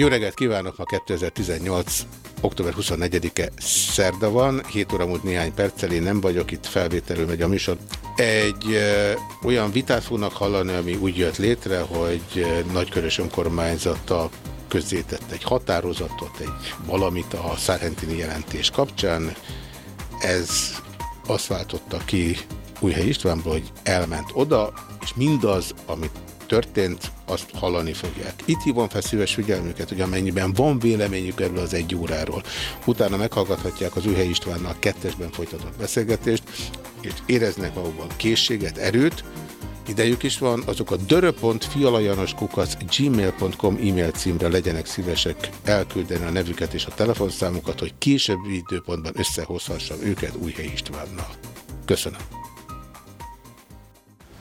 Jó reggelt kívánok, ma 2018. október 24-e szerda van, 7 óra múlt néhány perccel, én nem vagyok, itt felvételő megy a műsor. Egy ö, olyan vitát fognak hallani, ami úgy jött létre, hogy nagykörös önkormányzata közzétett egy határozatot, egy valamit a Szárhentini jelentés kapcsán. Ez azt váltotta ki Újhely Istvánból, hogy elment oda, és mindaz, amit történt, azt hallani fogják. Itt hívom fel szíves figyelmüket, hogy amennyiben van véleményük erről az egy óráról, utána meghallgathatják az Újhely Istvánnal kettesben folytatott beszélgetést, és éreznek magukban készséget, erőt, idejük is van, azok a dörö.fialajanoskukac gmail.com e-mail címre legyenek szívesek elküldeni a nevüket és a telefonszámukat, hogy későbbi időpontban összehozhassam őket Újhely Istvánnal. Köszönöm.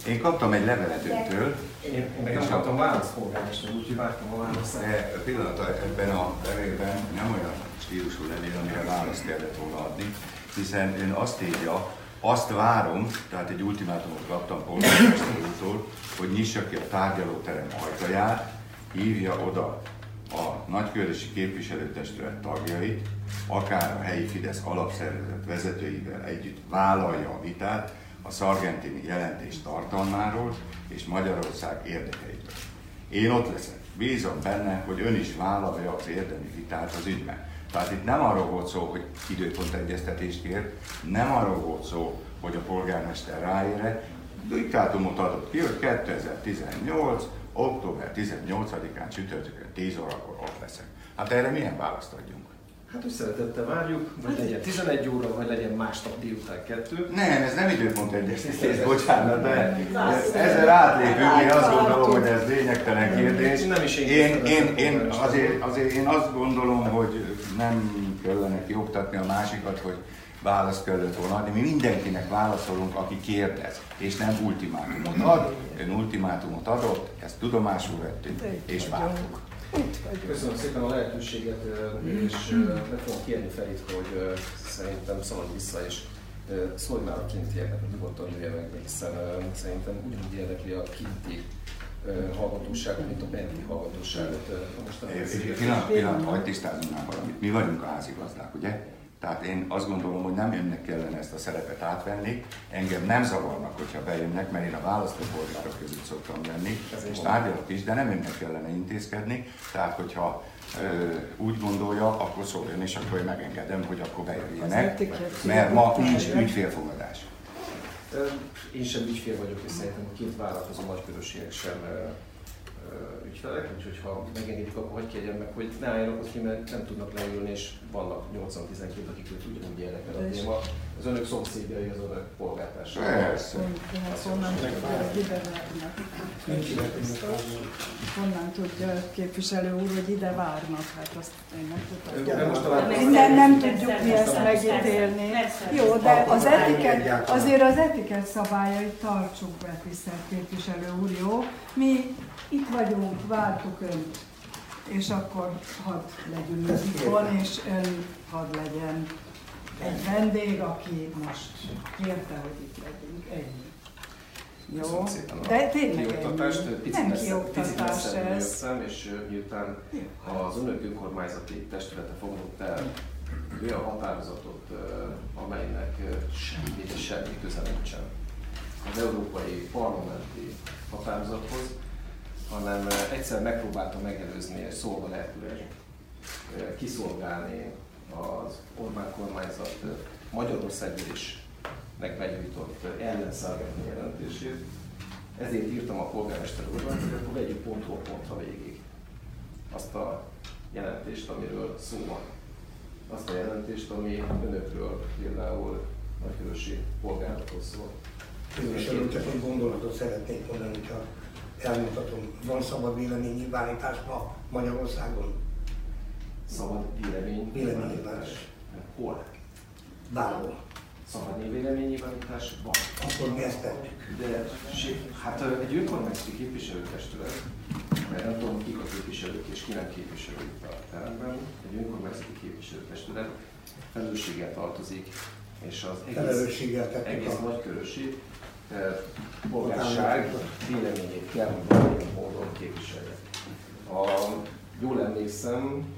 Én kaptam egy levelet öntől, Én, én meg nem kaptam válaszpolgármester, úgyhogy vártam a választ. de pillanat ebben a levélben nem olyan stílusú levél, amire választ kellett volna adni, hiszen ön azt írja, azt várom, tehát egy ultimátumot kaptam polgármester úrtól, hogy nyissa ki a tárgyalóterem ajtaját, hívja oda a nagykörösi képviselőtestület tagjait, akár a helyi Fidesz alapszervezet vezetőivel együtt vállalja a vitát a szargentini jelentés tartalmáról és Magyarország érdekeiről. Én ott leszek. Bízom benne, hogy ön is vállalja az érdemi vitát az ügyben. Tehát itt nem arról volt szó, hogy időpont egyeztetést kért, nem arról volt szó, hogy a polgármester ráére, diktátumot adott ki, hogy 2018. október 18-án csütörtökön 10 órakor ott leszek. Hát erre milyen választ adjunk? Hát, hogy szeretettel várjuk, vagy legyen 11 óra, vagy legyen másnap délután kettő. Nem, ez nem időpont egyeztetés, bocsánat, de ezzel átlépünk, én azt gondolom, hogy ez lényegtelen kérdés. Nem is én Én, én, én, azért, azért én azt gondolom, hogy nem kellene kioktatni a másikat, hogy választ kellett volna adni. Mi mindenkinek válaszolunk, aki kérdez, és nem ultimátumot ad. Ön ultimátumot adott, ezt tudomásul vettük, és vártuk. Köszönöm szépen a lehetőséget, és meg fogom kérni Ferit, hogy szerintem szaladj vissza, és szólj már a kintieknek, hogy nyugodtan jöjjön meg, hiszen szerintem ugyanúgy érdekli a kinti hallgatóságot, mint a benti hallgatóságot. Most pillanat, pillanat, hagyd tisztázzunk már valamit. Mi vagyunk a házigazdák, ugye? Tehát én azt gondolom, hogy nem önnek kellene ezt a szerepet átvenni. Engem nem zavarnak, hogyha bejönnek, mert én a választópolgárok között szoktam lenni, és tárgyalok is, de nem önnek kellene intézkedni. Tehát, hogyha ö, úgy gondolja, akkor szóljon, és akkor én megengedem, hogy akkor bejöjjenek, mert ma nincs ügyfélfogadás. Én sem ügyfél vagyok, és szerintem a két vállalkozó nagykörösségek sem ügyfelek, úgyhogy ha megengedik, akkor hogy kérjem meg, hogy ne álljanak ott ki, mert nem tudnak leülni, és vannak 80-12, akik őt ugyanúgy érdekel a téma. Az önök szomszédjai, az önök polgártársai. Persze. Tehát honnan tudja, hogy ide várnak? Honnan tudja a képviselő úr, hogy ide várnak? Hát azt én nem tudom. Nem, nem tudjuk mi ezt megítélni. Jó, de az etiket, azért az etiket szabályait tartsuk be, tisztelt képviselő úr, jó? Mi itt vagyunk, vártuk önt, és akkor hadd legyünk itthon, és ön hadd legyen egy vendég, aki most kérte, hogy itt legyünk. Ennyi. Jó, de tényleg kioktatást. Picit Nem messze- picit kioktatás messzebbről ez. és miután az önök önkormányzati testülete fogadott el olyan határozatot, amelynek semmi semmi köze nincsen az európai parlamenti határozathoz, hanem egyszer megpróbálta megelőzni és szólva lehetőleg kiszolgálni az Orbán kormányzat Magyarországgyűlésnek benyújtott ellenszárgatni jelentését. Ezért írtam a polgármester úrnak, hogy akkor vegyük pontról pontra végig azt a jelentést, amiről szó van. Azt a jelentést, ami önökről például nagykörösi polgáratról szól. Képviselő, csak egy gondolatot szeretnék mondani, hogyha elmutatom. Van szabad véleménynyilvánítás ma Magyarországon? Szabad vélemény? Véleménynyilvánítás. Hol? Bárhol. Szabad véleménynyilvánítás van. Akkor mi ezt tettük. De hát egy önkormányzati képviselőtestület, mert nem tudom, kik a képviselők és ki nem képviselő itt a teremben, egy önkormányzati képviselőtestület felelősséggel tartozik, és az egész, egész a... nagykörösi polgárság véleményét kell, hogy valamilyen módon képviselje. Ha jól emlékszem,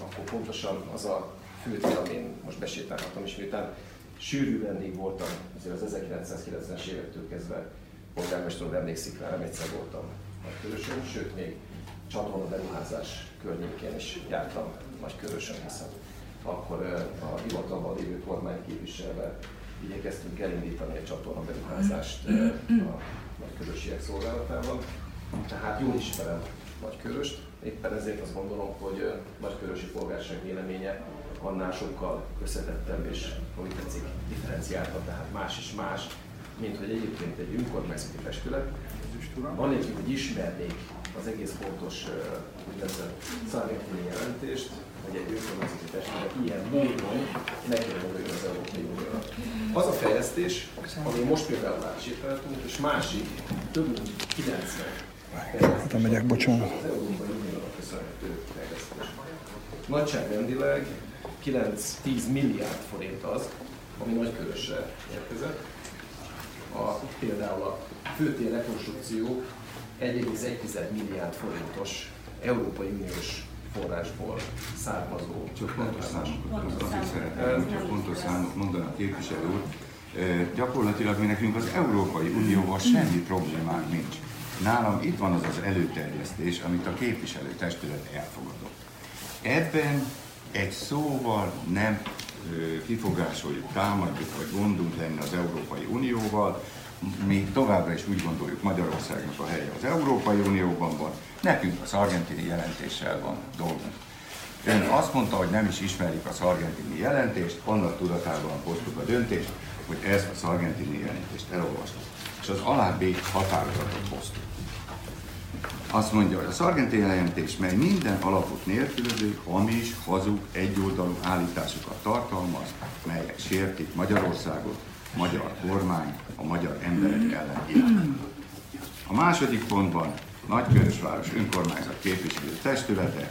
akkor pontosan az a főtér, amin most besétálhatom is, miután sűrű vendég voltam, azért az 1990-es évektől kezdve polgármester úr emlékszik rá, nem egyszer voltam Nagykörösön, sőt még csatorna beruházás környékén is jártam Nagykörösön, hiszen akkor a hivatalban lévő kormány képviselve igyekeztünk elindítani egy csatorna beruházást a nagykörösiek szolgálatában. Tehát jól ismerem Nagyköröst, éppen ezért azt gondolom, hogy Nagykörösi polgárság véleménye annál sokkal összetettebb és, hogy tetszik, differenciáltabb, tehát más is más, mint hogy egyébként egy önkormányzati testület. Anélkül, hogy ismernék az egész fontos úgynevezett szárnyatúli jelentést, hogy egy önkormányzati testület ilyen módon megjelölő az Európai Unióra. Az a fejlesztés, ami most például átsétáltunk, és másik, több mint 90 Hát megyek, bocsánat. Az Európai Uniónak köszönhető fejlesztés. Nagyságrendileg 9-10 milliárd forint az, ami nagykörösre érkezett. A, például a főtér rekonstrukció 1,1 milliárd forintos Európai Uniós forrásból származó Csak pontos számokat, azt szeretném, csak pontos számot mondani a képviselő úr. Gyakorlatilag mi nekünk az Európai Unióval semmi problémánk nincs. Nálam itt van az az előterjesztés, amit a képviselőtestület elfogadott. Ebben egy szóval nem kifogásoljuk, támadjuk, vagy gondunk lenne az Európai Unióval. Mi továbbra is úgy gondoljuk, Magyarországnak a helye az Európai Unióban van, nekünk az argentini jelentéssel van dolgunk. Ön azt mondta, hogy nem is ismerik az argentini jelentést, annak tudatában hoztuk a döntést, hogy ezt az argentini jelentést elolvastuk. És az alábbi határozatot hoztuk azt mondja, hogy a szargenti jelentés, mely minden alapot nélkülöző, hamis, hazug, egyoldalú állításokat tartalmaz, melyek sértik Magyarországot, a magyar kormány, a magyar emberek ellen életet. A második pontban Nagykörösváros önkormányzat képviselő testülete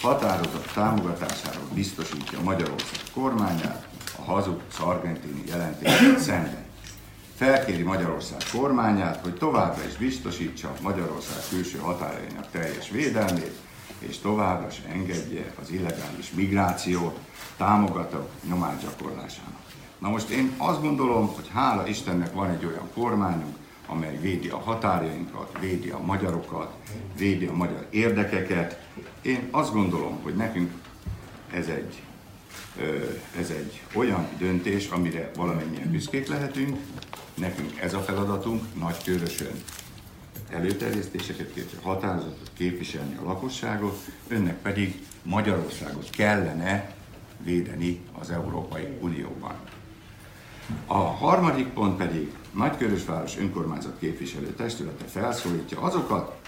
határozott támogatásáról biztosítja Magyarország kormányát a hazug szargentini jelentéssel szemben felkéri Magyarország kormányát, hogy továbbra is biztosítsa Magyarország külső határainak teljes védelmét, és továbbra is engedje az illegális migrációt támogató nyomásgyakorlásának. Na most én azt gondolom, hogy hála Istennek van egy olyan kormányunk, amely védi a határjainkat, védi a magyarokat, védi a magyar érdekeket. Én azt gondolom, hogy nekünk ez egy, ez egy olyan döntés, amire valamennyien büszkék lehetünk, Nekünk ez a feladatunk, nagy körösön előterjesztéseket képviselni, határozatot képviselni a lakosságot, önnek pedig Magyarországot kellene védeni az Európai Unióban. A harmadik pont pedig Nagykörösváros önkormányzat képviselő testülete felszólítja azokat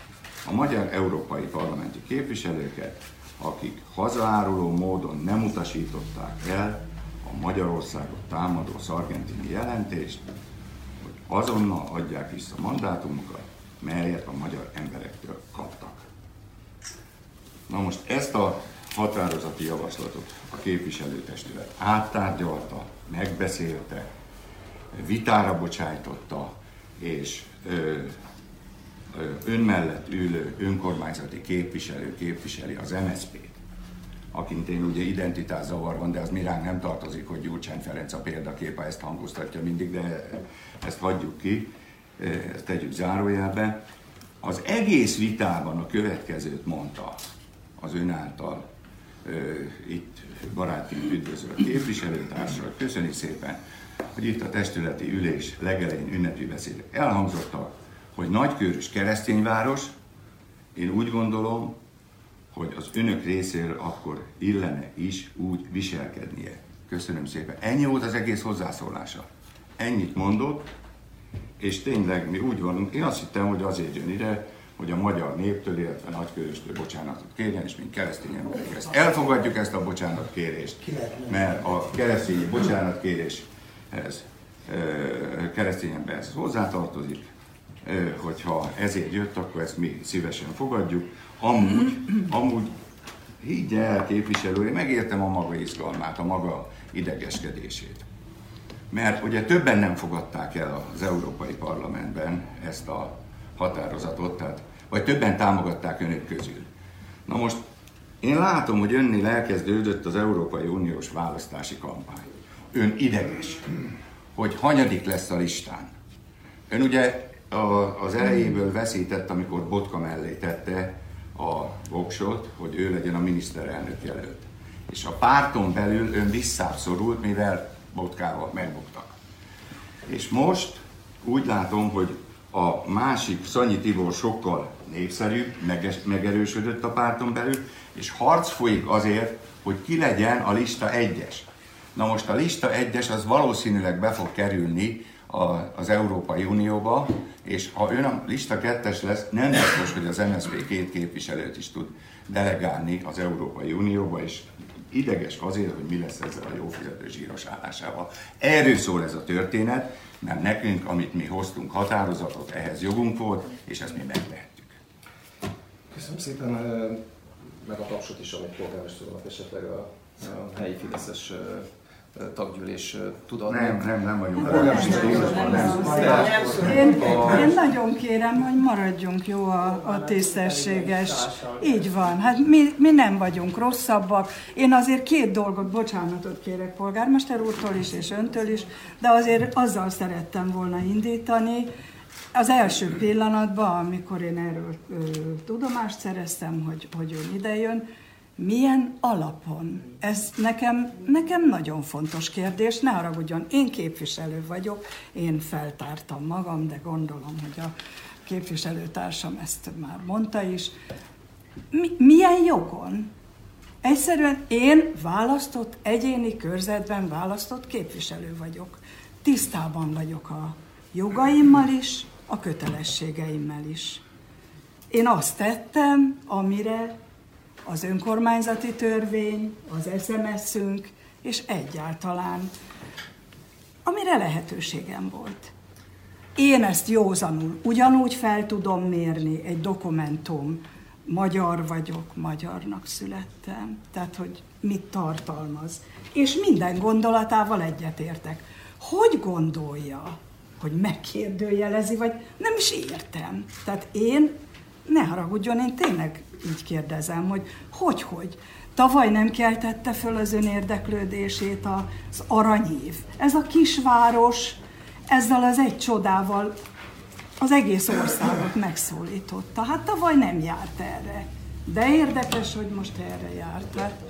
a magyar európai parlamenti képviselőket, akik hazaáruló módon nem utasították el a Magyarországot támadó szargentini jelentést, azonnal adják vissza mandátumokat, melyet a magyar emberektől kaptak. Na most ezt a határozati javaslatot a képviselőtestület áttárgyalta, megbeszélte, vitára bocsájtotta, és ö, ö, ön mellett ülő önkormányzati képviselő képviseli az MSZP-t, akint én ugye identitászavar van, de az mi ránk nem tartozik, hogy Gyurcsány Ferenc a példaképe ezt hangoztatja mindig, de ezt hagyjuk ki, ezt tegyük zárójelbe. Az egész vitában a következőt mondta az ön által itt barátunk üdvözölt képviselőtársra. Köszönjük szépen, hogy itt a testületi ülés legelején ünnepi beszéd elhangzottak, hogy nagykörös keresztényváros, én úgy gondolom, hogy az önök részéről akkor illene is úgy viselkednie. Köszönöm szépen. Ennyi volt az egész hozzászólása. Ennyit mondott, és tényleg mi úgy vanunk, én azt hittem, hogy azért jön ide, hogy a magyar néptől, illetve nagyköröstől bocsánatot kérjen, és mint keresztény emberek ezt elfogadjuk ezt a bocsánatkérést, mert a keresztény bocsánatkéréshez, keresztény emberhez hozzátartozik, hogyha ezért jött, akkor ezt mi szívesen fogadjuk. Amúgy, amúgy higgy el, képviselő, én megértem a maga izgalmát, a maga idegeskedését. Mert ugye többen nem fogadták el az Európai Parlamentben ezt a határozatot, tehát, vagy többen támogatták önök közül. Na most én látom, hogy önnél elkezdődött az Európai Uniós választási kampány. Ön ideges, hogy hanyadik lesz a listán. Ön ugye a, az elejéből veszített, amikor Botka mellé tette a voksot, hogy ő legyen a miniszterelnök jelölt. És a párton belül ön visszászorult, mivel Botkával megbuktak. És most úgy látom, hogy a másik Szanyi Tibor sokkal népszerűbb, megerősödött a párton belül, és harc folyik azért, hogy ki legyen a lista egyes. Na most a lista egyes az valószínűleg be fog kerülni a, az Európai Unióba, és ha ön a lista kettes lesz, nem biztos, hogy az MSZP két képviselőt is tud delegálni az Európai Unióba, és ideges azért, hogy mi lesz ezzel a jó fizető zsíros állásával. Erről szól ez a történet, mert nekünk, amit mi hoztunk határozatot, ehhez jogunk volt, és ezt mi megtehettük. Köszönöm szépen, meg a tapsot is, amit polgármester esetleg a, a helyi Fideszes taggyűlés tudat. Nem, nem, nem vagyunk. Én, én nagyon kérem, hogy maradjunk jó a, a tisztességes. Így van. Hát mi, mi nem vagyunk rosszabbak. Én azért két dolgot, bocsánatot kérek polgármester úrtól is és öntől is, de azért azzal szerettem volna indítani, az első pillanatban, amikor én erről ö, tudomást szereztem, hogy, hogy ön idejön, milyen alapon? Ez nekem, nekem nagyon fontos kérdés, ne haragudjon, én képviselő vagyok, én feltártam magam, de gondolom, hogy a képviselőtársam ezt már mondta is. Mi, milyen jogon? Egyszerűen én választott, egyéni körzetben választott képviselő vagyok. Tisztában vagyok a jogaimmal is, a kötelességeimmel is. Én azt tettem, amire az önkormányzati törvény, az SMS-ünk, és egyáltalán, amire lehetőségem volt. Én ezt józanul ugyanúgy fel tudom mérni egy dokumentum, magyar vagyok, magyarnak születtem, tehát hogy mit tartalmaz. És minden gondolatával egyetértek. Hogy gondolja, hogy megkérdőjelezi, vagy nem is értem. Tehát én, ne haragudjon, én tényleg így kérdezem, hogy hogy, hogy? Tavaly nem keltette föl az ön érdeklődését az aranyév. Ez a kisváros ezzel az egy csodával az egész országot megszólította. Hát tavaly nem járt erre. De érdekes, hogy most erre járt. Hát,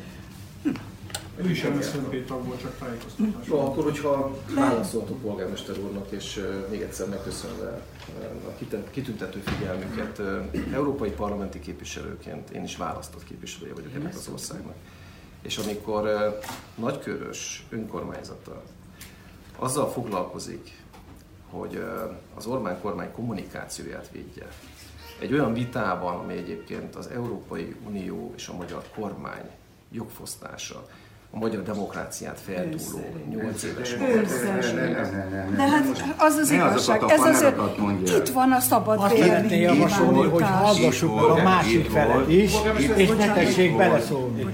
ő is MSZNP tag volt, csak tájékoztatás. No, akkor, hogyha válaszoltok polgármester úrnak, és még egyszer megköszönve a kitüntető figyelmüket, európai parlamenti képviselőként én is választott képviselője vagyok ennek az országnak. És amikor nagykörös önkormányzata azzal foglalkozik, hogy az Orbán kormány kommunikációját védje, egy olyan vitában, ami egyébként az Európai Unió és a magyar kormány jogfosztása, a magyar demokráciát feltúló 8 éves De hát az az igazság, ez azért itt van a szabad Azt lehetne javasolni, hogy hallgassuk meg a másik felet is, és ne tessék beleszólni.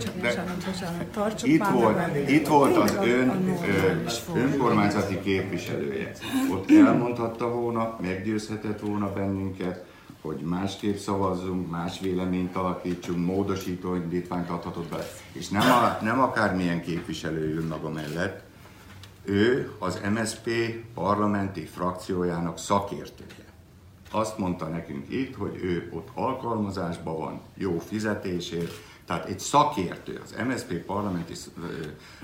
Itt volt, itt volt az ön önkormányzati képviselője. Ott elmondhatta volna, meggyőzhetett volna bennünket, hogy másképp szavazzunk, más véleményt alakítsunk, módosító indítványt adhatott be. És nem, a, nem akármilyen képviselő jön maga mellett, ő az MSP parlamenti frakciójának szakértője. Azt mondta nekünk itt, hogy ő ott alkalmazásban van, jó fizetésért, tehát egy szakértő, az MSP parlamenti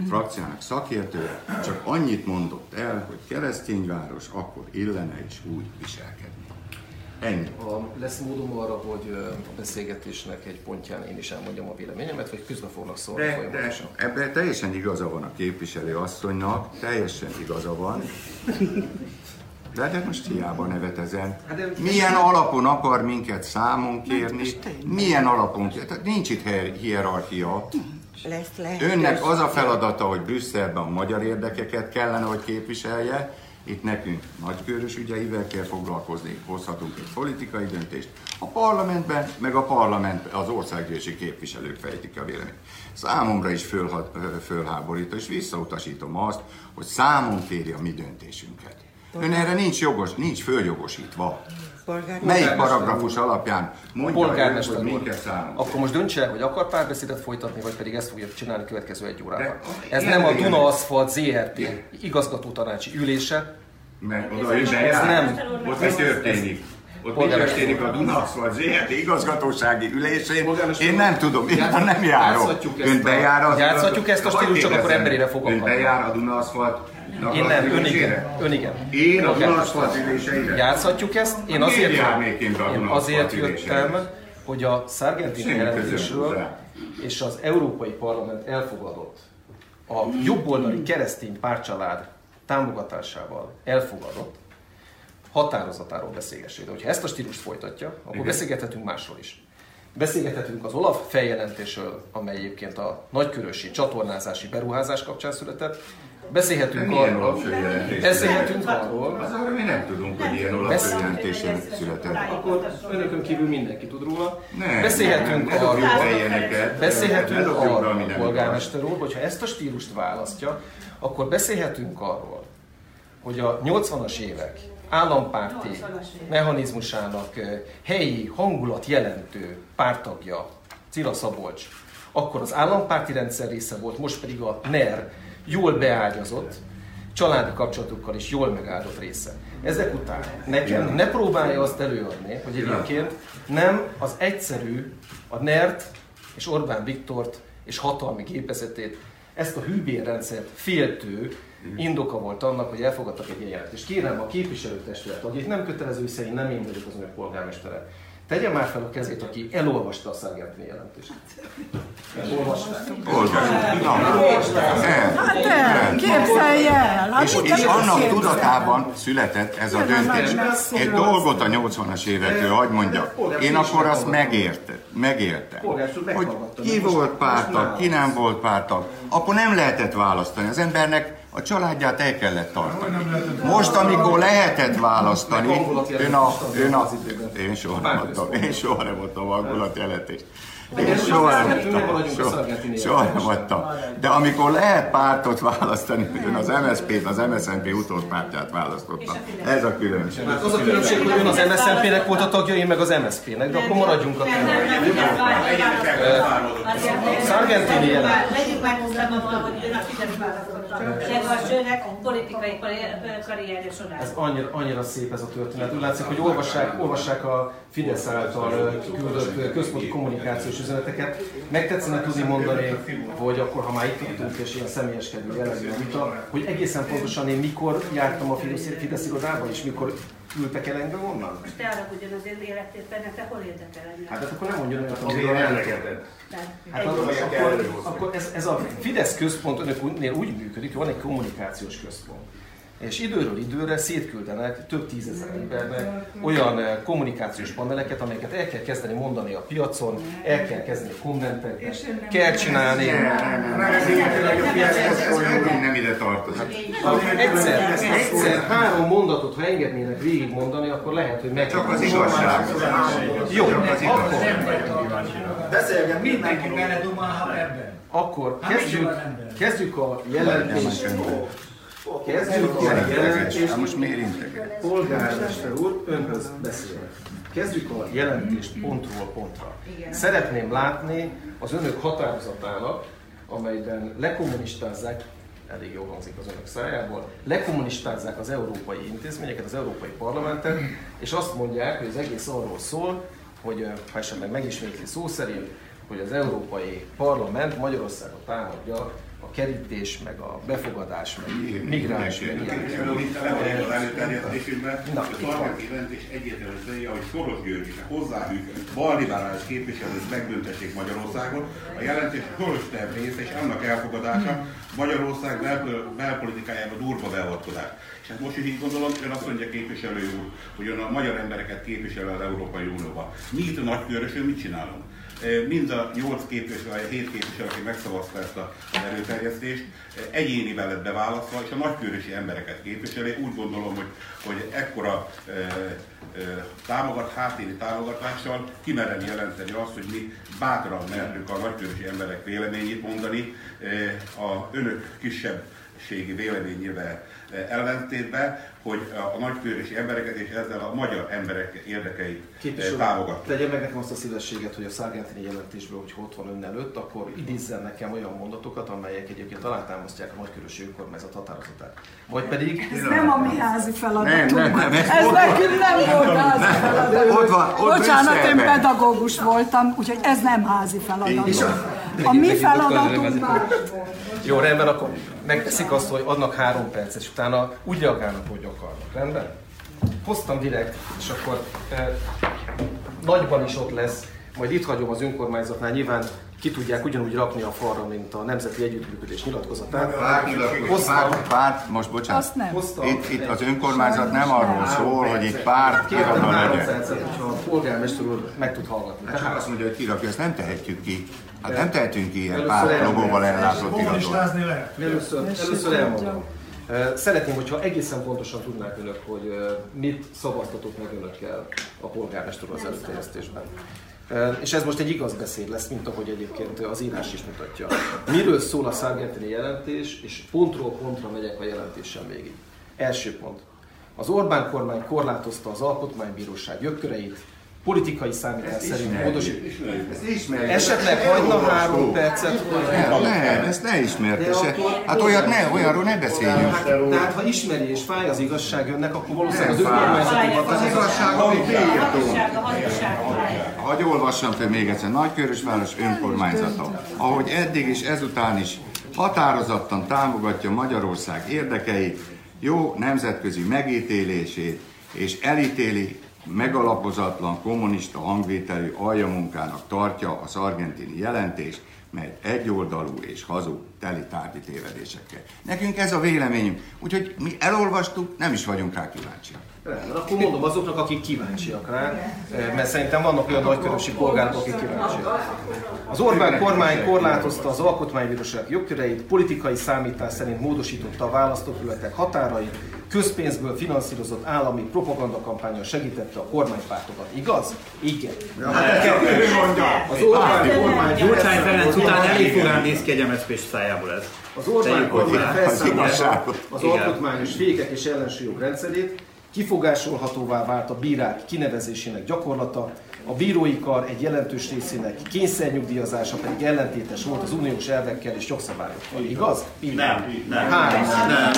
frakciójának szakértője, csak annyit mondott el, hogy keresztényváros akkor illene is úgy viselkedni. Ennyi. Ha lesz módom arra, hogy a beszélgetésnek egy pontján én is elmondjam a véleményemet, vagy közben fognak szólni De, de folyamatosan? ebben teljesen igaza van a képviselő asszonynak, teljesen igaza van. De, de most hiába nevet ezen. Milyen alapon akar minket számon kérni? Milyen alapon? Tehát nincs itt hier- hierarchia. Lesz lehet. Önnek az a feladata, hogy Brüsszelben a magyar érdekeket kellene, hogy képviselje, itt nekünk nagykörös ügyeivel kell foglalkozni, hozhatunk egy politikai döntést. A parlamentben, meg a parlament, az országgyűlési képviselők fejtik a véleményt. Számomra is fölha, fölháborító, és visszautasítom azt, hogy számon kéri a mi döntésünket. Ön erre nincs jogos, nincs följogosítva. Melyik paragrafus alapján mondja, Polgármester hogy úr, minket számon akkor most döntse, hogy akar párbeszédet folytatni, vagy pedig ezt fogja csinálni a következő egy órában. Ez ilyen nem a. Duna Aszfalt ZRT igazgató tanácsi ülése. Mert oda ő Ez nem. Ott mi történik? Ott mi Polgármester történik a Dunaszfalt ZRT igazgatósági ülésén? Én nem tudom, én már nem járok. Játszhatjuk ezt a- játszhatjuk ezt a Hadd stílust, csak akkor emberére fogok Ön bejár a Dunaszfalt Én nem, ön igen. Ön igen. Én a Polgármester. Dunaszfalt üléseire? Játszhatjuk ezt. Én azért, én azért jöttem, hogy a Sargentini jelentésről és az Európai Parlament elfogadott a jobboldali keresztény pártcsalád támogatásával elfogadott határozatáról beszélgesség. De hogyha ezt a stílust folytatja, akkor Igen. beszélgethetünk másról is. Beszélgethetünk az Olaf feljelentésről, amely egyébként a nagykörösi csatornázási beruházás kapcsán született. Beszélhetünk arról, beszélhetünk arról, Az arra mi nem tudunk, hogy ilyen alapföljelentés született. akkor önökön kívül mindenki tud róla. Nem, beszélhetünk nem, ne arról, beszélhetünk arról, polgármester úr, hogyha ezt a stílust választja, akkor beszélhetünk arról, hogy a 80-as évek állampárti mechanizmusának eh, helyi hangulat jelentő pártagja Cilla Szabolcs, akkor az állampárti rendszer része volt, most pedig a NER jól beágyazott, családi kapcsolatokkal is jól megáldott része. Ezek után nekem ne próbálja azt előadni, hogy egyébként nem az egyszerű, a NERT és Orbán Viktort és hatalmi gépezetét, ezt a hűbérrendszert féltő indoka volt annak, hogy elfogadtak egy ilyen jelentést. Kérem a képviselőtestület, akik nem kötelező, hiszen nem én vagyok az önök polgármestere, tegye már fel a kezét, aki elolvasta a Sargentini jelentést. Na, nem. Hát el, képzelj el! Hát És, annak tudatában született ez a döntés. Egy dolgot a 80-as évekről, hogy mondja, én akkor azt megérte, megértem, hogy ki volt pártag, ki nem volt pártag, akkor nem lehetett választani. Az embernek a családját el kellett tartani. Most, amikor lehetett választani, ön a, ön a, én soha nem adtam, én soha nem adtam hangulatjelentést. Én soha nem adtam, soha, soha nem adtam. De amikor lehet pártot választani, hogy ön az MSZP-t, az MSZNP utódpártját választotta. Ez a különbség. Hát az a különbség, hogy ön az MSZNP-nek volt a tagja, én meg az MSZP-nek, de akkor maradjunk a Sargentini jelent. Legyünk már tisztában, hogy ön a Fidesz választotta. Legvarsőnek politikai karri- karrierje során. Ez annyira, annyira szép ez a történet. Úgy látszik, hogy olvassák, olvassák a Fidesz által küldött központi kommunikációs üzeneteket. Megtetszene tudni mondani, hogy akkor, ha már itt tudtunk, és ilyen személyeskedő jellegű vita, hogy egészen pontosan én mikor jártam a Fidesz, irodába, és mikor ültek el engem onnan? Most te arra ugyanaz én életében, te hol érdekel engem? Hát akkor nem mondjon olyat, amiről nem elengedett. Hát az, akkor, akkor ez, ez a Fidesz központ önöknél úgy működik, hogy van egy kommunikációs központ. És időről időre szétküldenek több tízezer embernek olyan eh, kommunikációs paneleket, amelyeket el kell kezdeni mondani a piacon, el kell kezdeni kommentekben, kell csinálni. Nem ide tartozik. Ha egyszer, egyszer három mondatot, ha engednének végig mondani, akkor lehet, hogy meg... Csak az igazság. Jó, akkor, Beszéljen, mindenki bele dumálhat ebben. akkor Hát kezdjük, kezdjük a jelentést. Kezdjük a jelentést. Hát most miért integet? Polgármester úr, önhöz beszélek. Kezdjük a jelentést pontról pontra. Szeretném látni az önök határozatának, amelyben lekommunistázzák, elég jól hangzik az önök szájából, lekommunistázzák az európai intézményeket, az európai parlamentet, és azt mondják, hogy az egész arról szól, hogy ha esetleg megismétli szó szerint, hogy az Európai Parlament Magyarországot támadja a kerítés, meg a befogadás, meg migráns, meg ilyen. A Na, a itt van. target jelentés egyértelműen szerint, hogy Soros György és a hozzáhűk balliberális képviselők megbüntették Magyarországot. A jelentés Soros terv része és annak elfogadása Magyarország belpol- belpolitikájába durva beavatkozás. És hát most is így gondolom, ön azt mondja képviselő úr, hogy ön a magyar embereket képvisel az Európai Unióba. Mi itt a nagykörösön mit csinálunk? Mind a 8 képviselő, vagy a 7 képviselő, aki megszavazta ezt a előterjesztést, egyénivel lett beválasztva, és a nagykörösi embereket képviseli. Úgy gondolom, hogy, hogy ekkora e, e, támogat, háttéri támogatással kimerem jelenteni azt, hogy mi bátran mertük a nagykörösi emberek véleményét mondani, e, a önök kisebbségi véleményével ellentétben, hogy a nagykörösi embereket és ezzel a magyar emberek érdekeit Képviselő, támogatjuk. tegye meg nekem azt a szívességet, hogy a Szargentini jelentésből, hogy ott van ön előtt, akkor idézzen nekem olyan mondatokat, amelyek egyébként alátámasztják a nagykörösi önkormányzat határozatát. Vagy pedig... Ez nem a mi házi feladatunk. Nem, nem, nem, ez ez nekünk nem volt házi feladatunk. ott van, ott Bocsánat, én pedagógus voltam, úgyhogy ez nem házi feladat. A mi feladatunk más Jó, rendben, akkor megteszik azt, hogy adnak három percet, és utána úgy reagálnak, hogy akarnak. Rendben? Hoztam direkt, és akkor eh, nagyban is ott lesz, majd itt hagyom az önkormányzatnál, nyilván ki tudják ugyanúgy rakni a falra, mint a Nemzeti Együttműködés nyilatkozatát. Párt, párt, most bocsánat. Azt nem. Hoztam Itt, itt az önkormányzat nem arról szól, hogy itt párt három legyen. a polgármester úr meg tud hallgatni. Hát csak azt mondja, hogy kirakja, ezt nem tehetjük ki. Hát nem tehetünk ki ilyen elmondom. logóval ellátott irodalom. Először, először elmondom. Szeretném, hogyha egészen pontosan tudnák önök, hogy mit szavaztatott meg önökkel a polgármester az előterjesztésben. És ez most egy igaz beszéd lesz, mint ahogy egyébként az írás is mutatja. Miről szól a Sargentini jelentés, és pontról pontra megyek a jelentésen végig. Első pont. Az Orbán kormány korlátozta az Alkotmánybíróság jogköreit, politikai számítás szerint módosít. Esetleg hagyna három percet, hogy... Nem, nem, ezt ne akkor- Hát olyat ne, olyanról ne beszéljünk. Hát, tehát ha ismeri és fáj az igazság önnek, akkor valószínűleg az önkormányzati Az igazság, amit hatóság Hagy olvassam fel még egyszer. Nagykörösváros önkormányzata, ahogy eddig és ezután is határozottan támogatja Magyarország érdekeit, jó nemzetközi megítélését, és elítéli megalapozatlan kommunista hangvételű aljamunkának tartja az argentini jelentés, mely egyoldalú és hazug teli tárgyi tévedésekkel. Nekünk ez a véleményünk, úgyhogy mi elolvastuk, nem is vagyunk rá kíváncsiak. Rendben, akkor mondom azoknak, akik kíváncsiak rá, eh, mert szerintem vannak olyan nagykörösi polgárok, akik kíváncsiak. Az Orbán kormány korlátozta az alkotmánybíróság jogköreit, politikai számítás szerint módosította a választókerületek határait, közpénzből finanszírozott állami propagandakampányon segítette a kormánypártokat. Igaz? Igen. hát ő mondja. Az Orbán kormány... Gyurcsány Ferenc után elég furán néz ki egy MSZP szájából ez. Az Orbán kormány felszámolta az alkotmányos fékek és ellensúlyok rendszerét, kifogásolhatóvá vált a bírák kinevezésének gyakorlata, a bírói kar egy jelentős részének kényszernyugdíjazása pedig ellentétes volt az uniós elvekkel és jogszabályokkal. Igaz? Van. Nem, nem. Három. Nem.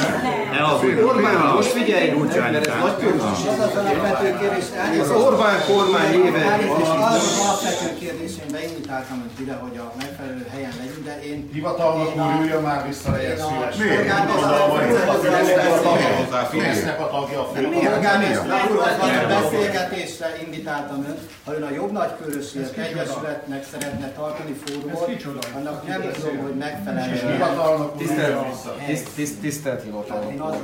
Nem, az Orbán, most figyelj, mert ez nagy kérdés, Az Orbán kormány éve... Az az alapvető kérdés, én beindítáltam önt ide, hogy a megfelelő de én... Hivatalnak a- úr, üljön már vissza, legyen a szíves. polgármester- Fidesznek a tagja a A polgármester úrhoz való beszélgetésre indítáltam önt, ha ön a Jobb Nagykörösiek Egyesületnek szeretne tartani fórumot, annak nem tudom, hogy megfelelő. Tisztelt, tiszt, tiszt, tisztelt hivatalnok Én úr.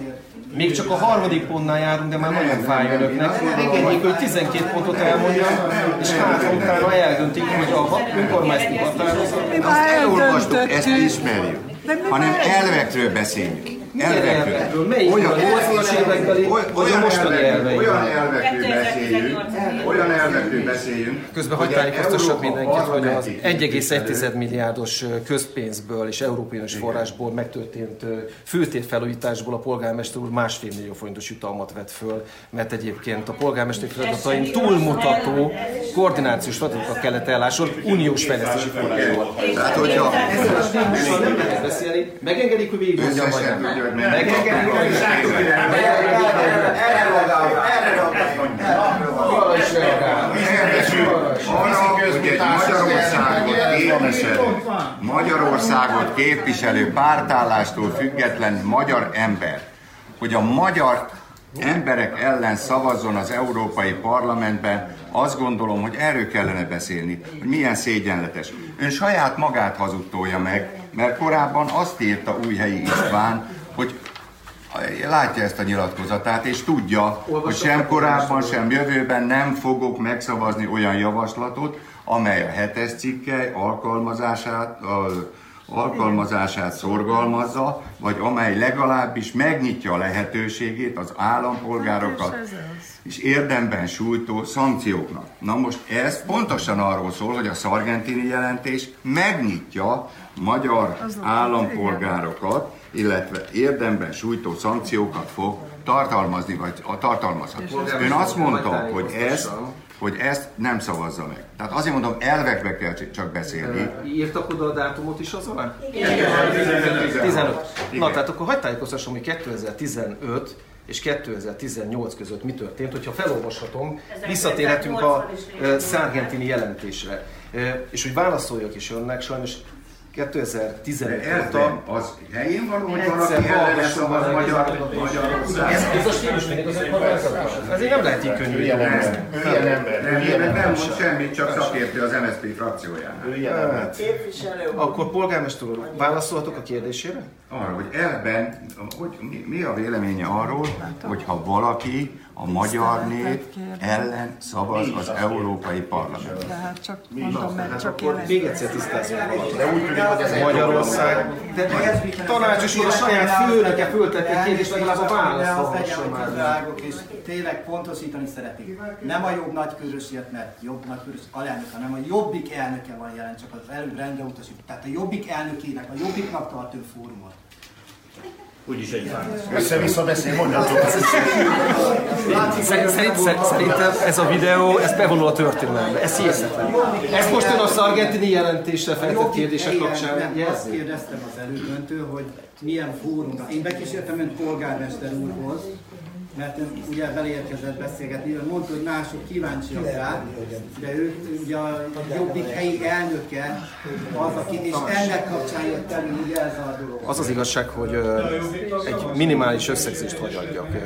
Még csak a harmadik pontnál járunk, de már nagyon fáj önöknek. Engedjék, hogy 12 pontot elmondjam, és hát utána eldöntik, hogy a önkormányzati határozat... Azt elolvastuk, ezt ismerjük. Hanem elvekről beszéljünk. Elvekről? Elvekről. Melyik? A 80-as évekbeli, vagy a mostani elvekről-? Olyan elvekről beszéljünk, olyan elvekről beszéljünk, Közben hogy hagyj tájékoztassak mindenkit, hogy az parlamenti 1,1 milliárdos közpénzből és Európai forrásból megtörtént főtérfelújításból a polgármester úr másfél millió forintos jutalmat vett föl, mert egyébként a polgármester feladatain túlmutató koordinációs feladatokat kellett elláson uniós fejlesztési forrásból. Tehát, hogyha- megengedik, hogy végig mondjam, vagy nem? Megengedik, hogy Erre reagálja, erre reagálja. Arra is reagál. Arra, hogy egy Magyarországot egyenesedő Magyarországot képviselő pártállástól független magyar ember, hogy a magyar emberek ellen szavazzon az Európai Parlamentben, azt gondolom, hogy erről kellene beszélni, hogy milyen szégyenletes. Ön saját magát hazudtolja meg, mert korábban azt írta Újhelyi István, hogy látja ezt a nyilatkozatát, és tudja, hogy sem korábban, sem jövőben nem fogok megszavazni olyan javaslatot, amely a hetes cikkely alkalmazását, a, alkalmazását szorgalmazza, vagy amely legalábbis megnyitja a lehetőségét az állampolgárokat és érdemben sújtó szankcióknak. Na most ez pontosan arról szól, hogy a szargentini jelentés megnyitja magyar állampolgárokat, illetve érdemben sújtó szankciókat fog tartalmazni, vagy a tartalmazhat. Ön azt mondta, hogy ezt, hogy ezt nem szavazza meg. Tehát azért mondom, elvekbe kell csak beszélni. Írtak oda a dátumot is az alá? Igen. 15. Na, tehát akkor hagyd tájékoztassam, hogy 2015 és 2018 között mi történt, hogyha felolvashatom, visszatérhetünk a Szargentini jelentésre. És hogy válaszoljak is önnek, sajnos 2015 óta... az helyén van, hogy valaki ellene szavaz magyar, Magyarország. Ez, ez a stílus az Ezért nem lehet így könnyű. Ilyen ember. Ilyen ember. Nem, nem, nem mond semmit, csak szakértő az MSZP frakciójánál. Hát, akkor polgármester úr, válaszolhatok a kérdésére? Arra, hogy elben, hogy mi, mi a véleménye arról, hogyha valaki a magyar nép ellen szavaz az Európai Parlament. De hát csak mondom, mert csak akkor én még egyszer tisztázom. De úgy tűnik, hogy ez Magyarország... De tanácsos úr a saját főnöke föltette egy kérdést, legalább a választ és tényleg pontosítani szeretik. Nem a jobb nagykörösért, mert jobb nagykörös alelnök, hanem a jobbik elnöke van jelen, csak az előbb rendre utasít. Tehát a jobbik elnökének, a jobbiknak tart ön fórumot. Úgyis egy Össze-vissza beszél, mondjatok. Szerint, szerintem ez a videó, ez bevonul a történelembe. Ez hihetetlen. Ez most ön a szargentini jelentésre feltett kérdések kapcsán jelzi? kérdeztem az előbb öntől, hogy milyen fórumra. Én bekísértem önt polgármester úrhoz, mert ön ugye beleérkezett beszélgetni, ön mondta, hogy mások kíváncsiak rá, de ő ugye a jobbik helyi elnöke az, aki, és ennek kapcsán jött elő ugye ez a dolog. Az az igazság, hogy egy minimális összegzést hagyadjak. Ö,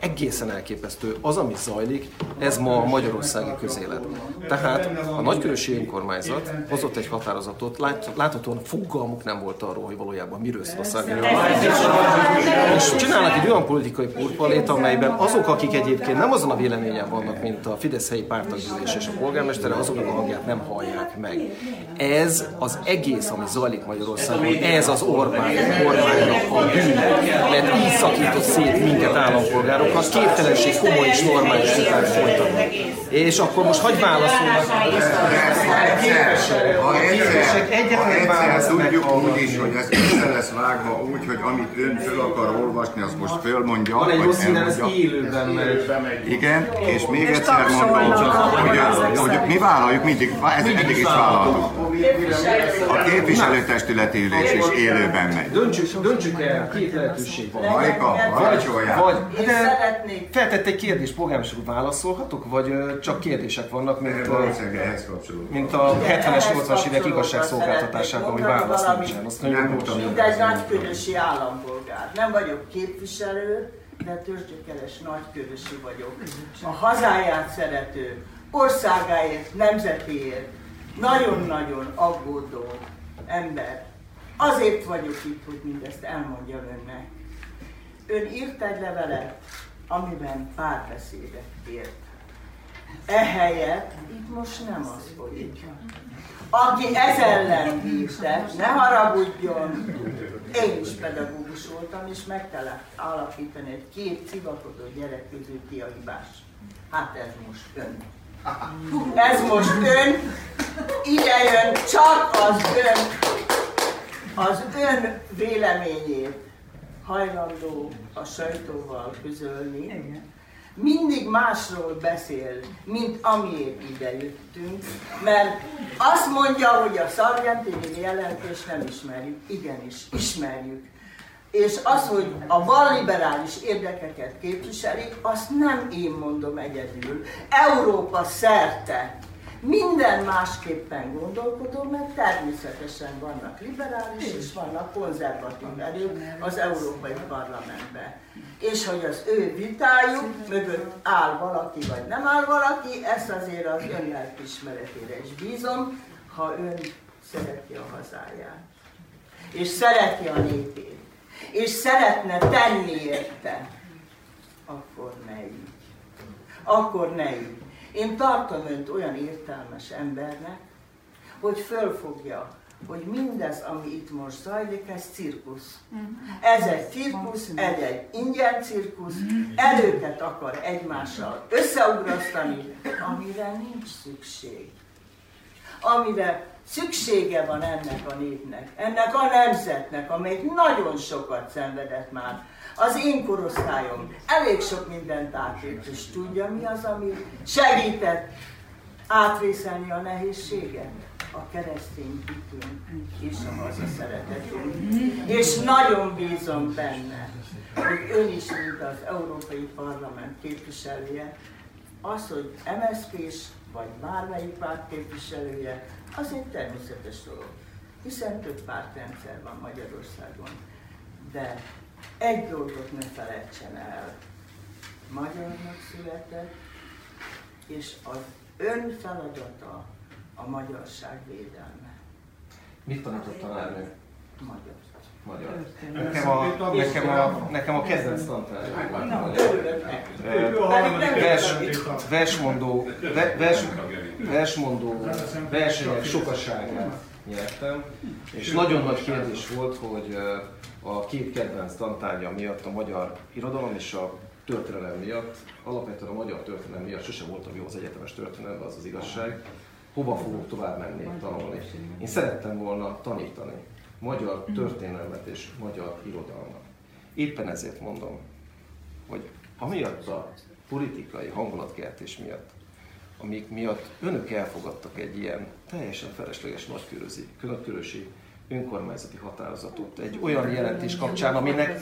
Egészen elképesztő. Az, ami zajlik, ez ma a magyarországi közélet. Tehát a nagykörösi önkormányzat hozott egy határozatot, lát, láthatóan fogalmuk nem volt arról, hogy valójában miről szól a. És csinálnak egy olyan politikai purpalét, amelyben azok, akik egyébként nem azon a véleményen vannak, mint a Fidesz helyi pártaggyűlés és a polgármestere, azoknak a hangját nem hallják meg. Ez az egész, ami zajlik Magyarországon, ez az Orbán kormánynak a bűne, mert így szakított szét minket állampolgárokat, képtelenség komoly és normális vitát folytatni. És akkor most hagyj válaszolnak. Ha egyszer, ha tudjuk úgy is, hogy ez össze lesz vágva úgy, hogy amit ön föl akar olvasni, azt most fölmondja, vagy elmondja. Élőben megy. Igen, és még egyszer mondom, hogy, hogy mi vállaljuk mindig, ez eddig is vállaltuk. A képviselőtestületi ülés is élőben megy. Döntsük, döntsük el, két lehetőség van. Marika, Vagy, vagy, de feltett egy kérdést, polgármester úr, válaszolhatok, vagy csak kérdések vannak, mint, a- mint a 70-es, 80-as évek igazságszolgáltatásában, hogy válasz nincsen. Azt nagyon mondtam. Mint egy nagykörösi állampolgár. Nem vagyok képviselő, de tőzsdekeres nagykörösi vagyok. A hazáját szerető, országáért, nemzetéért nagyon-nagyon aggódó ember. Azért vagyok itt, hogy mindezt elmondjam önnek. Ön írt egy levelet, amiben párbeszédet ért. Ehelyett itt most nem az folyik. Aki ez ellen bírte, ne haragudjon, én is pedagógus voltam, és meg kellett állapítani, hogy két civakodó gyerek közül ki a hibás. Hát ez most ön. Ez most ön, ide jön, csak az ön, az ön véleményét hajlandó a sajtóval közölni. Mindig másról beszél, mint amiért ide jöttünk, mert azt mondja, hogy a szargentini jelentést nem ismerjük. Igenis, ismerjük. És az, hogy a balliberális érdekeket képviselik, azt nem én mondom egyedül. Európa szerte minden másképpen gondolkodó, mert természetesen vannak liberális és vannak konzervatív erők az Európai Parlamentben. És hogy az ő vitájuk mögött áll valaki vagy nem áll valaki, ezt azért az ön lelkismeretére is bízom, ha ön szereti a hazáját. És szereti a népét. És szeretne tenni érte. Akkor ne így. Akkor ne így. Én tartom őt olyan értelmes embernek, hogy fölfogja, hogy mindez, ami itt most zajlik, ez cirkusz. Ez egy cirkusz, ez egy ingyen cirkusz, előket akar egymással összeugrasztani, amire nincs szükség. Amire szüksége van ennek a népnek, ennek a nemzetnek, amelyik nagyon sokat szenvedett már. Az én korosztályom elég sok mindent átélt, és tudja mi az, ami segített átvészelni a nehézséget? A keresztény hitünk és a hazaszeretetünk. És nagyon bízom benne, hogy ön is, mint az Európai Parlament képviselője, az, hogy MSZP-s vagy bármelyik párt képviselője, az egy természetes dolog. Hiszen több pártrendszer van Magyarországon. De egy dolgot ne felejtsen el. Magyarnak született, és az ön feladata a magyarság védelme. Mit tanított tanárnő? Magyar. Magyar. Nekem a, nekem a, nekem a kedvenc tantárgyam. Vers, versmondó, ve- vers, versmondó versenyek sokaságát nyertem, és nagyon nagy kérdés volt, hogy a két kedvenc tantárgya miatt, a magyar irodalom és a történelem miatt, alapvetően a magyar történelem miatt sose voltam jó az egyetemes történelemben, az az igazság, hova fogok tovább menni, tanulni. Én szerettem volna tanítani magyar történelmet és magyar irodalmat. Éppen ezért mondom, hogy amiatt a politikai hangulatkeltés miatt, amik miatt önök elfogadtak egy ilyen teljesen felesleges nagykörösi önkormányzati határozatot egy olyan jelentés kapcsán, aminek,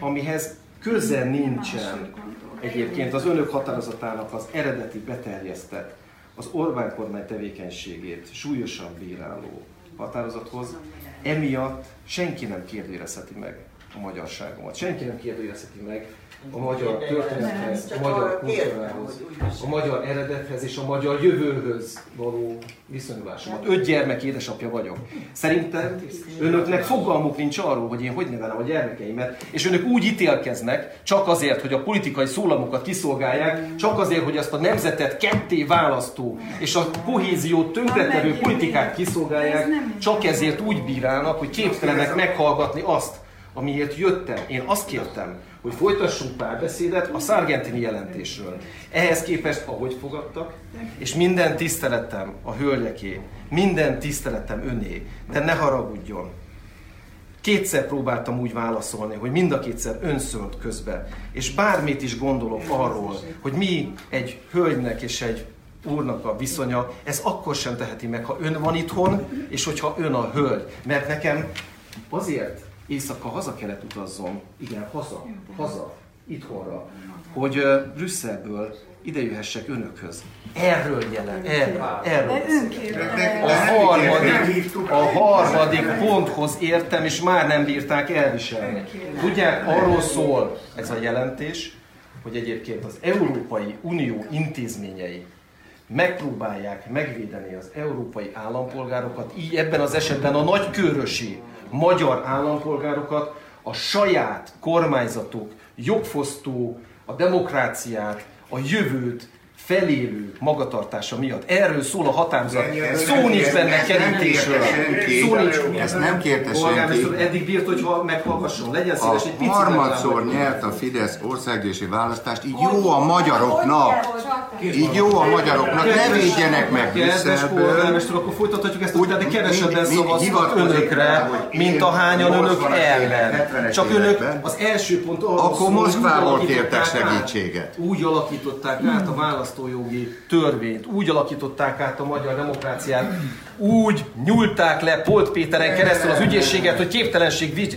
amihez köze nincsen egyébként az önök határozatának az eredeti beterjesztett, az Orbán kormány tevékenységét súlyosan bíráló határozathoz, emiatt senki nem kérdőjelezheti meg a magyarságomat. Senki nem kérdőjelezheti meg a magyar történethez, a magyar kultúrához, a magyar eredethez és a magyar jövőhöz való viszonyulásomat. Öt gyermek édesapja vagyok. Szerintem önöknek fogalmuk nincs arról, hogy én hogy nevelem a gyermekeimet, és önök úgy ítélkeznek, csak azért, hogy a politikai szólamokat kiszolgálják, csak azért, hogy azt a nemzetet ketté választó és a kohéziót tönkretevő politikát kiszolgálják, csak ezért úgy bírálnak, hogy képtelenek meghallgatni azt, amiért jöttem. Én azt kértem, hogy folytassunk párbeszédet a szargentini jelentésről. Ehhez képest, ahogy fogadtak, és minden tiszteletem a hölgyeké, minden tiszteletem öné, de ne haragudjon. Kétszer próbáltam úgy válaszolni, hogy mind a kétszer ön szólt közbe, és bármit is gondolok arról, hogy mi egy hölgynek és egy úrnak a viszonya, ez akkor sem teheti meg, ha ön van itthon, és hogyha ön a hölgy. Mert nekem azért éjszaka haza kellett utazzon, igen, haza, haza, itthonra, hogy uh, Brüsszelből ide jöhessek önökhöz. Erről jelen, erről, erről. A harmadik, a harmadik ponthoz értem, és már nem bírták elviselni. Tudják, arról szól ez a jelentés, hogy egyébként az Európai Unió intézményei megpróbálják megvédeni az európai állampolgárokat, így ebben az esetben a nagykörösi magyar állampolgárokat a saját kormányzatok jogfosztó, a demokráciát, a jövőt felélő magatartása miatt. Erről szól a határozat. Szó nincs benne kerítésről. Szó nincs. Ezt nem kérte senki. Eddig bírt, hogyha meghallgasson. Legyen szíves egy picit. harmadszor nyert a Fidesz országgyűlési választást, így jó a magyaroknak. Így jó a magyaroknak, ne védjenek meg Kedves Brüsszelből. polgármester, akkor folytathatjuk ezt, de kevesebben szavaztak önökre, hogy mint ahányan önök 80-as évek, ellen. 70-es Csak önök az első pont arról Akkor hogy Moszkvából kértek alakították át- segítséget. Úgy alakították át a választójogi törvényt, úgy alakították át a magyar demokráciát, úgy nyúlták le Polt Péteren keresztül az ügyészséget, hogy képtelenség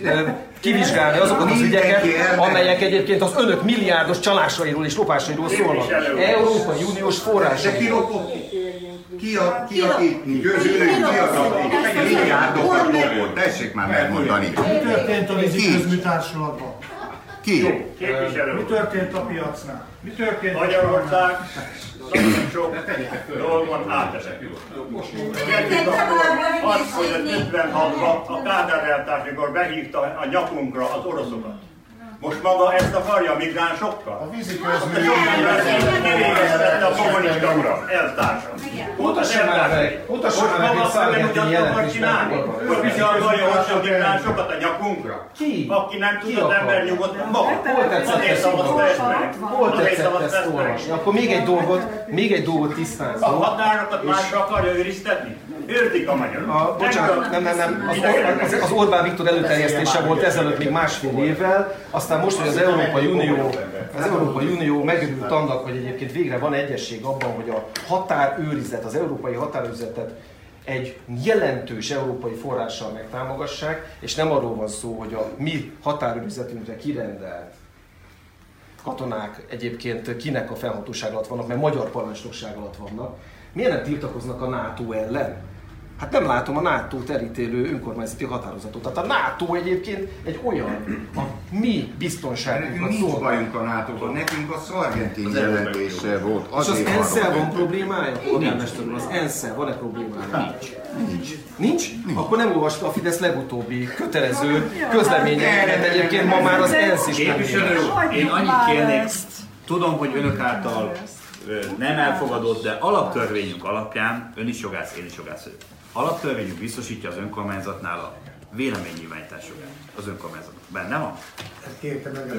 kivizsgálni azokat az ügyeket, amelyek egyébként az önök milliárdos csalásairól és lopásairól szólnak. Európai Uniós forrásokról. Ki, a, ki akit közülünk, ki akit milliárdokat lopott? Tessék már megmondani. Mi történt a vízi Ki? közműtársulatban? Ki? Képviselő. Mi történt a piacnál? Mi történt? Magyarország nagyon sok dolgon átesett. Az, hogy az 56-ban a Kádár eltárs, mikor behívta a nyakunkra az oroszokat. Most maga ezt akarja a migránsokkal? A vízi közmű a kommunista ura, eltársa. Mutassa már meg, mutassa már meg egy szárnyati jelentésben. Hogy viszi akarja hozni a migránsokat a nyakunkra? Ki? Aki nem tud az ember nyugodtan maga. Hol tetszett ezt olvasni? Hol Azért tetszett ezt olvasni? Akkor még egy dolgot, még egy dolgot A tisztázunk. határokat másra akarja őriztetni? Őrzik a magyarok. A, bocsánat, nem, nem, nem. Az, az, az Orbán Viktor előterjesztése volt ezelőtt még másfél évvel, aztán most, hogy az Európai Unió, az Európai Unió megörült annak, hogy egyébként végre van egyesség abban, hogy a határőrizet, az európai határőrizetet egy jelentős európai forrással megtámogassák, és nem arról van szó, hogy a mi határőrizetünkre kirendelt katonák egyébként kinek a felhatóság alatt vannak, mert magyar parancsnokság alatt vannak. Miért nem tiltakoznak a NATO ellen? Hát nem látom a NATO-t elítélő önkormányzati határozatot. Tehát a NATO egyébként egy olyan, a mi biztonságunkat nincs szolgálja. bajunk a nato nekünk a szargentin Az jelentése volt. És az ensz van problémája? Polgármester úr, az ensz van-e problémája? Nincs. Nincs? Nincs? Akkor nem olvasta a Fidesz legutóbbi kötelező közleményeket. Egyébként ma már az ENSZ is Képviselő én annyit kérnék, tudom, hogy önök által nem elfogadott, de alaptörvényünk alapján, ön is jogász, én is jogász vagyok. Alaptörvényünk biztosítja az önkormányzatnál a véleménynyilvánítás jogát. Az önkormányzatnak. Benne van?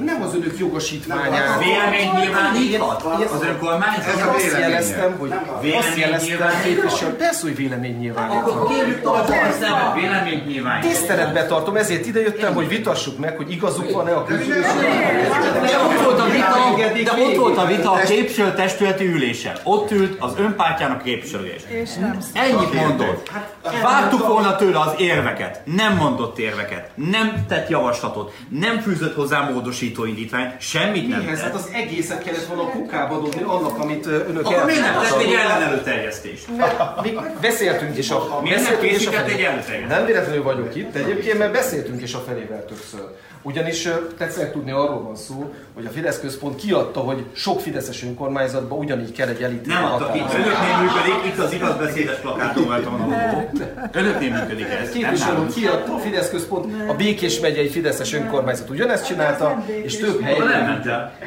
Nem az önök jogosítványát. Véleménynyilváníthat Ilyen- az önkormányzat? Én azt jeleztem, hogy azt jeleztem képviselő, persze, hogy véleménynyilváníthat. Akkor kérjük tartani a szemet, véleménynyilváníthat. Tiszteletbe tartom, ezért idejöttem, hogy vitassuk meg, hogy igazuk van-e a közülésnek. De ott volt a vita, de ott volt a vita a képviselőtestületi ülésen. Ott ült az önpártjának képviselője. Ennyit mondott. Vártuk volna tőle az érveket. Nem mondott érveket. Nem tett javaslatot. Nem fűzött hozzá módosító indítványt. Semmit nem Mihez? Hát tett. az egészet kellett volna a kukába dobni annak, amit önök Akkor miért nem tett egy ellenelőterjesztést? Mi beszéltünk is a... Miért nem beszéltünk is a készített felé- egy? Nem véletlenül vagyok itt egyébként, mert beszéltünk is a felével többször. Ugyanis tetszett tudni, arról van szó, hogy a Fidesz központ kiadta, hogy sok Fideszes önkormányzatban ugyanígy kell egy elítélő Nem adtak itt. Önöknél működik, itt az igazbeszédes plakátom volt a logó. Önöknél működik ez. Képviselő kiadta a Fidesz központ, a Békés megyei Fideszes önkormányzat ugyanezt csinálta, és több helyen.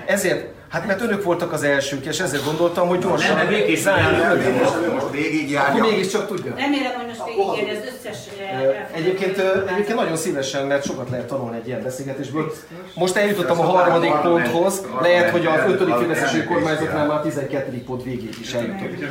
Ezért, hát mert önök voltak az elsők, és ezért gondoltam, hogy gyorsan Nem, megyei le. most- most végig Akkor mégiscsak tudja. Remélem, hogy most végigér az összes eh, Egyébként, egyébként nagyon szívesen, mert sokat lehet tanulni egy ilyen beszélgetésből. Most eljutottam a harmadik ponthoz, lehet, hogy az ötödik fideszes önkormányzatnál már a 12. pont végéig is eljutott.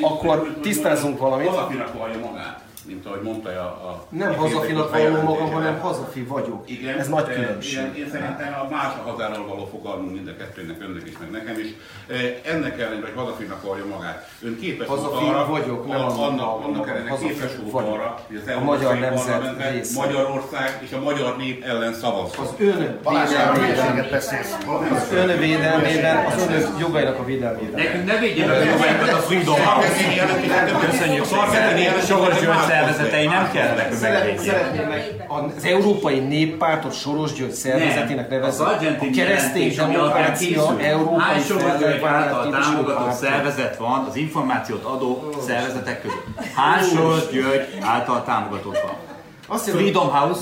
Akkor tisztázzunk valamit. Hazafinak vallja magát, mint ahogy mondta a... a Nem hazafinak vallom magam, hanem hazafi vagyok. Igen, Ez nagy különbség. Én, én szerintem a más a hazáról való fogalmunk mind a kettőnek, önnek is, meg nekem is. Eh, Ennek ellenére, hogy hazafinak vallja magát. Ön képes volt Hazafi arra, vagyok, nem annak, annak a- ellenére képes volt vagyok. arra, hogy az A magyar nemzet része. Magyarország és a magyar nép ellen szavazott. Az ön védelmében, az ön védelmében, az önök jogainak a védelmében. Nekünk ne védjenek a jogainkat a Freedom House. Köszönjük szépen. Soros György szervezetei nem. Szeretném meg az Európai Néppártot Soros György szervezetének. Az Argentin A keresztény demokrácia, európai Hány Soros György által támogatott szervezet van az információt adó szervezetek között? Hány Soros György által támogatott van? Freedom House,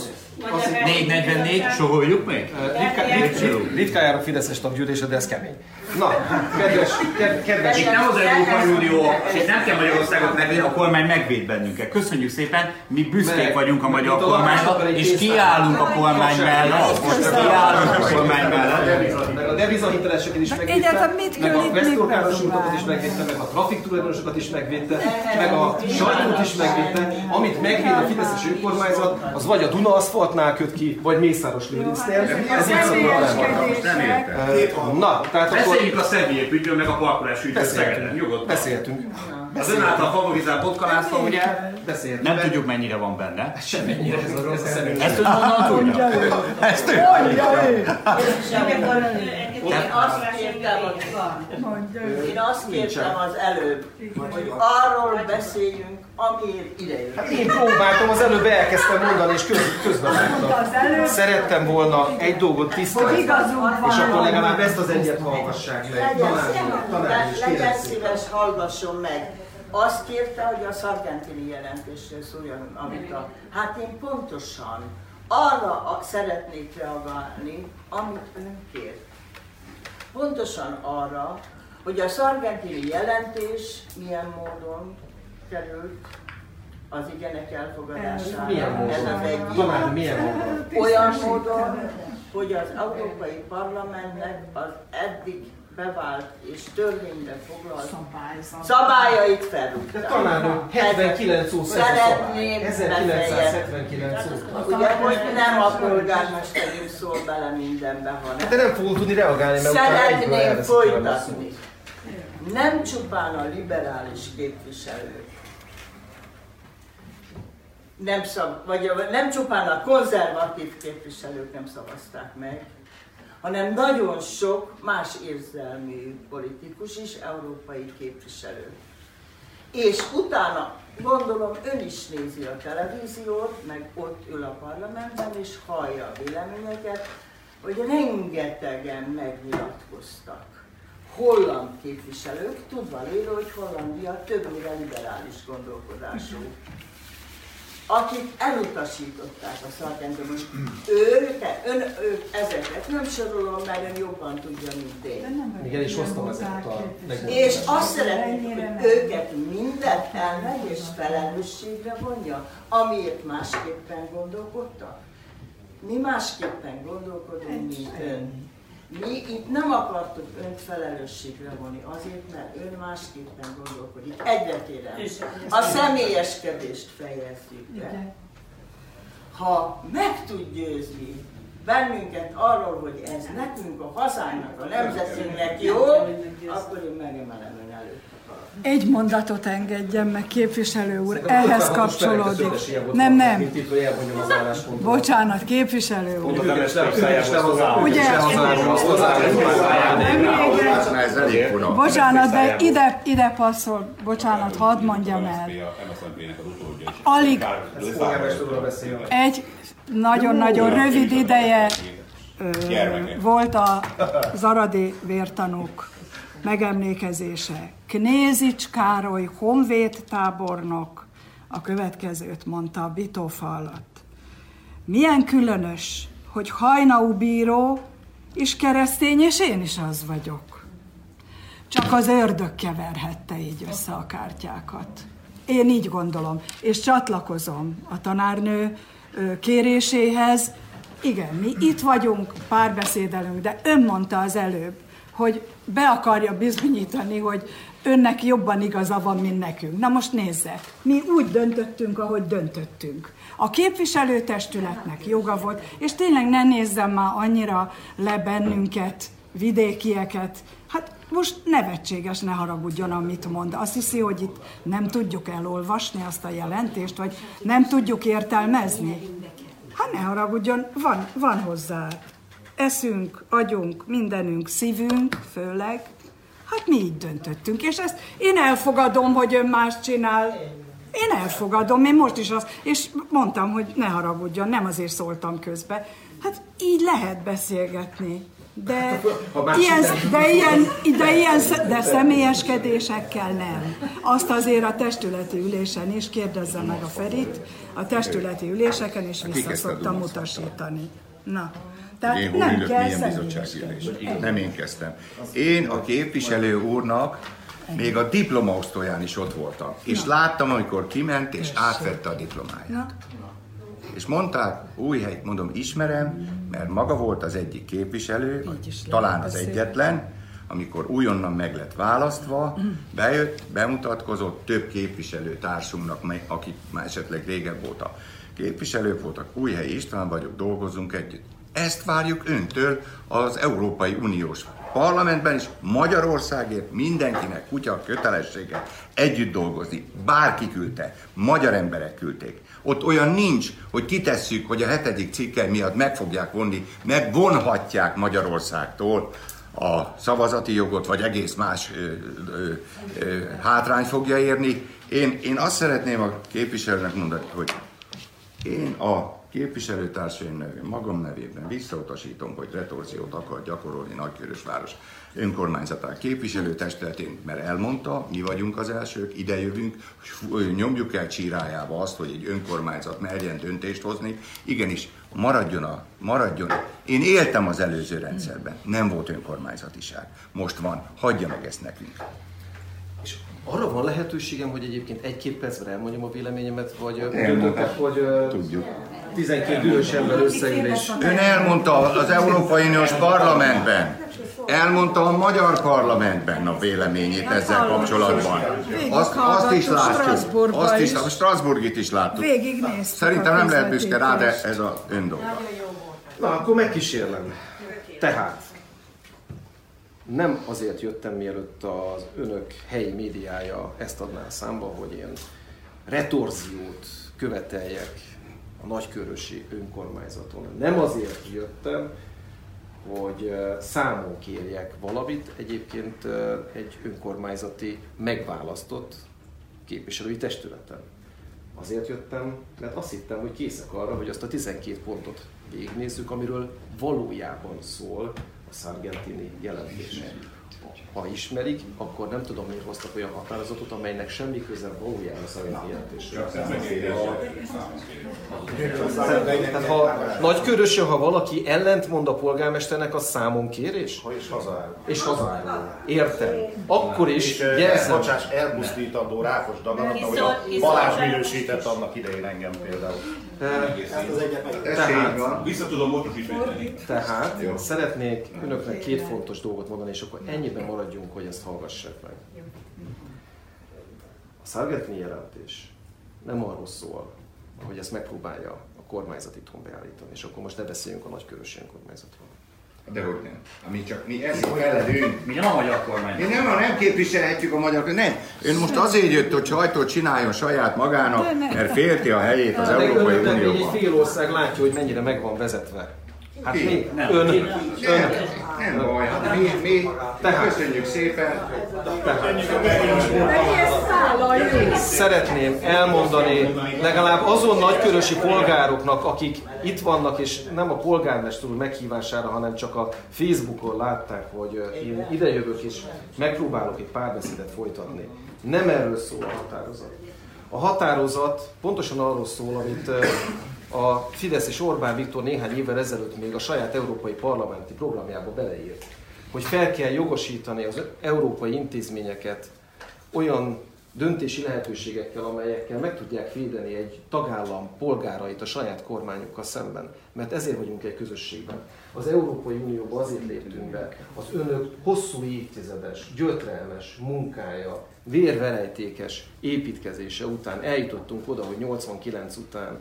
444, soroljuk még? Ritka, rit, ritkán járok Fideszes taggyűlésre, de ez kemény. Na, kedves, ked- kedves... Itt nem az Európai Unió, és itt nem kell Magyarországot megvédeni, a kormány megvéd bennünket. Köszönjük szépen, mi büszkék vagyunk a magyar kormányra, és kiállunk a kormány mellett. Kiállunk a kormány mellett. Meg a devizahiteleseket is Meg megvédte, meg a itt vesztorkárosokat is megvédte, meg a trafik tulajdonosokat is megvédte, meg a sajtót is megvédte. Amit megvéd a Fideszes önkormányzat, az vagy a Duna aszfaltnál köt ki, vagy Mészáros Lőrincnél. Ez így szokott Na, tehát akkor Beszéljünk a személyép ügyről, meg a parkolás ügyről Szegeden. beszéltünk. Nyugodtan. Beszéltünk. Az ön által favorizált botkalászló, ugye? Beszéltünk. Nem tudjuk mennyire van benne. Semmennyire ez a, személy. Ezt ön honnan tudja? Ezt ő. Akkor, eh, Én azt kértem, én azt kértem az előbb, hogy arról beszéljünk, amiért idejött. Hát én próbáltam, az előbb elkezdtem mondani, és köz, közben vágtam. Szerettem volna egy dolgot tisztázni, és akkor legalább ezt az egyet hallgassák meg. Legyen, szíves, hallgasson meg. Azt kérte, hogy a szargentini jelentésről szóljon a vita. Hát én pontosan arra szeretnék reagálni, amit ön kért. Pontosan arra, hogy a szargentini jelentés milyen módon került az igenek elfogadására. Milyen módon? Ez az egyik. Tanár, milyen módon? Olyan módon, hogy az Európai Parlamentnek az eddig bevált és törvénybe foglalt szabályait felrúgták. De tanár úr, 79 óta. Szeretném 1979 óta. Ugye, hogy nem a polgármesterünk szól bele mindenbe, hanem De nem fogunk tudni reagálni, mert Szeretném folytatni. Nem csupán a liberális képviselők, nem, szab, vagy nem csupán a konzervatív képviselők nem szavazták meg, hanem nagyon sok más érzelmű politikus is, európai képviselő. És utána gondolom ön is nézi a televíziót, meg ott ül a parlamentben, és hallja a véleményeket, hogy rengetegen megnyilatkoztak. Holland képviselők, tudva lévő, hogy Hollandia többnyire liberális gondolkodású akik elutasították a szakendő. Most ők, ön, ők ezeket nem sorolom, mert ön jobban tudja, mint én. Igen, és hoztam ezeket a És azt szeretnék, hogy őket mindent elmegy és felelősségre vonja, amiért másképpen gondolkodtak. Mi másképpen gondolkodunk, mint ön. Mi itt nem akartuk önt felelősségre vonni, azért, mert ön másképpen gondolkodik. Egyetérem. A személyeskedést fejezzük be. Ha meg tud győzni bennünket arról, hogy ez nekünk, a hazánknak, a nemzetünknek jó, akkor én megemelem. Egy mondatot engedjen meg, képviselő úr, ehhez kapcsolódik. Nem, nem. Bocsánat, képviselő úr. Ugye? Bocsánat, de ide, ide passzol, bocsánat, hadd mondjam el. Alig egy nagyon-nagyon rövid ideje volt a Zaradi vértanúk megemlékezése. Knézics Károly honvéd tábornok a következőt mondta a bitófa alatt. Milyen különös, hogy Hajnau bíró is keresztény, és én is az vagyok. Csak az ördög keverhette így össze a kártyákat. Én így gondolom, és csatlakozom a tanárnő kéréséhez. Igen, mi itt vagyunk, párbeszédelünk, de ön mondta az előbb, hogy be akarja bizonyítani, hogy önnek jobban igaza van, mint nekünk. Na most nézze, mi úgy döntöttünk, ahogy döntöttünk. A képviselőtestületnek joga volt, és tényleg ne nézzem már annyira le bennünket, vidékieket. Hát most nevetséges, ne haragudjon, amit mond. Azt hiszi, hogy itt nem tudjuk elolvasni azt a jelentést, vagy nem tudjuk értelmezni. Hát ne haragudjon, van, van hozzá eszünk, agyunk, mindenünk, szívünk, főleg. Hát mi így döntöttünk, és ezt én elfogadom, hogy ön más csinál. Én elfogadom, én most is azt, és mondtam, hogy ne haragudjon, nem azért szóltam közbe. Hát így lehet beszélgetni. De más ilyen, de ilyen, de ilyen, de személyeskedésekkel nem. Azt azért a testületi ülésen is kérdezze meg a Ferit, a testületi üléseken is vissza kezdted szoktam utasítani. Na, tehát hol nem ülök, kell milyen bizottsági ülés? személyeskedni. Nem én kezdtem. Én a képviselő úrnak még a diplomaosztóján is ott voltam. És Na. láttam, amikor kiment és átvette a diplomáját. Na, És mondták, új hely, mondom, ismerem, mert maga volt az egyik képviselő, talán az egyetlen, amikor újonnan meg lett választva, bejött, bemutatkozott több képviselő társunknak, akik már esetleg régebb volt a képviselők voltak, Újhelyi István vagyok, dolgozunk együtt. Ezt várjuk öntől az Európai Uniós parlamentben is, Magyarországért mindenkinek kutya kötelessége együtt dolgozni. Bárki küldte, magyar emberek küldték. Ott olyan nincs, hogy kitesszük, hogy a hetedik cikke miatt meg fogják vonni, megvonhatják Magyarországtól a szavazati jogot, vagy egész más ö, ö, ö, hátrány fogja érni. Én, én azt szeretném a képviselőnek mondani, hogy én a képviselőtársaim nevében, magam nevében visszautasítom, hogy retorziót akar gyakorolni Nagykörösváros önkormányzatán képviselőtestületén, mert elmondta, mi vagyunk az elsők, ide jövünk, nyomjuk el csírájába azt, hogy egy önkormányzat merjen döntést hozni. Igenis, maradjon a, maradjon. Én éltem az előző rendszerben, nem volt önkormányzatiság. Most van, hagyja meg ezt nekünk. És arra van lehetőségem, hogy egyébként egy-két percben elmondjam a véleményemet, vagy Elmondhatod. hogy ö, Tudjuk. 12 dühös ember összeül és... Ön elmondta az Európai Uniós Parlamentben, elmondta a magyar parlamentben a véleményét ezzel kapcsolatban. Azt, azt is látjuk, azt is, a Strasburgit is láttuk. Végignéztük Szerintem nem lehet büszke rá, de ez a ön dolga. Na, akkor megkísérlem. Tehát, nem azért jöttem, mielőtt az önök helyi médiája ezt adná számba, hogy én retorziót követeljek a nagykörösi önkormányzaton. Nem azért jöttem, hogy számon kérjek valamit, egyébként egy önkormányzati megválasztott képviselői testületen. Azért jöttem, mert azt hittem, hogy készek arra, hogy azt a 12 pontot végignézzük, amiről valójában szól a Sargentini jelentés. Ha ismerik, akkor nem tudom, miért hoztak olyan határozatot, amelynek semmi köze valójában a Sargentini jelentéshez. Tehát ha nagykörösön, ha valaki ellentmond a polgármesternek, az számon kérés? Ha is hazaáll. És hazaáll. Értem. Akkor is És, eh, jelzem. Bocsáss, elpusztítandó rákos daganat, ahogy a Balázs minősített annak idején engem például. Tehát, Vissza tudom most is tehát szeretnék önöknek két fontos dolgot mondani, és akkor ennyiben maradjunk, hogy ezt hallgassák meg. A Sargentini jelentés nem arról szól, hogy ezt megpróbálja a kormányzat itthon beállítani, és akkor most ne beszéljünk a nagykörösi önkormányzatról. De hogy nem. Mi csak mi ezért felelünk. Mi nem a magyar kormány. Mi nem, nem képviselhetjük a magyar Nem. Ön most azért jött, hogy sajtót csináljon saját magának, mert félti a helyét az Európai így egy Unióban. fél ország látja, hogy mennyire meg van vezetve. Hát Ki? mi? Nem. Ön, ön, Nem, nem baj, hát mi, mi Tehát. köszönjük szépen. Szeretném elmondani legalább azon nagykörösi polgároknak, akik itt vannak, és nem a polgármester úr meghívására, hanem csak a Facebookon látták, hogy én idejövök és megpróbálok egy párbeszédet folytatni. Nem erről szól a határozat. A határozat pontosan arról szól, amit a Fidesz és Orbán Viktor néhány évvel ezelőtt még a saját európai parlamenti programjába beleírt, hogy fel kell jogosítani az európai intézményeket olyan döntési lehetőségekkel, amelyekkel meg tudják védeni egy tagállam polgárait a saját kormányukkal szemben. Mert ezért vagyunk egy közösségben. Az Európai Unióba azért léptünk be. Az önök hosszú évtizedes, gyötrelmes munkája, vérverejtékes építkezése után eljutottunk oda, hogy 89 után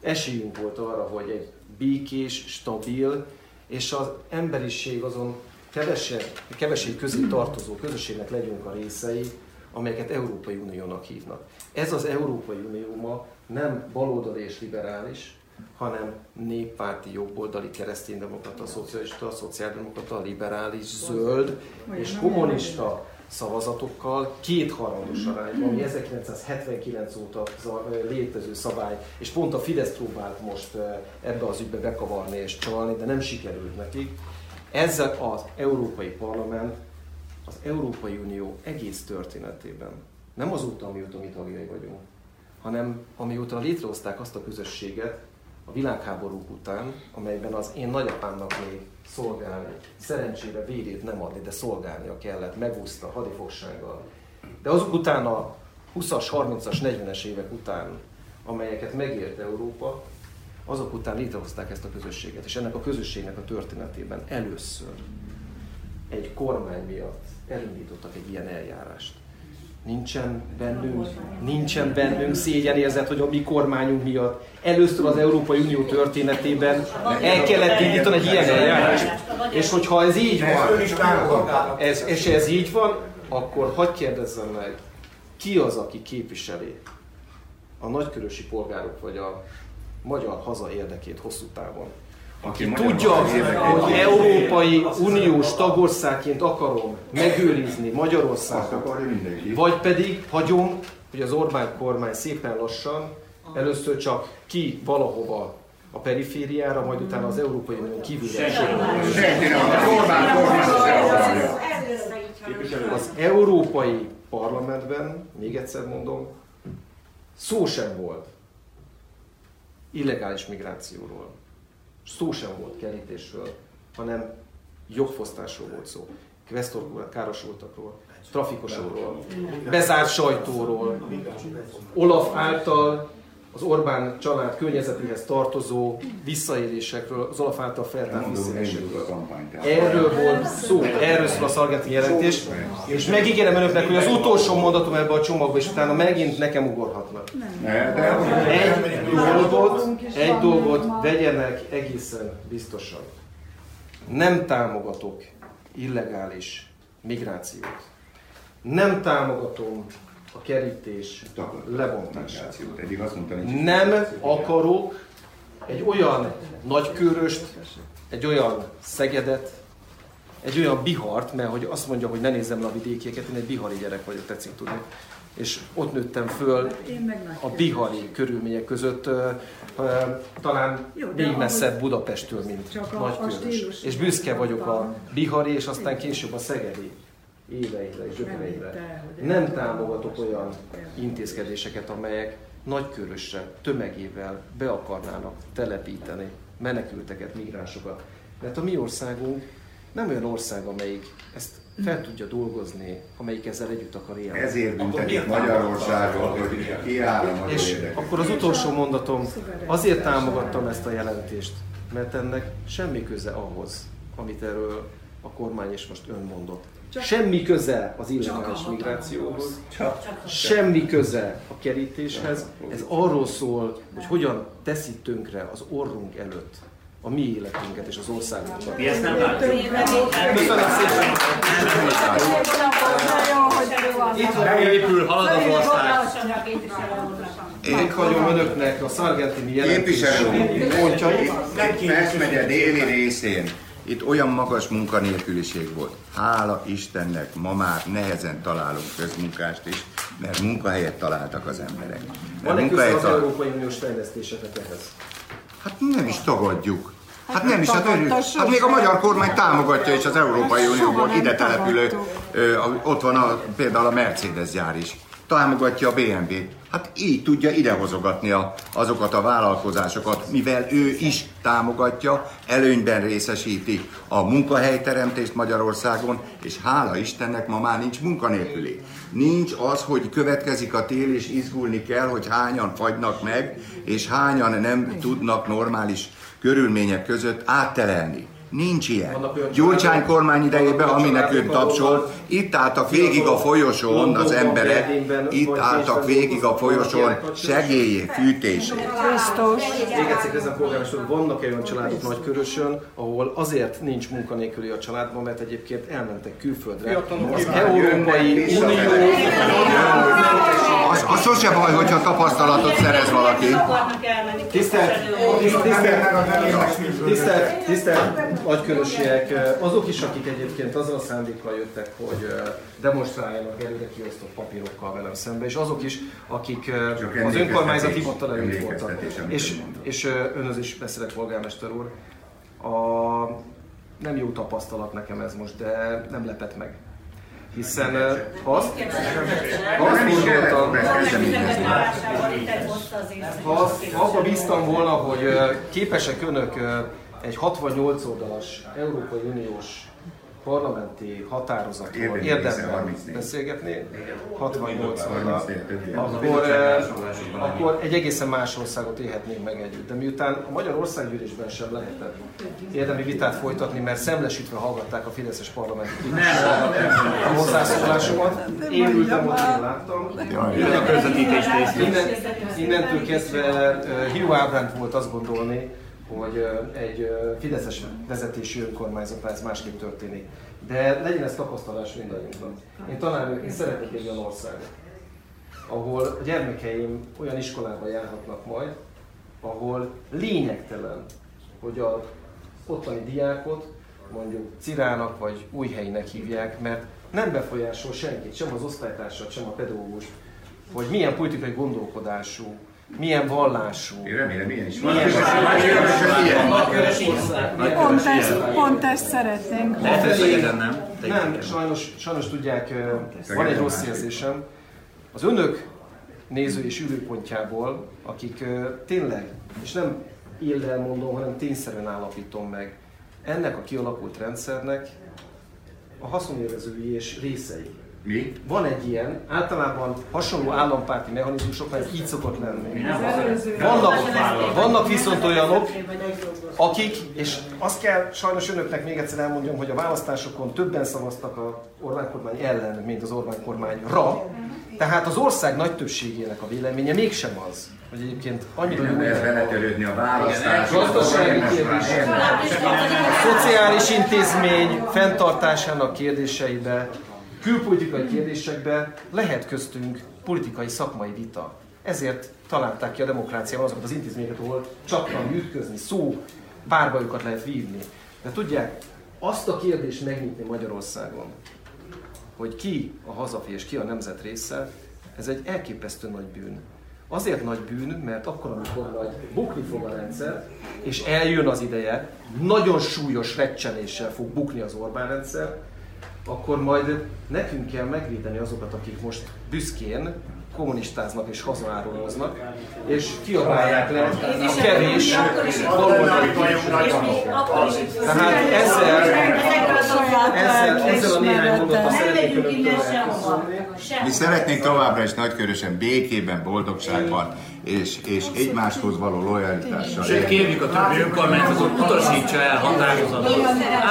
esélyünk volt arra, hogy egy békés, stabil, és az emberiség azon kevesebb, keveség közé tartozó közösségnek legyünk a részei, amelyeket Európai Uniónak hívnak. Ez az Európai Unió ma nem baloldali és liberális, hanem néppárti, jobboldali, kereszténydemokrata, szocialista, szociáldemokrata, liberális, zöld és kommunista szavazatokkal kétharmados arányban, ami 1979 óta létező szabály, és pont a Fidesz próbált most ebbe az ügybe bekavarni és csalni, de nem sikerült nekik. Ezzel az Európai Parlament az Európai Unió egész történetében, nem azóta, amióta mi tagjai vagyunk, hanem amióta létrehozták azt a közösséget a világháborúk után, amelyben az én nagyapámnak még szolgálni, szerencsére vérét nem adni, de szolgálnia kellett, megúszta hadifogsággal. De azok után a 20-as, 30-as, 40-es évek után, amelyeket megért Európa, azok után létrehozták ezt a közösséget, és ennek a közösségnek a történetében először egy kormány miatt elindítottak egy ilyen eljárást. Nincsen bennünk, nincsen bennünk szégyenérzet, hogy a mi kormányunk miatt először az Európai Unió történetében el kellett indítani egy ilyen eljárást. És hogyha ez így van, ez, és ez így van, akkor hagyd kérdezzem meg, ki az, aki képviseli a nagykörösi polgárok vagy a magyar haza érdekét hosszú távon. Aki tudja, hogy Európai Uniós tagországként akarom megőrizni Magyarországot, vagy pedig hagyom, hogy az Orbán kormány szépen lassan először csak ki valahova a perifériára, majd utána az Európai Unión kívülre. Az Európai Parlamentben, még egyszer mondom, szó sem volt illegális migrációról, szó sem volt kerítésről, hanem jogfosztásról volt szó. Kvesztor károsultakról, trafikosokról, bezárt sajtóról, Olaf által az Orbán család környezetéhez tartozó visszaélésekről, az Olaf által feltárt visszaélésekről. Erről volt szó, erről szól a szargenti jelentés, és megígérem önöknek, hogy az utolsó mondatom ebbe a csomagba, és utána megint nekem ugorhatnak. Egy dolgot, egy dolgot vegyenek egészen biztosan. Nem támogatok illegális migrációt. Nem támogatom a kerítés lebontását. Eddig azt mondtam, hogy Nem akarok egy olyan nagyköröst, egy olyan Szegedet, egy olyan Bihart, mert hogy azt mondja, hogy ne nézzem le a vidékieket, én egy bihari gyerek vagyok, tetszik tudni. És ott nőttem föl a bihari körülmények között, talán Jó, még messzebb Budapesttől, mint nagykörös. És büszke vagyok a bihari, és aztán később a szegedi éveire és hogy Nem támogatok olyan intézkedéseket, amelyek nagykörösre, tömegével be akarnának telepíteni menekülteket, migránsokat. Mert a mi országunk nem olyan ország, amelyik ezt fel tudja dolgozni, amelyik ezzel együtt akar élni. Ezért büntetik Magyarországot, hogy kiáll a magyar És érdekek. akkor az utolsó mondatom, azért támogattam ezt a jelentést, mert ennek semmi köze ahhoz, amit erről a kormány is most ön mondott. Semmi köze az illegális migrációhoz, semmi köze a kerítéshez. Ez arról szól, hogy hogyan teszi tönkre az orrunk előtt a mi életünket és az országunkat. Mi ezt nem látjuk. Köszönöm szépen! Itt Beépül, halad az ország. Én hagyom önöknek a szargentini jelentés Képviselő pontjait. Pest megye déli részén itt olyan magas munkanélküliség volt. Hála Istennek ma már nehezen találunk közmunkást is, mert munkahelyet találtak az emberek. Van-e köze munkahelyet az talál- Európai Uniós fejlesztéseknek ehhez? Hát nem is tagadjuk. Hát nem is, hát, örül. hát még a magyar kormány támogatja is az Európai Unióból ide települő, ö, ott van a, például a Mercedes gyár is. Támogatja a BMW-t. Hát így tudja idehozogatni a, azokat a vállalkozásokat, mivel ő is támogatja, előnyben részesíti a munkahelyteremtést Magyarországon, és hála Istennek ma már nincs munkanélküli. Nincs az, hogy következik a tél, és izgulni kell, hogy hányan fagynak meg, és hányan nem tudnak normális körülmények között áttelelni. Nincs ilyen. Gyurcsány kormány idejében, aminek ön tapsolt, itt álltak végig a folyosón az emberek, itt álltak végig a folyosón segélyé, fűtésé. Biztos. Még egyszer kérdezem, polgármester úr, vannak-e olyan családok Nagykörösön, ahol azért nincs munkanélküli a családban, mert egyébként elmentek külföldre. Az Európai Unió... Az, az sose baj, hogyha tapasztalatot szerez valaki. Tisztelt, tisztelt, tisztelt, tisztelt nagykörösiek, azok is, akik egyébként azzal a szándékkal jöttek, hogy eh, demonstráljanak előre kiosztott papírokkal velem szembe, és azok is, akik eh, az emlékeztetés. önkormányzat hivatal előtt voltak. És, és eh, önhöz is beszélek, polgármester úr. A, nem jó tapasztalat nekem ez most, de nem lepett meg. Hiszen eh, azt, azt gondoltam, ha, ha abba bíztam volna, hogy képesek önök egy 68 oldalas Európai Uniós parlamenti határozatról Érdemi érdemben része, 34. beszélgetni, 68 oldal, 34, több akkor, akkor egy egészen más országot élhetnénk meg együtt. De miután a Magyar Országgyűlésben sem lehetett érdemi vitát folytatni, mert szemlesítve hallgatták a Fideszes parlamenti a hozzászólásomat, én ültem ott, én láttam. Innen, innentől kezdve hiú ábránt volt azt gondolni, hogy egy Fideszes vezetésű önkormányzatnál ez másképp történik. De legyen ez tapasztalás mindannyiunknak. Én tanár, én szeretnék egy olyan országot, ahol a gyermekeim olyan iskolába járhatnak majd, ahol lényegtelen, hogy a ottani diákot mondjuk Cirának vagy Újhelynek hívják, mert nem befolyásol senkit, sem az osztálytársat, sem a pedagógust, hogy milyen politikai gondolkodású, milyen vallású. Én remélem, ilyen is van. Pont ezt, pont ezt szeretnénk. Nem, sajnos, sajnos tudják, van egy rossz érzésem. Az önök néző és ülőpontjából, akik tényleg, és nem illel mondom, hanem tényszerűen állapítom meg, ennek a kialakult rendszernek a haszonélvezői és részei. Mi? Van egy ilyen, általában hasonló állampárti mechanizmusoknál ez így szokott lenni. Vannak, vannak viszont olyanok, akik, és azt kell sajnos önöknek még egyszer elmondjam, hogy a választásokon többen szavaztak a Orbán kormány ellen, mint az Orbán kormányra, tehát az ország nagy többségének a véleménye mégsem az, hogy egyébként annyira Nem jó lehet beletörődni a választásokba. Gazdasági kérdés, a szociális intézmény fenntartásának kérdéseibe, külpolitikai kérdésekbe lehet köztünk politikai szakmai vita. Ezért találták ki a demokráciában azokat az intézményeket, ahol van ütközni, szó, párbajukat lehet vívni. De tudják, azt a kérdést megnyitni Magyarországon, hogy ki a hazafi és ki a nemzet része, ez egy elképesztő nagy bűn. Azért nagy bűn, mert akkor, amikor majd bukni fog a rendszer, és eljön az ideje, nagyon súlyos recsenéssel fog bukni az Orbán rendszer, akkor majd nekünk kell megvédeni azokat, akik most büszkén kommunistáznak és hazaárulóznak, és kiabálják le a kevés Tehát ezzel, ezzel, ezzel a néhány mondattal szeretnék. Mi szeretnénk továbbra is nagykörösen, békében, boldogságban és, és egymáshoz való lojalitással. Sőt, kérjük a többi önkormányzatot, utasítsa el határozatot,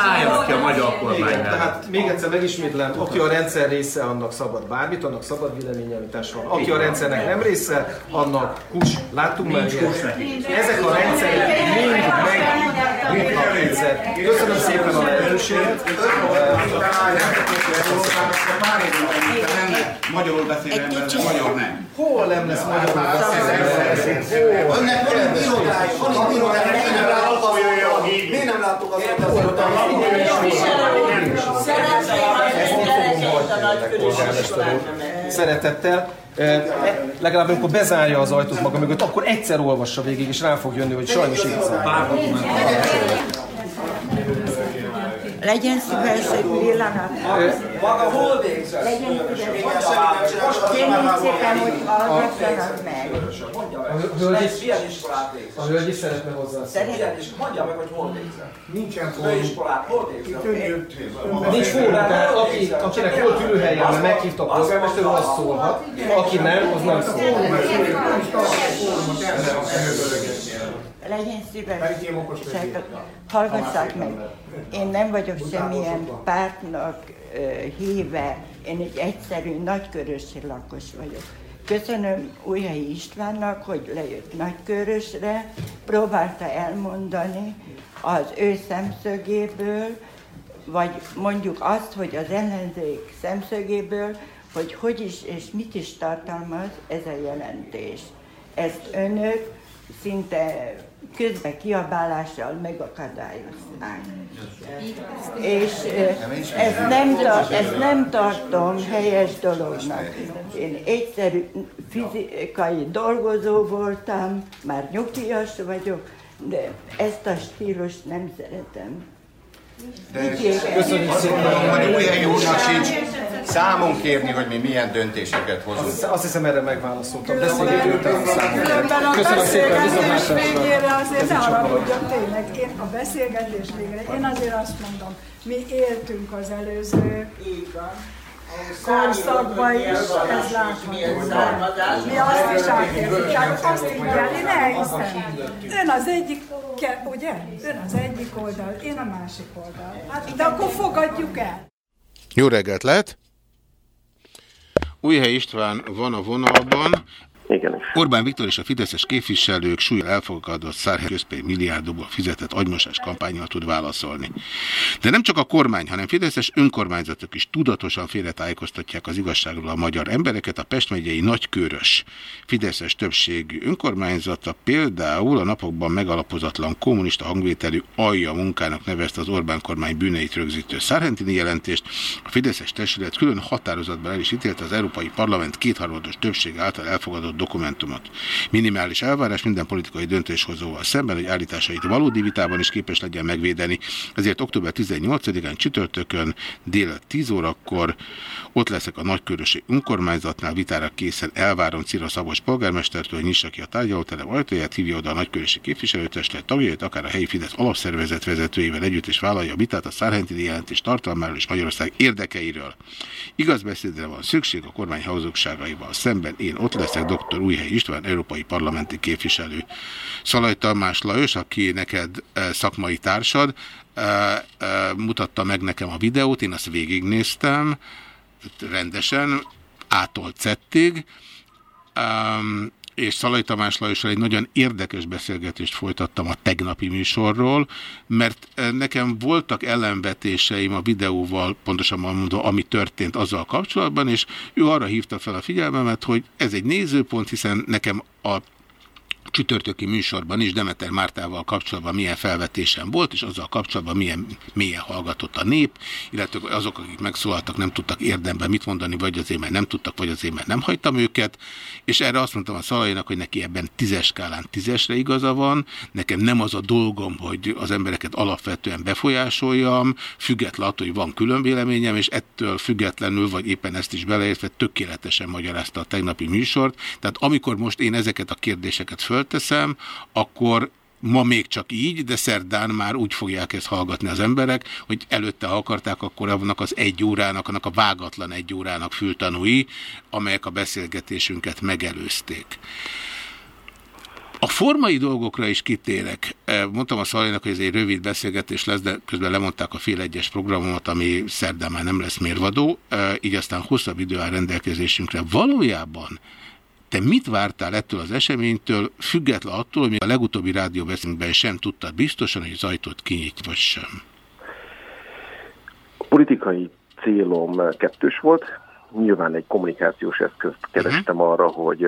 álljanak ki a magyar kormánynál. Tehát még egyszer megismétlem, aki a rendszer része, annak szabad bármit, annak szabad véleményeállítás van. Aki a rendszernek nem része, annak kus. Láttunk már. Ezek a rendszerek mind meg a rendszer. Köszönöm szépen a lehetőséget. Magyarul beszél ember, de magyar nem. Hol nem lesz magyarul beszélni? Önnek van egy bíródája, van egy bíródája, miért nem látok az Miért nem látok az Szeretettel. Eh, Legalább amikor bezárja az ajtót maga mögött, akkor egyszer olvassa végig, és rá fog jönni, hogy sajnos igazán. Legyen szíves egy pillanat. Maga hol végzett? Legyen szíves. Kérjük szépen, hogy hallgassanak meg. A hölgy is, Milyen iskolát végzett? a hölgy is szeretne hozzászólni. Milyen is- Mondja meg, hogy hol végzett. Nincsen Főiskolát, hol végzett? Nincs fórum, tehát aki, akinek volt ülőhelye, mert meghívta a polgármester, az szólhat. Aki nem, az nem szólhat. Legyen szíves. Hallgassák meg. Én nem vagyok semmilyen pártnak híve, én egy egyszerű, nagykörösi lakos vagyok. Köszönöm Újhelyi Istvánnak, hogy lejött Nagykörösre, próbálta elmondani az ő szemszögéből, vagy mondjuk azt, hogy az ellenzék szemszögéből, hogy hogy is és mit is tartalmaz ez a jelentés. Ezt önök szinte közbe kiabálással megakadályozták. És ö, ezt nem, tar- ezt nem tartom helyes dolognak. Én egyszerű fizikai dolgozó voltam, már nyugdíjas vagyok, de ezt a stílust nem szeretem. Köszönjük szépen. Hogy új helyi úrnak sincs számon kérni, hogy mi milyen döntéseket hozunk. Azt, azt hiszem erre megválaszoltam. Beszélgető után számon Köszönöm szépen, beszélgetés viszontlátásra. végére azért ne így haragudjon tényleg. Én a beszélgetés végére, én azért azt mondom, mi éltünk az előző korszakban is, ez látható. Mi azt is átéltük, tehát azt higgyelni, ne hiszem. Ön az egyik, ke- ugye? Ön az egyik oldal, én a másik oldal. Hát, de akkor fogadjuk el. Jó reggelt lehet! Újhely István van a vonalban. Igen. Orbán Viktor és a Fideszes képviselők súlyjal elfogadott szárhely közpénz milliárdokból fizetett agymosás kampányjal tud válaszolni. De nem csak a kormány, hanem Fideszes önkormányzatok is tudatosan félretájékoztatják az igazságról a magyar embereket. A Pest megyei nagykörös Fideszes többségű önkormányzata például a napokban megalapozatlan kommunista hangvételű alja munkának nevezte az Orbán kormány bűneit rögzítő Szárhentini jelentést. A Fideszes testület külön határozatban el is ítélte az Európai Parlament kétharmados többség által elfogadott dokumentumot. Minimális elvárás minden politikai döntéshozóval szemben, hogy állításait valódi vitában is képes legyen megvédeni. Ezért október 18-án csütörtökön dél 10 órakor ott leszek a nagykörösi önkormányzatnál vitára készen elvárom Cira Szabos polgármestertől, hogy nyissa ki a tárgyalóterem ajtóját, hívja oda a nagykörösi képviselőtestület tagjait, akár a helyi Fidesz alapszervezet vezetőivel együtt és vállalja a vitát a szárhentini jelentés tartalmáról és Magyarország érdekeiről. Igaz beszédre van szükség a kormány hazugságaival szemben. Én ott leszek, dr. Újhely István, európai parlamenti képviselő. Szalaj Tamás Lajos, aki neked szakmai társad, mutatta meg nekem a videót, én azt végignéztem, rendesen, ától cettig, um, és Szalai Tamás Lajossal egy nagyon érdekes beszélgetést folytattam a tegnapi műsorról, mert nekem voltak ellenvetéseim a videóval, pontosan mondom, ami történt azzal kapcsolatban, és ő arra hívta fel a figyelmemet, hogy ez egy nézőpont, hiszen nekem a csütörtöki műsorban is Demeter Mártával kapcsolatban milyen felvetésem volt, és azzal kapcsolatban milyen mélyen hallgatott a nép, illetve azok, akik megszólaltak, nem tudtak érdemben mit mondani, vagy azért, mert nem tudtak, vagy azért, mert nem hagytam őket, és erre azt mondtam a Szalainak, hogy neki ebben tízes skálán tízesre igaza van, nekem nem az a dolgom, hogy az embereket alapvetően befolyásoljam, független attól, hogy van különvéleményem, és ettől függetlenül, vagy éppen ezt is beleértve, tökéletesen magyarázta a tegnapi műsort. Tehát amikor most én ezeket a kérdéseket fölteszem, akkor ma még csak így, de szerdán már úgy fogják ezt hallgatni az emberek, hogy előtte, ha akarták, akkor annak az egy órának, annak a vágatlan egy órának fültanúi, amelyek a beszélgetésünket megelőzték. A formai dolgokra is kitérek. Mondtam a Szalainak, hogy ez egy rövid beszélgetés lesz, de közben lemondták a fél egyes programomat, ami szerdán már nem lesz mérvadó, így aztán hosszabb idő áll rendelkezésünkre. Valójában te mit vártál ettől az eseménytől, független attól, hogy a legutóbbi rádióbeszélünkben sem tudtad biztosan, hogy az ajtót kinyit, vagy sem? A politikai célom kettős volt. Nyilván egy kommunikációs eszközt kerestem uh -huh. arra, hogy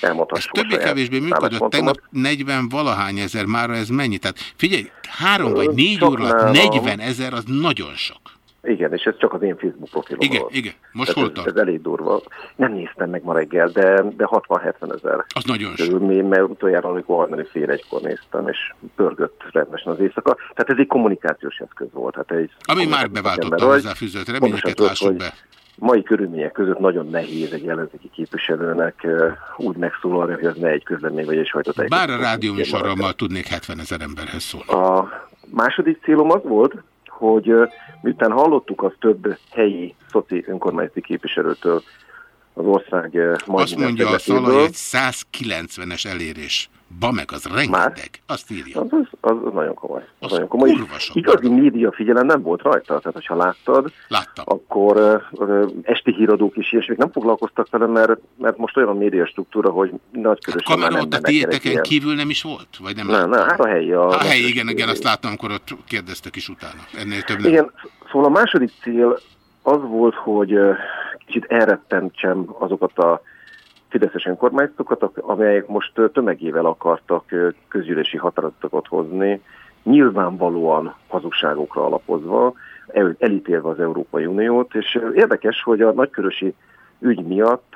elmondhassam. Ez többé-kevésbé működött, tegnap 40 valahány ezer, már ez mennyi? Tehát figyelj, három vagy négy óra 40 ezer, az nagyon sok. Igen, és ez csak az én Facebook profilom Igen, volt. igen. Most hol tart? Ez, ez elég durva. Nem néztem meg ma reggel, de, de 60-70 ezer. Az nagyon sok. Mert utoljára, amikor hajnali fél egykor néztem, és pörgött rendesen az éjszaka. Tehát ez egy kommunikációs eszköz volt. Hát egy Ami már beváltotta hozzáfűzött reményeket, lássuk be. Mai körülmények között nagyon nehéz egy ellenzéki képviselőnek úgy megszólalni, hogy az ne egy közlemény vagy egy sajtótájékoztató. Bár a rádió műsorommal tudnék 70 ezer emberhez szólni. A második célom az volt, hogy miután hallottuk az több helyi szoci önkormányzati képviselőtől az ország majdnem Azt mondja a Szalai, egy 190-es elérés. Ba meg, az rengeteg. Már? Azt írja. Az, az, az, nagyon komoly. Az, az nagyon komoly. Igazi média figyelem nem volt rajta. Tehát, hogyha láttad, Láttam. akkor uh, esti híradók is ilyesmik nem foglalkoztak vele, mert, mert most olyan média struktúra, hogy nagykörösen hát már nem ott a tiéteken kívül nem is volt? Vagy nem, nem, nem, hát a helyi. A, a helyi, igen, igen, azt láttam, amikor ott kérdeztek is utána. Ennél több nem. Igen, szóval a második cél az volt, hogy kicsit elrettentsem azokat a fideszes önkormányzatokat, amelyek most tömegével akartak közgyűlési határozatokat hozni, nyilvánvalóan hazugságokra alapozva, elítélve az Európai Uniót, és érdekes, hogy a nagykörösi ügy miatt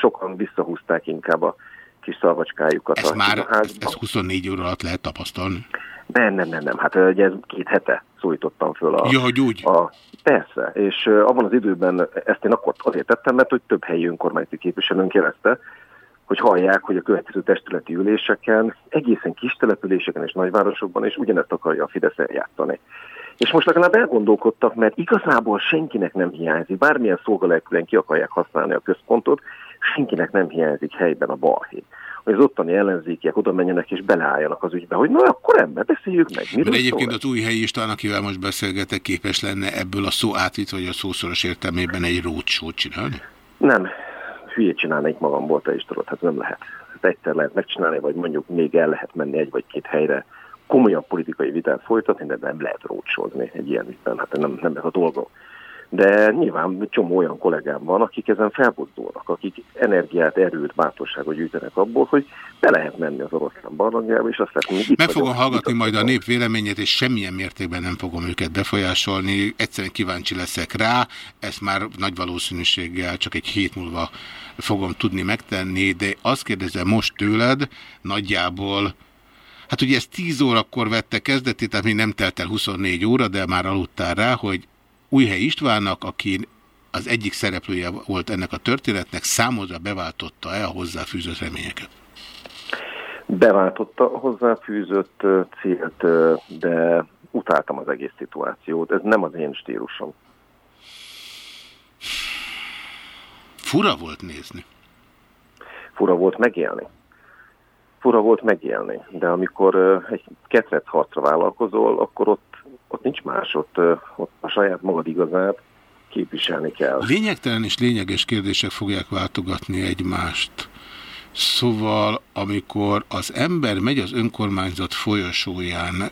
sokan visszahúzták inkább a kis szalvacskájukat ez a már. Ez 24 óra alatt lehet tapasztalni? Nem, nem, nem, nem. Hát ugye ez két hete szólítottam föl a... Ja, hogy úgy? A, persze, és abban az időben ezt én akkor azért tettem, mert hogy több helyi önkormányzati képviselőnk jelezte, hogy hallják, hogy a következő testületi üléseken, egészen kis településeken és nagyvárosokban is ugyanezt akarja a Fidesz eljátszani. És most legalább elgondolkodtak, mert igazából senkinek nem hiányzik, bármilyen szolgalelkűen ki akarják használni a központot, senkinek nem hiányzik helyben a balhé hogy az ottani ellenzékiek oda menjenek és beleálljanak az ügybe, hogy na akkor ember, beszéljük meg. Mert egyébként az új helyi István, akivel most beszélgetek, képes lenne ebből a szó átvit, vagy a szószoros értelmében egy rócsót csinálni? Nem. hülyét csinálnék magamból, te is tudod, hát nem lehet. Hát egyszer lehet megcsinálni, vagy mondjuk még el lehet menni egy vagy két helyre, komolyabb politikai vitát folytatni, de nem lehet rócsolni egy ilyen ügyben, hát nem, nem ez a dolgom. De nyilván csomó olyan kollégám van, akik ezen felbuzdulnak, akik energiát, erőt, bátorságot gyűjtenek abból, hogy be lehet menni az oroszlán barlangjába, és azt lehet, hogy Meg fogom vagyok, hallgatni majd a nép véleményét, és semmilyen mértékben nem fogom őket befolyásolni. Egyszerűen kíváncsi leszek rá, ezt már nagy valószínűséggel csak egy hét múlva fogom tudni megtenni, de azt kérdezem most tőled, nagyjából Hát ugye ez 10 órakor vette kezdetét, tehát még nem telt el 24 óra, de már aludtál rá, hogy Újhely Istvánnak, aki az egyik szereplője volt ennek a történetnek, számodra beváltotta-e a hozzáfűzött reményeket? beváltotta a hozzáfűzött célt, de utáltam az egész szituációt. Ez nem az én stílusom. Fura volt nézni. Fura volt megélni. Fura volt megélni, de amikor egy ketrec harcra vállalkozol, akkor ott, ott nincs más, ott, ott a saját magad igazát képviselni kell. Lényegtelen és lényeges kérdések fogják váltogatni egymást. Szóval, amikor az ember megy az önkormányzat folyosóján,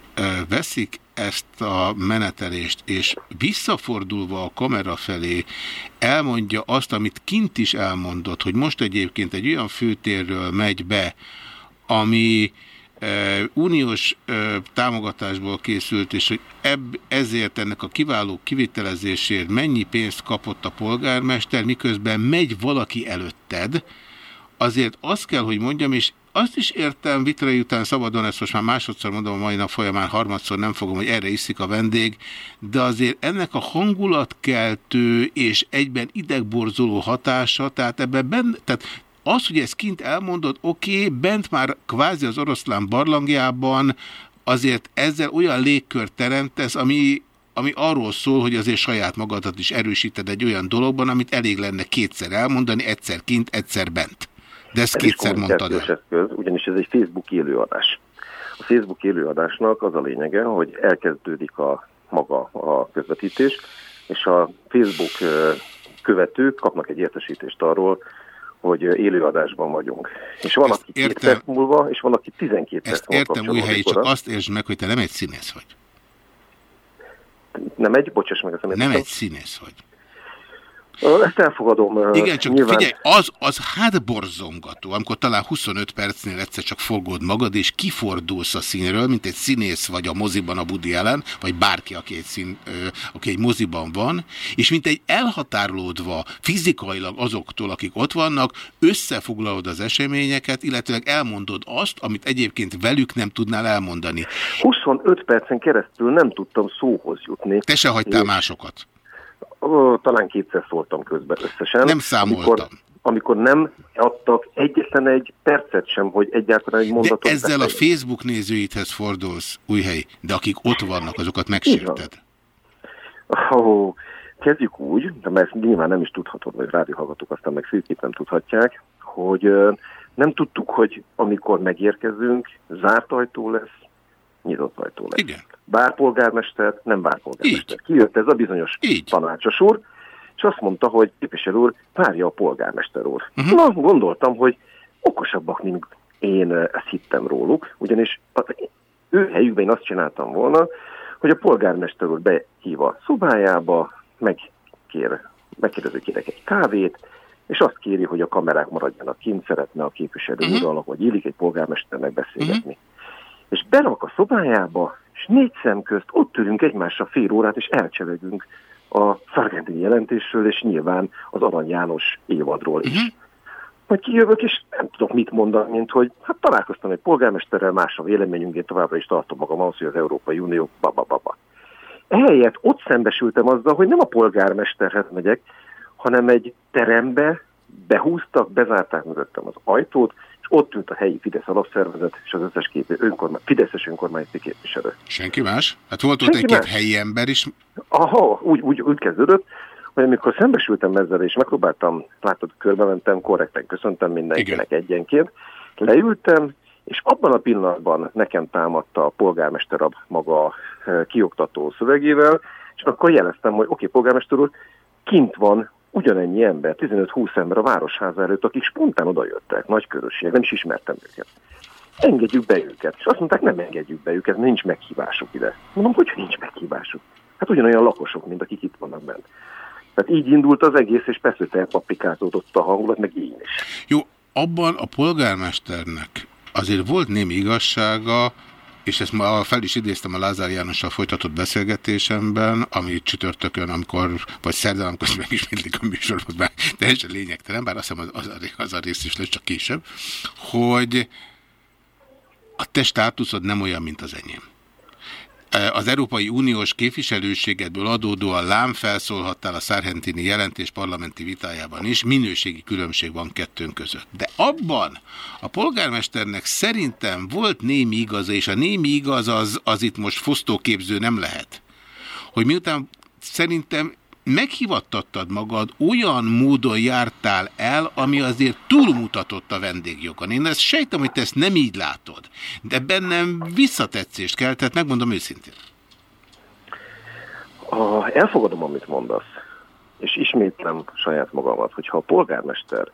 veszik ezt a menetelést, és visszafordulva a kamera felé elmondja azt, amit kint is elmondott, hogy most egyébként egy olyan főtérről megy be, ami uniós támogatásból készült, és hogy ebb, ezért ennek a kiváló kivitelezésért mennyi pénzt kapott a polgármester, miközben megy valaki előtted, azért azt kell, hogy mondjam, és azt is értem, vitrai után szabadon, ezt most már másodszor mondom a mai nap folyamán, harmadszor nem fogom, hogy erre iszik a vendég, de azért ennek a hangulatkeltő és egyben idegborzoló hatása, tehát ebben benne, tehát az, hogy ezt kint elmondod, oké, okay, bent már kvázi az oroszlán barlangjában azért ezzel olyan légkört teremtesz, ami, ami arról szól, hogy azért saját magadat is erősíted egy olyan dologban, amit elég lenne kétszer elmondani, egyszer kint, egyszer bent. De ezt Ez kétszer mondtad el. eszköz, ugyanis ez egy Facebook élőadás. A Facebook élőadásnak az a lényege, hogy elkezdődik a maga a közvetítés, és a Facebook követők kapnak egy értesítést arról, hogy élőadásban vagyunk. És van, aki két értem. perc múlva, és van, aki 12 perc Ezt múlva értem, új helyi, csak azt értsd meg, hogy te nem egy színész vagy. Nem egy, bocsáss meg, ezt nem egy színész vagy. Ezt elfogadom. Igen, csak nyilván... figyelj, az, az hátborzongató, amikor talán 25 percnél egyszer csak fogod magad, és kifordulsz a színről, mint egy színész vagy a moziban a Woody Allen, vagy bárki, aki egy, szín, aki egy moziban van, és mint egy elhatárolódva fizikailag azoktól, akik ott vannak, összefoglalod az eseményeket, illetőleg elmondod azt, amit egyébként velük nem tudnál elmondani. 25 percen keresztül nem tudtam szóhoz jutni. Te se hagytál És- másokat. Ó, talán kétszer szóltam közben összesen. Nem számoltam. Amikor, amikor nem adtak egyetlen egy percet sem, hogy egyáltalán egy De mondatot ezzel a. Facebook nézőidhez fordulsz, újhely, de akik ott vannak, azokat megsérted. Ó, kezdjük úgy, de mert ezt nyilván nem is tudhatod, vagy rádióhallgatók aztán meg szűkét nem tudhatják, hogy nem tudtuk, hogy amikor megérkezünk, zárt ajtó lesz, nyitott ajtó lesz. Igen. Bár polgármester, nem bár polgármester. Kijött ez a bizonyos Így. tanácsos úr, és azt mondta, hogy képviselő úr, várja a polgármester úr. Mhm. Uh-huh. Na, gondoltam, hogy okosabbak, mint én ö, ezt hittem róluk, ugyanis az ő helyükben én azt csináltam volna, hogy a polgármester úr behív a szobájába, megkér, megkérdezi, kérek egy kávét, és azt kéri, hogy a kamerák maradjanak kint, szeretne a képviselő Mhm. uh-huh. úrral, hogy illik egy polgármesternek beszélgetni. Uh-huh. És berak a szobájába, és négy szem közt ott ülünk egymásra fél órát, és elcsevegünk a Szargentini jelentésről, és nyilván az Arany János évadról is. Uh-huh. Majd kijövök, és nem tudok mit mondani, mint hogy hát találkoztam egy polgármesterrel, más a véleményünk, én továbbra is tartom magam ahhoz, hogy az Európai Unió baba baba. Ehelyett ott szembesültem azzal, hogy nem a polgármesterhez megyek, hanem egy terembe behúztak, bezárták mögöttem az ajtót, és ott ült a helyi Fidesz alapszervezet és az összes képő önkormány, Fideszes önkormányzati képviselő. Senki más? Hát volt ott egy-két helyi ember is. Aha, úgy, úgy, úgy kezdődött, hogy amikor szembesültem ezzel, és megpróbáltam, látod, körbementem, korrekten köszöntem mindenkinek Igen. egyenként, leültem, és abban a pillanatban nekem támadta a polgármester a maga eh, kioktató szövegével, és akkor jeleztem, hogy oké, okay, polgármester úr, kint van ugyanennyi ember, 15-20 ember a városháza előtt, akik spontán odajöttek, nagykörösségek, nem is ismertem őket. Engedjük be őket. És azt mondták, nem engedjük be őket, nincs meghívásuk ide. Mondom, hogy nincs meghívásuk. Hát ugyanolyan lakosok, mint akik itt vannak bent. Tehát így indult az egész, és persze elpapikázódott a hangulat, meg így is. Jó, abban a polgármesternek azért volt némi igazsága, és ezt ma fel is idéztem a Lázár Jánossal folytatott beszélgetésemben, ami csütörtökön, amikor, vagy szerdán, amikor megismétlik a műsorot, bár teljesen lényegtelen, bár azt hiszem az, az, a, rész is lesz csak később, hogy a te státuszod nem olyan, mint az enyém az Európai Uniós képviselőségedből adódóan lám felszólhattál a Szárhentini jelentés parlamenti vitájában is, minőségi különbség van kettőnk között. De abban a polgármesternek szerintem volt némi igaza, és a némi igaz az, az itt most fosztóképző nem lehet. Hogy miután szerintem meghivattattad magad, olyan módon jártál el, ami azért túlmutatott a vendégjogon. Én ezt sejtem, hogy te ezt nem így látod, de bennem visszatetszést kell, tehát megmondom őszintén. A, elfogadom, amit mondasz, és ismétlem saját magamat, hogyha a polgármester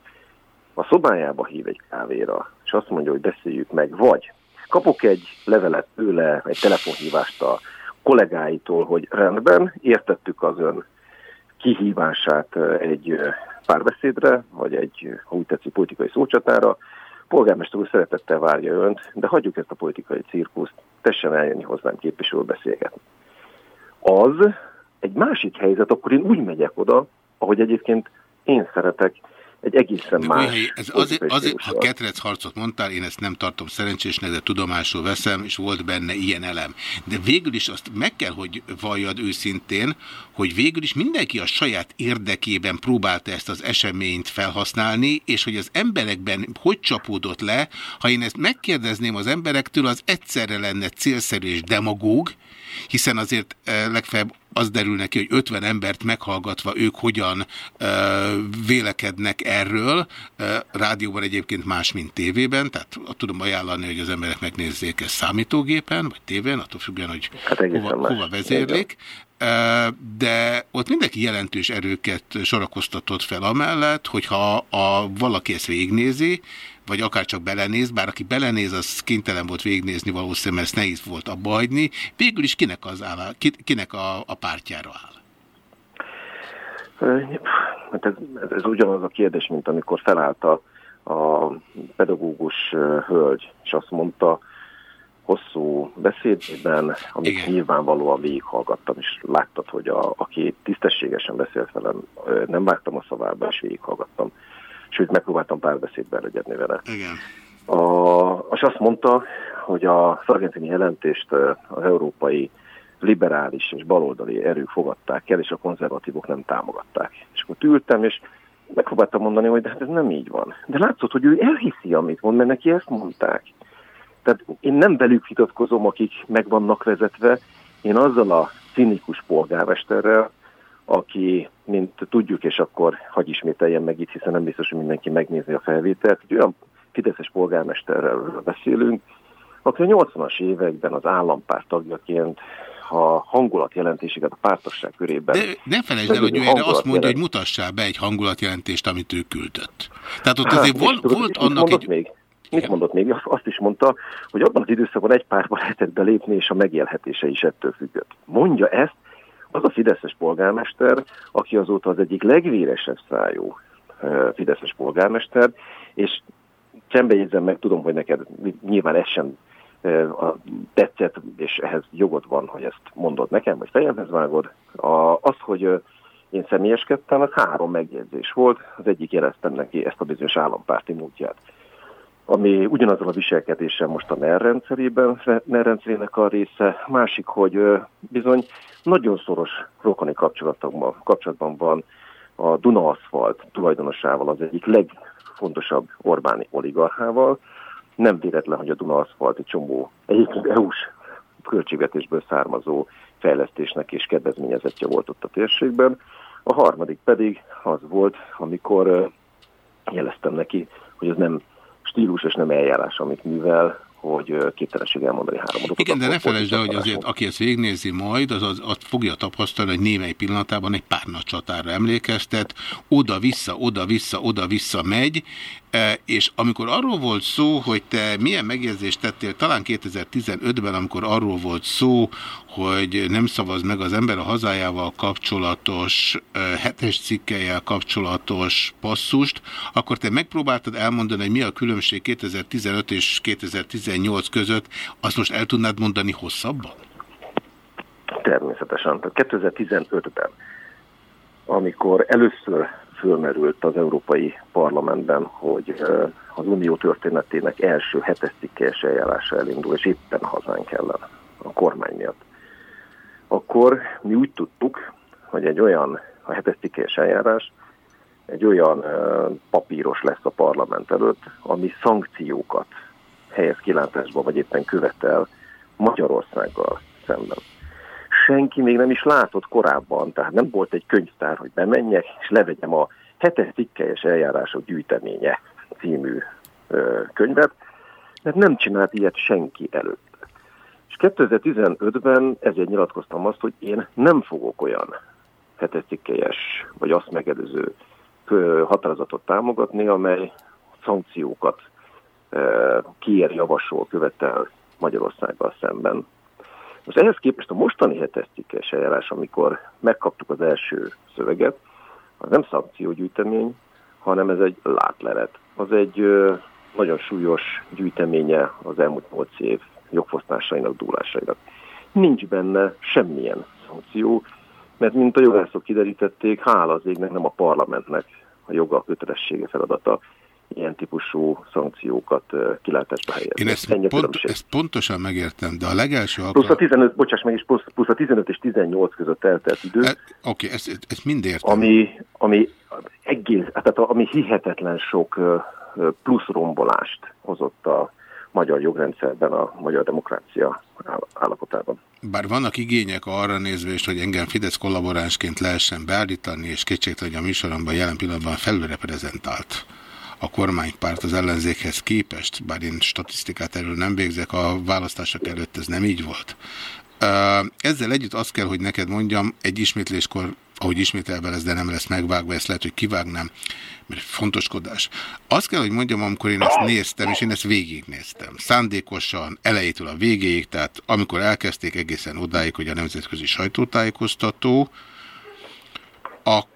a szobájába hív egy kávéra, és azt mondja, hogy beszéljük meg, vagy kapok egy levelet tőle, egy telefonhívást a kollégáitól, hogy rendben, értettük az ön kihívását egy párbeszédre, vagy egy, ha úgy tetszik, politikai szócsatára. Polgármester úr szeretettel várja önt, de hagyjuk ezt a politikai cirkuszt, tessen eljönni hozzám képviselő beszélgetni. Az egy másik helyzet, akkor én úgy megyek oda, ahogy egyébként én szeretek egy egészen de más... Hely, ez azért, azért, ha ketrec harcot mondtál, én ezt nem tartom szerencsésnek, de tudomásul veszem, és volt benne ilyen elem. De végül is azt meg kell, hogy valljad őszintén, hogy végül is mindenki a saját érdekében próbálta ezt az eseményt felhasználni, és hogy az emberekben hogy csapódott le, ha én ezt megkérdezném az emberektől, az egyszerre lenne célszerű és demagóg, hiszen azért eh, legfeljebb az derül neki, hogy 50 embert meghallgatva ők hogyan vélekednek erről, rádióban egyébként más, mint tévében, tehát tudom ajánlani, hogy az emberek megnézzék ezt számítógépen, vagy tévén, attól függően, hogy hát hova, hova vezérlik. De ott mindenki jelentős erőket sorakoztatott fel amellett, hogyha a, valaki ezt végignézi, vagy akár csak belenéz, bár aki belenéz, az kénytelen volt végignézni valószínűleg, mert ezt nehéz volt abba hagyni. Végül is kinek, az áll, kinek a, a pártjára áll? Hát ez, ez, ez ugyanaz a kérdés, mint amikor felállt a, a pedagógus hölgy, és azt mondta, hosszú beszédében, amit Igen. nyilvánvalóan végighallgattam, és láttad, hogy a, aki tisztességesen beszélt velem, nem vágtam a szavába, és végighallgattam sőt megpróbáltam párbeszédbe elegyedni vele. Igen. A, és azt mondta, hogy a szargentini jelentést az európai liberális és baloldali erők fogadták el, és a konzervatívok nem támogatták. És akkor ültem, és megpróbáltam mondani, hogy de hát ez nem így van. De látszott, hogy ő elhiszi, amit mond, mert neki ezt mondták. Tehát én nem velük vitatkozom, akik meg vannak vezetve, én azzal a cinikus polgármesterrel, aki, mint tudjuk, és akkor hagy ismételjen meg itt, hiszen nem biztos, hogy mindenki megnézi a felvételt, hogy olyan fideszes polgármesterrel beszélünk, aki a 80-as években az állampárt tagjaként a hangulatjelentéseket a pártosság körében. De ne felejtsd el, hogy ő erre azt mondja, hogy mutassál be egy hangulatjelentést, amit ő küldött. Tehát ott hát, azért volt, tudod, volt annak egy... Még? Mit mondott még? Azt is mondta, hogy abban az időszakban egy párba lehetett belépni, és a megélhetése is ettől függött. Mondja ezt, az a Fideszes polgármester, aki azóta az egyik legvéresebb szájú Fideszes polgármester, és csembejegyzem meg, tudom, hogy neked nyilván ez sem tetszett, és ehhez jogod van, hogy ezt mondod nekem, vagy fejemhez vágod. Az, hogy én személyeskedtem, az három megjegyzés volt. Az egyik jeleztem neki ezt a bizonyos állampárti múltját ami ugyanazzal a viselkedéssel most a NER rendszerében, NER rendszerének a része. Másik, hogy bizony nagyon szoros rokoni kapcsolatban, van a Duna Aszfalt tulajdonosával, az egyik legfontosabb Orbáni oligarchával. Nem véletlen, hogy a Duna Aszfalt egy csomó egyébként EU-s költségvetésből származó fejlesztésnek és kedvezményezettje volt ott a térségben. A harmadik pedig az volt, amikor jeleztem neki, hogy ez nem stílus és nem eljárás, amit művel, hogy képtelenség elmondani három adatot. Igen, de ne felejtsd el, hogy azért, aki ezt végignézi majd, az, az, az fogja tapasztalni, hogy némely pillanatában egy pár nagy csatára emlékeztet, oda-vissza, oda-vissza, oda-vissza megy, e, és amikor arról volt szó, hogy te milyen megjegyzést tettél, talán 2015-ben, amikor arról volt szó, hogy nem szavaz meg az ember a hazájával kapcsolatos, e, hetes cikkelyel kapcsolatos passzust, akkor te megpróbáltad elmondani, hogy mi a különbség 2015 és 2018 között, azt most el tudnád mondani hosszabban? Természetesen. Tehát 2015-ben, amikor először fölmerült az Európai Parlamentben, hogy az unió történetének első hetes cikkelyes eljárása elindul, és éppen hazánk ellen, a kormány miatt, akkor mi úgy tudtuk, hogy egy olyan, a hetes cikkelyes eljárás egy olyan papíros lesz a parlament előtt, ami szankciókat helyez kilátásba, vagy éppen követel Magyarországgal szemben. Senki még nem is látott korábban, tehát nem volt egy könyvtár, hogy bemenjek, és levegyem a hetes cikkelyes eljárások gyűjteménye című ö, könyvet, mert nem csinált ilyet senki előtt. És 2015-ben ezért nyilatkoztam azt, hogy én nem fogok olyan hetes cikkelyes, vagy azt megelőző határozatot támogatni, amely szankciókat ö, kiér, javasol, követel Magyarországgal szemben. Most ehhez képest a mostani hetes cikkes eljárás, amikor megkaptuk az első szöveget, az nem szankciógyűjtemény, hanem ez egy látlelet. Az egy ö, nagyon súlyos gyűjteménye az elmúlt 8 év jogfosztásainak, dúlásainak. Nincs benne semmilyen szankció, mert mint a jogászok kiderítették, hála az égnek nem a parlamentnek a joga, a kötelessége feladata ilyen típusú szankciókat kilátásba helyezni. Én ezt, Ennyi pont, ezt pontosan megértem, de a legelső Plusz a alkalom... 15, bocsáss meg, és plusz, plusz a 15 és 18 között eltelt idő, Oké, okay, ezt, ezt- mind értem. ami, ami egész, tehát ami hihetetlen sok plusz rombolást hozott a magyar jogrendszerben, a magyar demokrácia áll- állapotában. Bár vannak igények arra nézve is, hogy engem Fidesz kollaboránsként lehessen beállítani, és kétségtelen, hogy a műsoromban jelen pillanatban felülreprezentált a kormánypárt az ellenzékhez képest, bár én statisztikát erről nem végzek, a választások előtt ez nem így volt. Ezzel együtt azt kell, hogy neked mondjam, egy ismétléskor, ahogy ismételve lesz, de nem lesz megvágva, ezt lehet, hogy kivágnám, mert fontoskodás. Azt kell, hogy mondjam, amikor én ezt néztem, és én ezt végignéztem, szándékosan, elejétől a végéig, tehát amikor elkezdték egészen odáig, hogy a nemzetközi sajtótájékoztató, akkor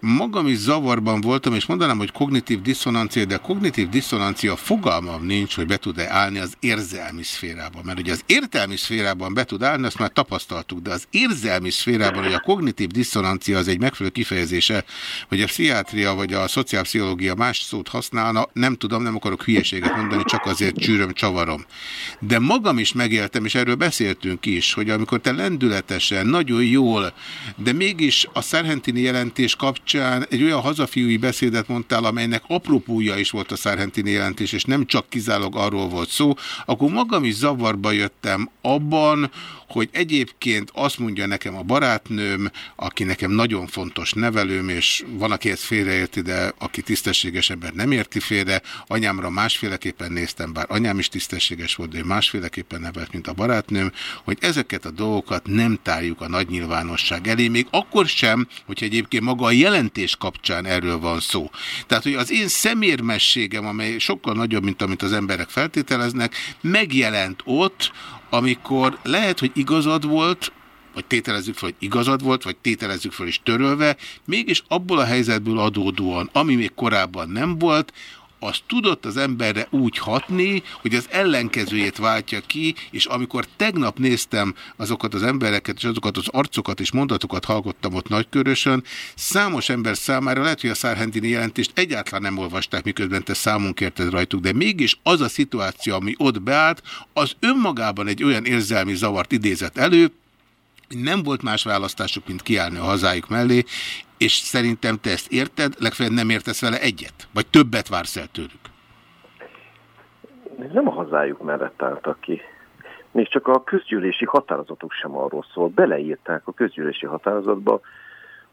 magam is zavarban voltam, és mondanám, hogy kognitív diszonancia, de kognitív diszonancia fogalmam nincs, hogy be tud-e állni az érzelmi szférában. Mert ugye az értelmi szférában be tud állni, azt már tapasztaltuk, de az érzelmi szférában, hogy a kognitív diszonancia az egy megfelelő kifejezése, hogy a pszichiátria vagy a szociálpszichológia más szót használna, nem tudom, nem akarok hülyeséget mondani, csak azért csűröm, csavarom. De magam is megéltem, és erről beszéltünk is, hogy amikor te lendületesen, nagyon jól, de mégis a Szerhentini jelentés kapcsán egy olyan hazafiúi beszédet mondtál, amelynek apropója is volt a Szerhentini jelentés, és nem csak kizárólag arról volt szó, akkor magam is zavarba jöttem abban, hogy egyébként azt mondja nekem a barátnőm, aki nekem nagyon fontos nevelőm, és van, aki ezt félreérti, de aki tisztességes ember nem érti félre, anyámra másféleképpen néztem, bár anyám is tisztességes volt, de másféleképpen nevelt, mint a barátnőm, hogy ezeket a dolgokat nem tárjuk a nagy nyilvánosság elé, még akkor sem, hogyha egyébként maga a jelentés kapcsán erről van szó. Tehát, hogy az én szemérmességem, amely sokkal nagyobb, mint amit az emberek feltételeznek, megjelent ott, amikor lehet, hogy igazad volt, vagy tételezzük fel, hogy igazad volt, vagy tételezzük fel is törölve, mégis abból a helyzetből adódóan, ami még korábban nem volt, az tudott az emberre úgy hatni, hogy az ellenkezőjét váltja ki, és amikor tegnap néztem azokat az embereket, és azokat az arcokat és mondatokat hallottam ott Nagykörösön, számos ember számára lehet, hogy a Szárhendini jelentést egyáltalán nem olvasták, miközben te számunk kérted rajtuk, de mégis az a szituáció, ami ott beállt, az önmagában egy olyan érzelmi zavart idézett elő, nem volt más választásuk, mint kiállni a hazájuk mellé, és szerintem te ezt érted, legfeljebb nem értesz vele egyet, vagy többet vársz el tőlük. Nem a hazájuk mellett álltak ki. Még csak a közgyűlési határozatok sem arról szól. Beleírták a közgyűlési határozatba,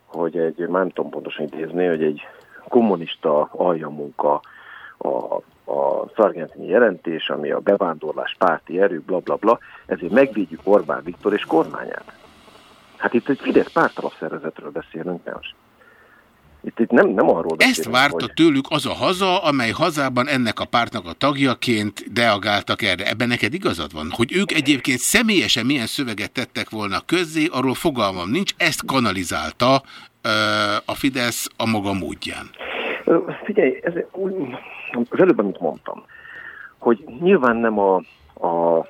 hogy egy, már nem tudom pontosan idézni, hogy egy kommunista aljamunka a, a szargentini jelentés, ami a bevándorlás párti erő, bla bla bla, ezért megvédjük Orbán Viktor és kormányát. Hát itt egy Fidesz pártalapszervezetről beszélünk most. Itt, itt nem, nem arról beszélünk, Ezt várta hogy... tőlük az a haza, amely hazában ennek a pártnak a tagjaként reagáltak erre. Ebben neked igazad van? Hogy ők egyébként személyesen milyen szöveget tettek volna közzé, arról fogalmam nincs, ezt kanalizálta ö, a Fidesz a maga módján. Figyelj, ez úgy, az előbb, amit mondtam, hogy nyilván nem a, a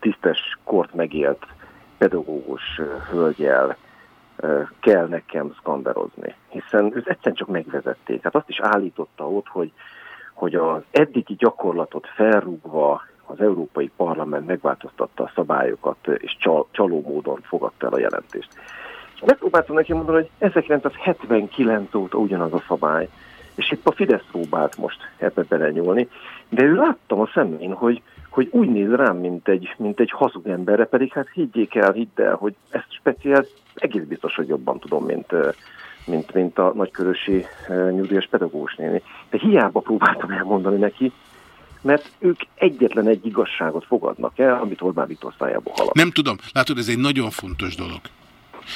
tisztes kort megélt pedagógus hölgyel kell nekem skanderozni, hiszen őt egyszerűen csak megvezették. Hát azt is állította ott, hogy, hogy az eddigi gyakorlatot felrúgva az Európai Parlament megváltoztatta a szabályokat, és csal, csaló módon fogadta el a jelentést. És megpróbáltam neki mondani, hogy 1979 óta ugyanaz a szabály, és itt a Fidesz próbált most ebbe belenyúlni, de ő láttam a szemén, hogy, hogy úgy néz rám, mint egy, mint egy hazug emberre, pedig hát higgyék el, hidd el, hogy ezt speciál egész biztos, hogy jobban tudom, mint, mint, mint a nagykörösi nyugdíjas pedagógus néni. De hiába próbáltam elmondani neki, mert ők egyetlen egy igazságot fogadnak el, amit Orbán Viktor szájából halad. Nem tudom, látod, ez egy nagyon fontos dolog.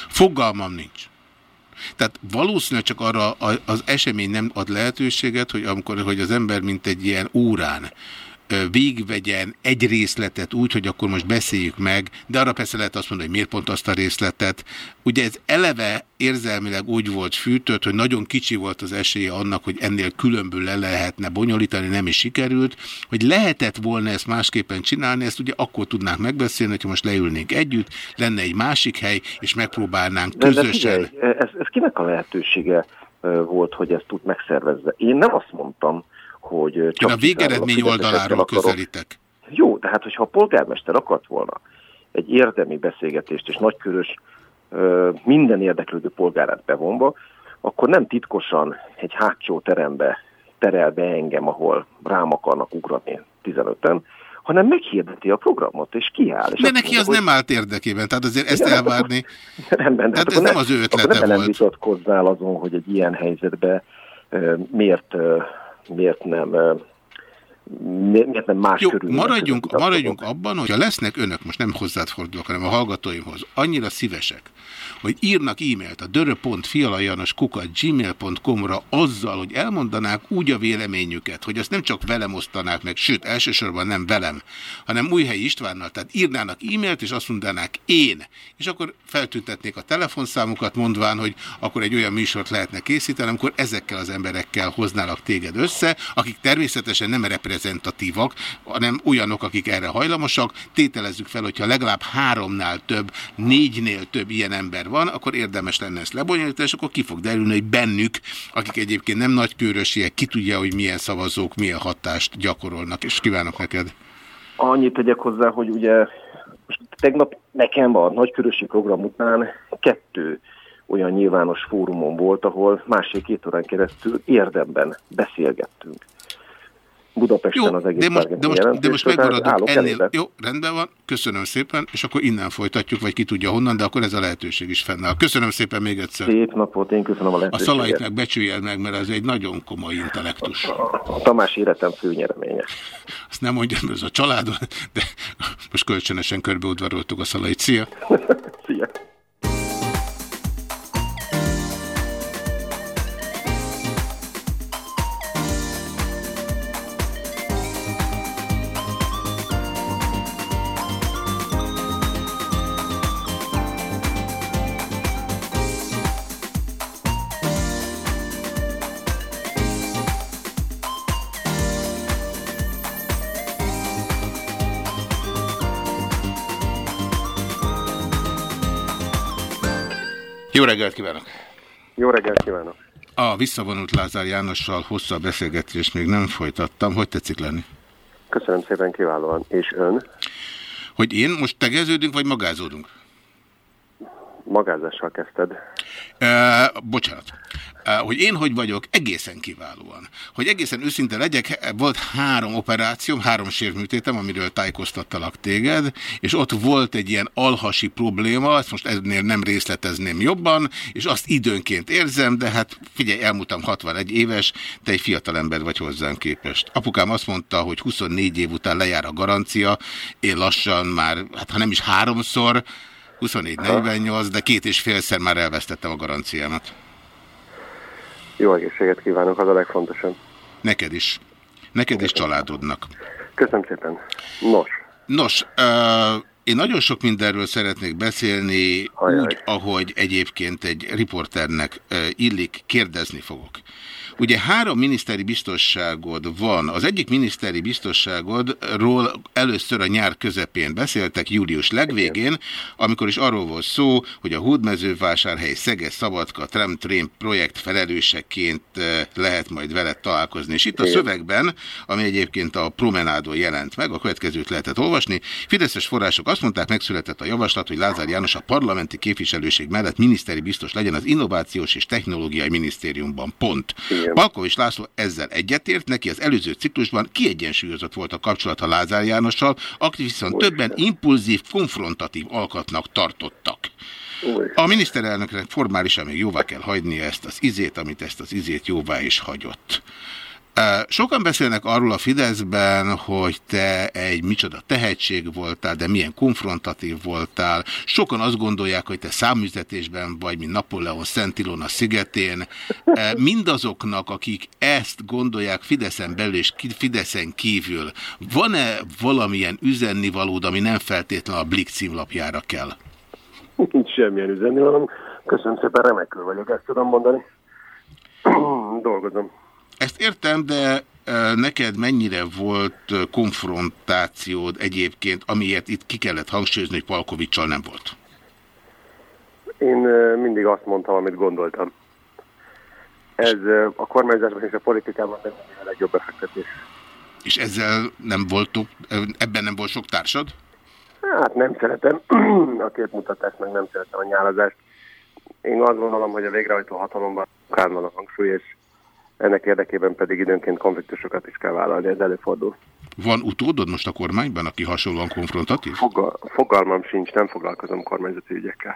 Fogalmam nincs. Tehát valószínűleg csak arra az esemény nem ad lehetőséget, hogy amikor hogy az ember mint egy ilyen órán végigvegyen egy részletet úgy, hogy akkor most beszéljük meg, de arra persze lehet azt mondani, hogy miért pont azt a részletet. Ugye ez eleve érzelmileg úgy volt fűtött, hogy nagyon kicsi volt az esélye annak, hogy ennél különből le lehetne bonyolítani, nem is sikerült, hogy lehetett volna ezt másképpen csinálni, ezt ugye akkor tudnánk megbeszélni, hogyha most leülnénk együtt, lenne egy másik hely, és megpróbálnánk De, de közösen. figyelj, ez, ez kinek a lehetősége volt, hogy ezt tud megszervezze? Én nem azt mondtam, hogy csak Én a végeredmény oldaláról akarok. közelítek. Jó, de hát hogyha a polgármester akart volna egy érdemi beszélgetést és nagykörös minden érdeklődő polgárát bevonva, akkor nem titkosan egy hátsó terembe terel be engem, ahol rám akarnak ugrani 15-en, hanem meghirdeti a programot, és kiáll. És De neki mondja, az hogy- nem állt érdekében, tehát azért ezt Igen, elvárni. Rendben, de Hát hát ez akkor nem az ő ötlete akkor nem volt. vitatkozzál azon, hogy egy ilyen helyzetben miért, miért nem miért nem más Jó, körülmények maradjunk, maradjunk abban, hogyha lesznek önök, most nem hozzád fordulok, hanem a hallgatóimhoz, annyira szívesek, hogy írnak e-mailt a dörö.fialajanoskukat.gmail.com-ra azzal, hogy elmondanák úgy a véleményüket, hogy azt nem csak velem osztanák meg, sőt, elsősorban nem velem, hanem Újhelyi Istvánnal, tehát írnának e-mailt, és azt mondanák én, és akkor feltüntetnék a telefonszámukat, mondván, hogy akkor egy olyan műsort lehetne készíteni, amikor ezekkel az emberekkel hoználak téged össze, akik természetesen nem reprezentatívak, hanem olyanok, akik erre hajlamosak. Tételezzük fel, hogyha legalább háromnál több, négynél több ilyen ember van, akkor érdemes lenne ezt lebonyolítani, és akkor ki fog derülni, hogy bennük, akik egyébként nem nagykőrösiek, ki tudja, hogy milyen szavazók milyen hatást gyakorolnak, és kívánok neked. Annyit tegyek hozzá, hogy ugye most tegnap nekem a nagykörösi program után kettő olyan nyilvános fórumon volt, ahol másfél-két órán keresztül érdemben beszélgettünk. Budapesten Jó, az egész de most, de most, de most állok ennél. elébe. Jó, rendben van, köszönöm szépen, és akkor innen folytatjuk, vagy ki tudja honnan, de akkor ez a lehetőség is fennáll. Köszönöm szépen még egyszer. Szép napot, én köszönöm a A lehetőséget. szalaitnak becsüljed meg, mert ez egy nagyon komoly intellektus. A Tamás életem főnyereménye. Azt nem mondjam, ez a családon, de most kölcsönösen körbeudvaroltuk a szalait. Szia! Jó reggelt kívánok! Jó reggelt kívánok! A visszavonult Lázár Jánossal hosszabb beszélgetést még nem folytattam. Hogy tetszik lenni? Köszönöm szépen kiválóan. És ön? Hogy én most tegeződünk, vagy magázódunk? Magázással kezdted. E, bocsánat. Hogy én hogy vagyok, egészen kiválóan. Hogy egészen őszinte legyek, volt három operációm, három sérműtétem, amiről tájékoztattalak téged, és ott volt egy ilyen alhasi probléma, ezt most ennél nem részletezném jobban, és azt időnként érzem, de hát figyelj, elmúltam 61 éves, te egy fiatal ember vagy hozzám képest. Apukám azt mondta, hogy 24 év után lejár a garancia, én lassan már, hát ha nem is háromszor, 24-48, de két és félszer már elvesztettem a garanciámat. Jó egészséget kívánok, az a legfontosabb. Neked is. Neked és családodnak. Köszönöm szépen. Nos. Nos, uh, én nagyon sok mindenről szeretnék beszélni, Ajaj. úgy, ahogy egyébként egy riporternek uh, illik, kérdezni fogok. Ugye három miniszteri biztosságod van. Az egyik miniszteri biztosságodról először a nyár közepén beszéltek, július legvégén, amikor is arról volt szó, hogy a Hódmezővásárhely Szege Szabadka Tram projekt felelőseként eh, lehet majd veled találkozni. És itt a szövegben, ami egyébként a promenádon jelent meg, a következőt lehetett olvasni. Fideszes források azt mondták, megszületett a javaslat, hogy Lázár János a parlamenti képviselőség mellett miniszteri biztos legyen az Innovációs és Technológiai Minisztériumban. Pont. Palkovics László ezzel egyetért, neki az előző ciklusban kiegyensúlyozott volt a kapcsolat a Lázár Jánossal, akit viszont többen impulzív, konfrontatív alkatnak tartottak. A miniszterelnöknek formálisan még jóvá kell hagynia ezt az izét, amit ezt az izét jóvá is hagyott. Sokan beszélnek arról a Fideszben, hogy te egy micsoda tehetség voltál, de milyen konfrontatív voltál. Sokan azt gondolják, hogy te számüzetésben vagy, mint Napóleon Szent Ilona szigetén. Mindazoknak, akik ezt gondolják Fideszen belül és Fideszen kívül, van-e valamilyen üzennivalód, ami nem feltétlenül a Blik címlapjára kell? Nincs semmilyen üzennivalóm. Köszönöm szépen, remekül vagyok, ezt tudom mondani. Dolgozom. Ezt értem, de neked mennyire volt konfrontációd egyébként, amiért itt ki kellett hangsúlyozni, hogy Palkovicsal nem volt? Én mindig azt mondtam, amit gondoltam. Ez a kormányzásban és a politikában nem a legjobb befektetés. És ezzel nem voltok, ebben nem volt sok társad? Hát nem szeretem a képmutatást, meg nem szeretem a nyálazást. Én azt gondolom, hogy a végrehajtó hatalomban van a hangsúly, és ennek érdekében pedig időnként konfliktusokat is kell vállalni, ez előfordul. Van utódod most a kormányban, aki hasonlóan konfrontatív? Fogal fogalmam sincs, nem foglalkozom kormányzati ügyekkel.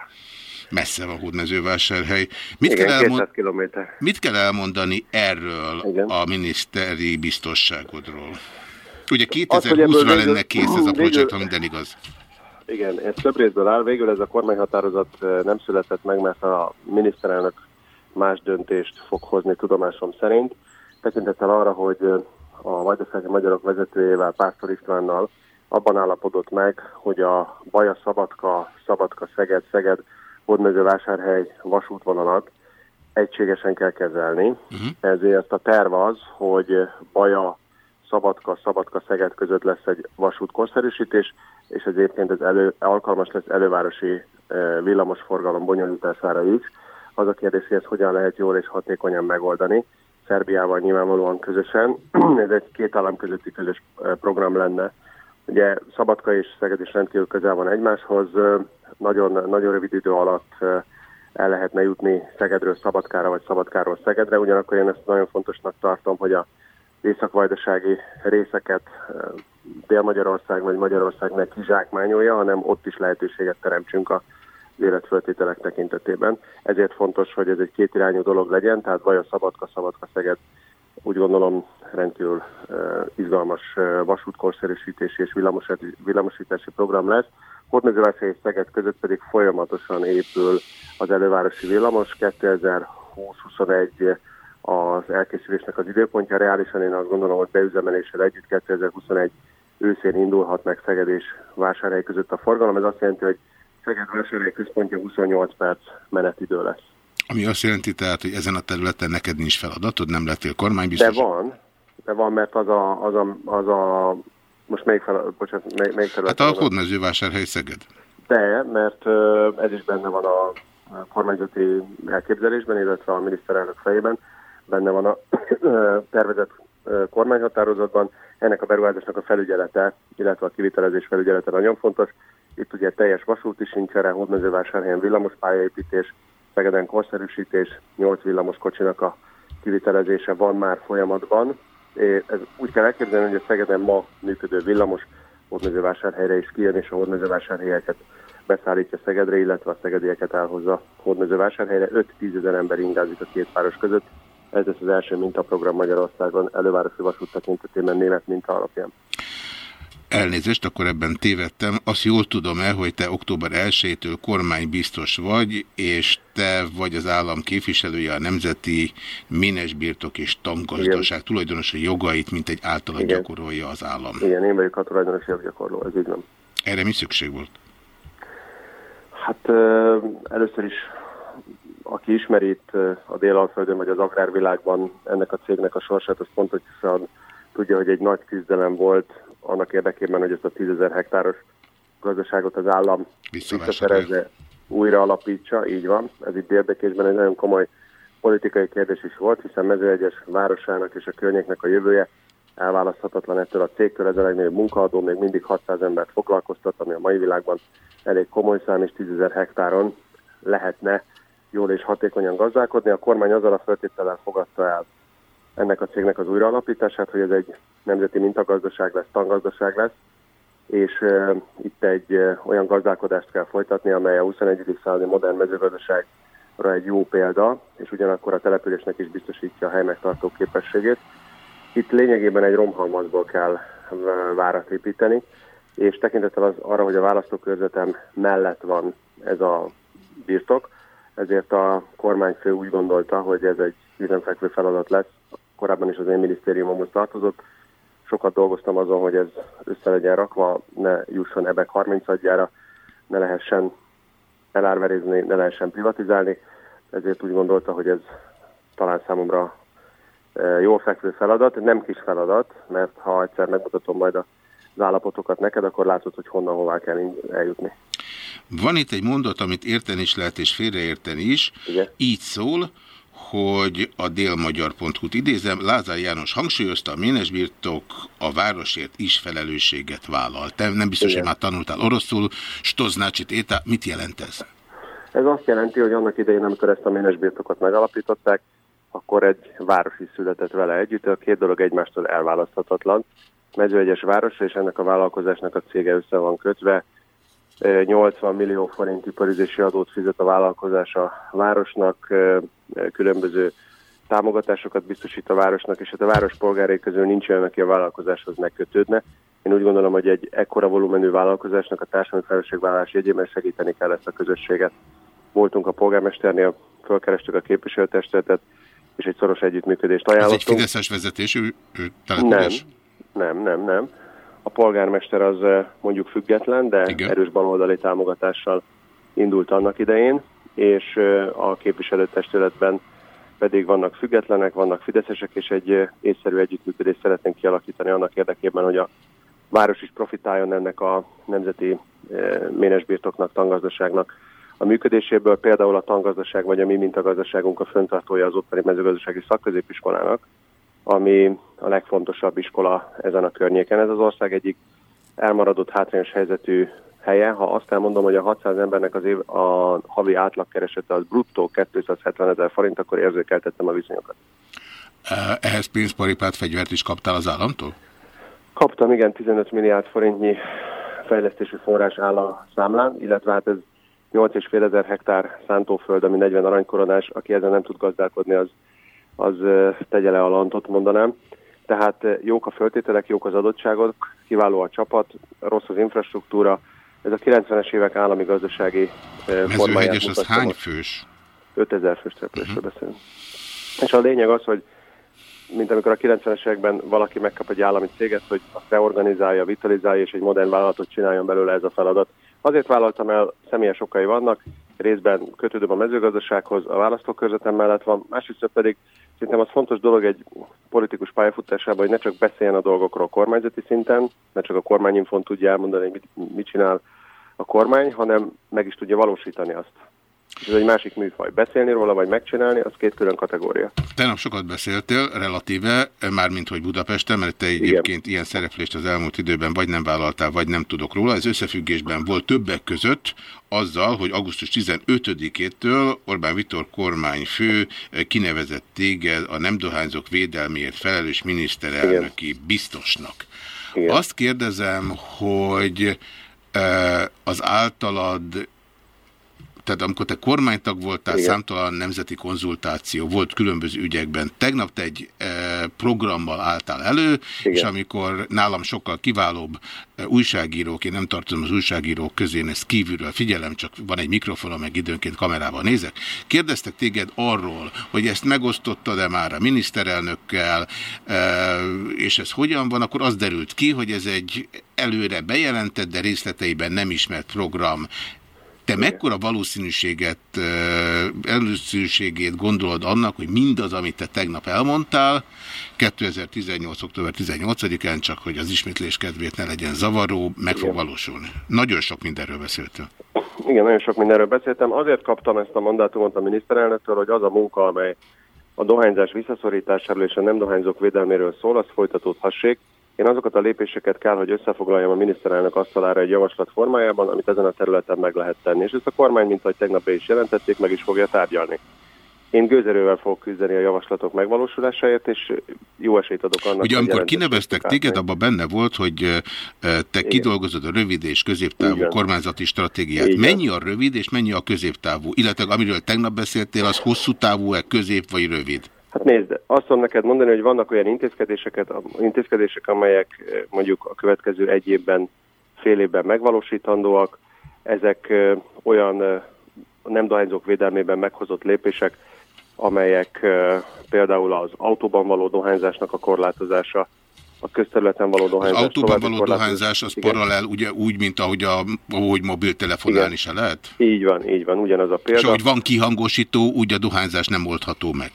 Messze van Hódmezővásárhely. Mit, Igen, kell elmond... kilométer. Mit kell elmondani erről Igen. a miniszteri biztosságodról? Ugye 2020-ra lenne kész ez a projekt, ha minden igaz. Igen, ez több részből áll. Végül ez a kormányhatározat eh, nem született meg, mert a miniszterelnök más döntést fog hozni tudomásom szerint. Tekintettel arra, hogy a Vajdasági Magyarok vezetőjével, Pásztor Istvánnal abban állapodott meg, hogy a Baja Szabadka, Szabadka Szeged, Szeged, Hódmezővásárhely vasútvonalat egységesen kell kezelni. Uh-huh. Ezért a terv az, hogy Baja, Szabadka, Szabadka, Szeged között lesz egy vasútkorszerűsítés, és egyébként ez elő, alkalmas lesz elővárosi villamosforgalom bonyolítására is. Az a kérdés, hogy ezt hogyan lehet jól és hatékonyan megoldani. Szerbiával nyilvánvalóan közösen. Ez egy két állam közötti közös program lenne. Ugye Szabadka és Szeged is rendkívül közel van egymáshoz. Nagyon, nagyon rövid idő alatt el lehetne jutni Szegedről Szabadkára, vagy Szabadkáról Szegedre. Ugyanakkor én ezt nagyon fontosnak tartom, hogy a északvajdasági részeket Dél-Magyarország vagy Magyarország ne kizsákmányolja, hanem ott is lehetőséget teremtsünk a életföltételek tekintetében. Ezért fontos, hogy ez egy kétirányú dolog legyen, tehát vagy a Szabadka, Szabadka Szeged úgy gondolom rendkívül uh, izgalmas uh, vasútkorszerűsítési és villamosítási program lesz. Hódmezővásárhely és Szeged között pedig folyamatosan épül az elővárosi villamos. 2020-21 az elkészülésnek az időpontja. Reálisan én azt gondolom, hogy beüzemeléssel együtt 2021 őszén indulhat meg Szeged és Vásárhely között a forgalom. Ez azt jelenti, hogy Szeged vásárhely központja 28 perc menetidő lesz. Ami azt jelenti tehát, hogy ezen a területen neked nincs feladatod, nem lettél kormánybiztos? De van, de van, mert az a, az a, az a most még fel, bocsánat, még, még terület. Hát a Hódmezővásárhely Szeged. De, mert ez is benne van a kormányzati elképzelésben, illetve a miniszterelnök fejében, benne van a tervezett kormányhatározatban. Ennek a beruházásnak a felügyelete, illetve a kivitelezés felügyelete nagyon fontos. Itt ugye teljes vasúti sincsere, Hódmezővásárhelyen villamospályaépítés, Szegeden korszerűsítés, 8 villamos kocsinak a kivitelezése van már folyamatban. Ez úgy kell elképzelni, hogy a Szegeden ma működő villamos Hódmezővásárhelyre is kijön, és a Hódmezővásárhelyeket beszállítja Szegedre, illetve a szegedieket elhozza Hódmezővásárhelyre. 5-10 ezer ember ingázik a két város között. Ez lesz az első mintaprogram Magyarországon elővárosi vasút tekintetében német minta alapján. Elnézést, akkor ebben tévedtem. Azt jól tudom-e, hogy te október 1-től kormánybiztos vagy, és te vagy az állam képviselője, a Nemzeti Ménesbirtok és Tamgazdaság tulajdonosi jogait, mint egy általad Igen. gyakorolja az állam. Igen, én vagyok a tulajdonos joggyakorló, ez így van. Erre mi szükség volt? Hát először is, aki ismeri itt a Délalföldön vagy az agrárvilágban ennek a cégnek a sorsát, az pontosan tudja, hogy egy nagy küzdelem volt annak érdekében, hogy ezt a 10 ezer hektáros gazdaságot az állam visszaszerezze, újra alapítsa, így van. Ez itt érdekésben egy nagyon komoly politikai kérdés is volt, hiszen Mezőegyes városának és a környéknek a jövője elválaszthatatlan ettől a cégtől, ez a legnagyobb munkaadó, még mindig 600 embert foglalkoztat, ami a mai világban elég komoly szám, és 10 ezer hektáron lehetne jól és hatékonyan gazdálkodni. A kormány azzal a feltétellel fogadta el ennek a cégnek az újraalapítását, hogy ez egy nemzeti mintagazdaság lesz, tangazdaság lesz, és uh, itt egy uh, olyan gazdálkodást kell folytatni, amely a 21. századi modern mezőgazdaságra egy jó példa, és ugyanakkor a településnek is biztosítja a hely képességét. Itt lényegében egy romhalmazból kell várat építeni, és tekintettel az, arra, hogy a választókörzetem mellett van ez a birtok, ezért a kormányfő úgy gondolta, hogy ez egy kézenfekvő feladat lesz. Korábban is az én minisztériumomhoz tartozott. Sokat dolgoztam azon, hogy ez össze legyen rakva, ne jusson ebek 30 adjára, ne lehessen elárverézni, ne lehessen privatizálni. Ezért úgy gondolta, hogy ez talán számomra e, jól fekvő feladat, nem kis feladat, mert ha egyszer megmutatom majd az állapotokat neked, akkor látod, hogy honnan hová kell eljutni. Van itt egy mondat, amit érteni is lehet, és félreérteni is. Igen. Így szól, hogy a délmagyar.hu-t idézem, Lázár János hangsúlyozta, a ménesbirtok a városért is felelősséget vállal. Te nem biztos, Igen. hogy már tanultál oroszul, stoznácsit éta, mit jelent ez? Ez azt jelenti, hogy annak idején, amikor ezt a ménesbirtokot megalapították, akkor egy város is született vele együtt, a két dolog egymástól elválaszthatatlan. Mezőegyes város és ennek a vállalkozásnak a cége össze van kötve. Eh, 80 millió forint iparüzési adót fizet a vállalkozás a városnak, különböző támogatásokat biztosít a városnak, és hát a város polgárai közül nincs olyan, aki a vállalkozáshoz megkötődne. Én úgy gondolom, hogy egy ekkora volumenű vállalkozásnak a társadalmi felelősségvállalás jegyében segíteni kell ezt a közösséget. Voltunk a polgármesternél, fölkerestük a képviselőtestetet, és egy szoros együttműködést Ez egy ajánlottunk. fideszes vezetésű ő, Nem, nem, nem, nem. A polgármester az eh, mondjuk független, de Igen. erős baloldali támogatással indult annak idején, és eh, a képviselőtestületben pedig vannak függetlenek, vannak fideszesek, és egy eh, észszerű együttműködést szeretnénk kialakítani annak érdekében, hogy a város is profitáljon ennek a nemzeti ménesbirtoknak, tangazdaságnak a működéséből. Például a tangazdaság vagy a mi mintagazdaságunk a föntartója az ottani mezőgazdasági szakközépiskolának, ami a legfontosabb iskola ezen a környéken. Ez az ország egyik elmaradott hátrányos helyzetű helye. Ha azt elmondom, hogy a 600 embernek az év, a havi átlagkeresete az bruttó 270 ezer forint, akkor érzékeltettem a viszonyokat. Eh, Ehhez pénzparipát, fegyvert is kaptál az államtól? Kaptam, igen, 15 milliárd forintnyi fejlesztési forrás áll a számlán, illetve hát ez 8,5 ezer hektár szántóföld, ami 40 aranykoronás, aki ezen nem tud gazdálkodni, az, az tegye le a lantot, mondanám. Tehát eh, jók a föltételek, jók az adottságok, kiváló a csapat, rossz az infrastruktúra. Ez a 90-es évek állami gazdasági eh, formáját Mezőhegyes az mutatja hány fős? 5000 fős településről beszélünk. És a lényeg az, hogy mint amikor a 90-es években valaki megkap egy állami céget, hogy azt reorganizálja, vitalizálja, és egy modern vállalatot csináljon belőle ez a feladat. Azért vállaltam el, személyes okai vannak, részben kötődöm a mezőgazdasághoz, a választókörzetem mellett van, másrészt pedig szerintem az fontos dolog egy politikus pályafutásában, hogy ne csak beszéljen a dolgokról kormányzati szinten, ne csak a kormányinfon tudja elmondani, mit, mit csinál a kormány, hanem meg is tudja valósítani azt. Ez egy másik műfaj. Beszélni róla, vagy megcsinálni, az két külön kategória. Tegnap sokat beszéltél, relatíve, mármint hogy Budapesten, mert te egyébként Igen. ilyen szereplést az elmúlt időben vagy nem vállaltál, vagy nem tudok róla. Ez összefüggésben volt többek között azzal, hogy augusztus 15-től Orbán Viktor kormányfő kinevezett téged a nem dohányzók védelméért felelős miniszterelnöki Igen. biztosnak. Igen. Azt kérdezem, hogy az általad tehát amikor te kormánytag voltál, Igen. számtalan nemzeti konzultáció volt különböző ügyekben. Tegnap te egy e, programmal álltál elő, Igen. és amikor nálam sokkal kiválóbb e, újságírók, én nem tartom az újságírók közé, én ezt kívülről figyelem, csak van egy mikrofonom, meg időnként kamerával nézek. Kérdeztek téged arról, hogy ezt megosztottad-e már a miniszterelnökkel, e, és ez hogyan van, akkor az derült ki, hogy ez egy előre bejelentett, de részleteiben nem ismert program. Te mekkora valószínűséget, előszűségét gondolod annak, hogy mindaz, amit te tegnap elmondtál, 2018. október 18-án, csak hogy az ismétlés kedvét ne legyen zavaró, meg fog valósulni. Nagyon sok mindenről beszéltél. Igen, nagyon sok mindenről beszéltem. Azért kaptam ezt a mandátumot a miniszterelnöktől, hogy az a munka, amely a dohányzás visszaszorításáról és a nem dohányzók védelméről szól, az folytatódhassék. Én azokat a lépéseket kell, hogy összefoglaljam a miniszterelnök asztalára egy javaslat formájában, amit ezen a területen meg lehet tenni. És ezt a kormány, mint ahogy tegnap is jelentették, meg is fogja tárgyalni. Én gőzerővel fogok küzdeni a javaslatok megvalósulásáért, és jó esélyt adok annak, Ugye amikor kineveztek téged, abban benne volt, hogy te Igen. kidolgozod a rövid és középtávú Igen. kormányzati stratégiát. Igen. Mennyi a rövid és mennyi a középtávú? Illetve amiről tegnap beszéltél, az hosszú távú-e, közép vagy rövid? Hát nézd, azt tudom neked mondani, hogy vannak olyan intézkedéseket, intézkedések, amelyek eh, mondjuk a következő egy évben, fél évben megvalósítandóak. Ezek eh, olyan eh, nem dohányzók védelmében meghozott lépések, amelyek például az autóban való dohányzásnak a korlátozása, a közterületen való dohányzás. Az autóban való dohányzás az igen. paralel ugye úgy, mint ahogy, a, ahogy mobiltelefonálni se lehet? Így van, így van, ugyanaz a példa. És ahogy van kihangosító, úgy a dohányzás nem oldható meg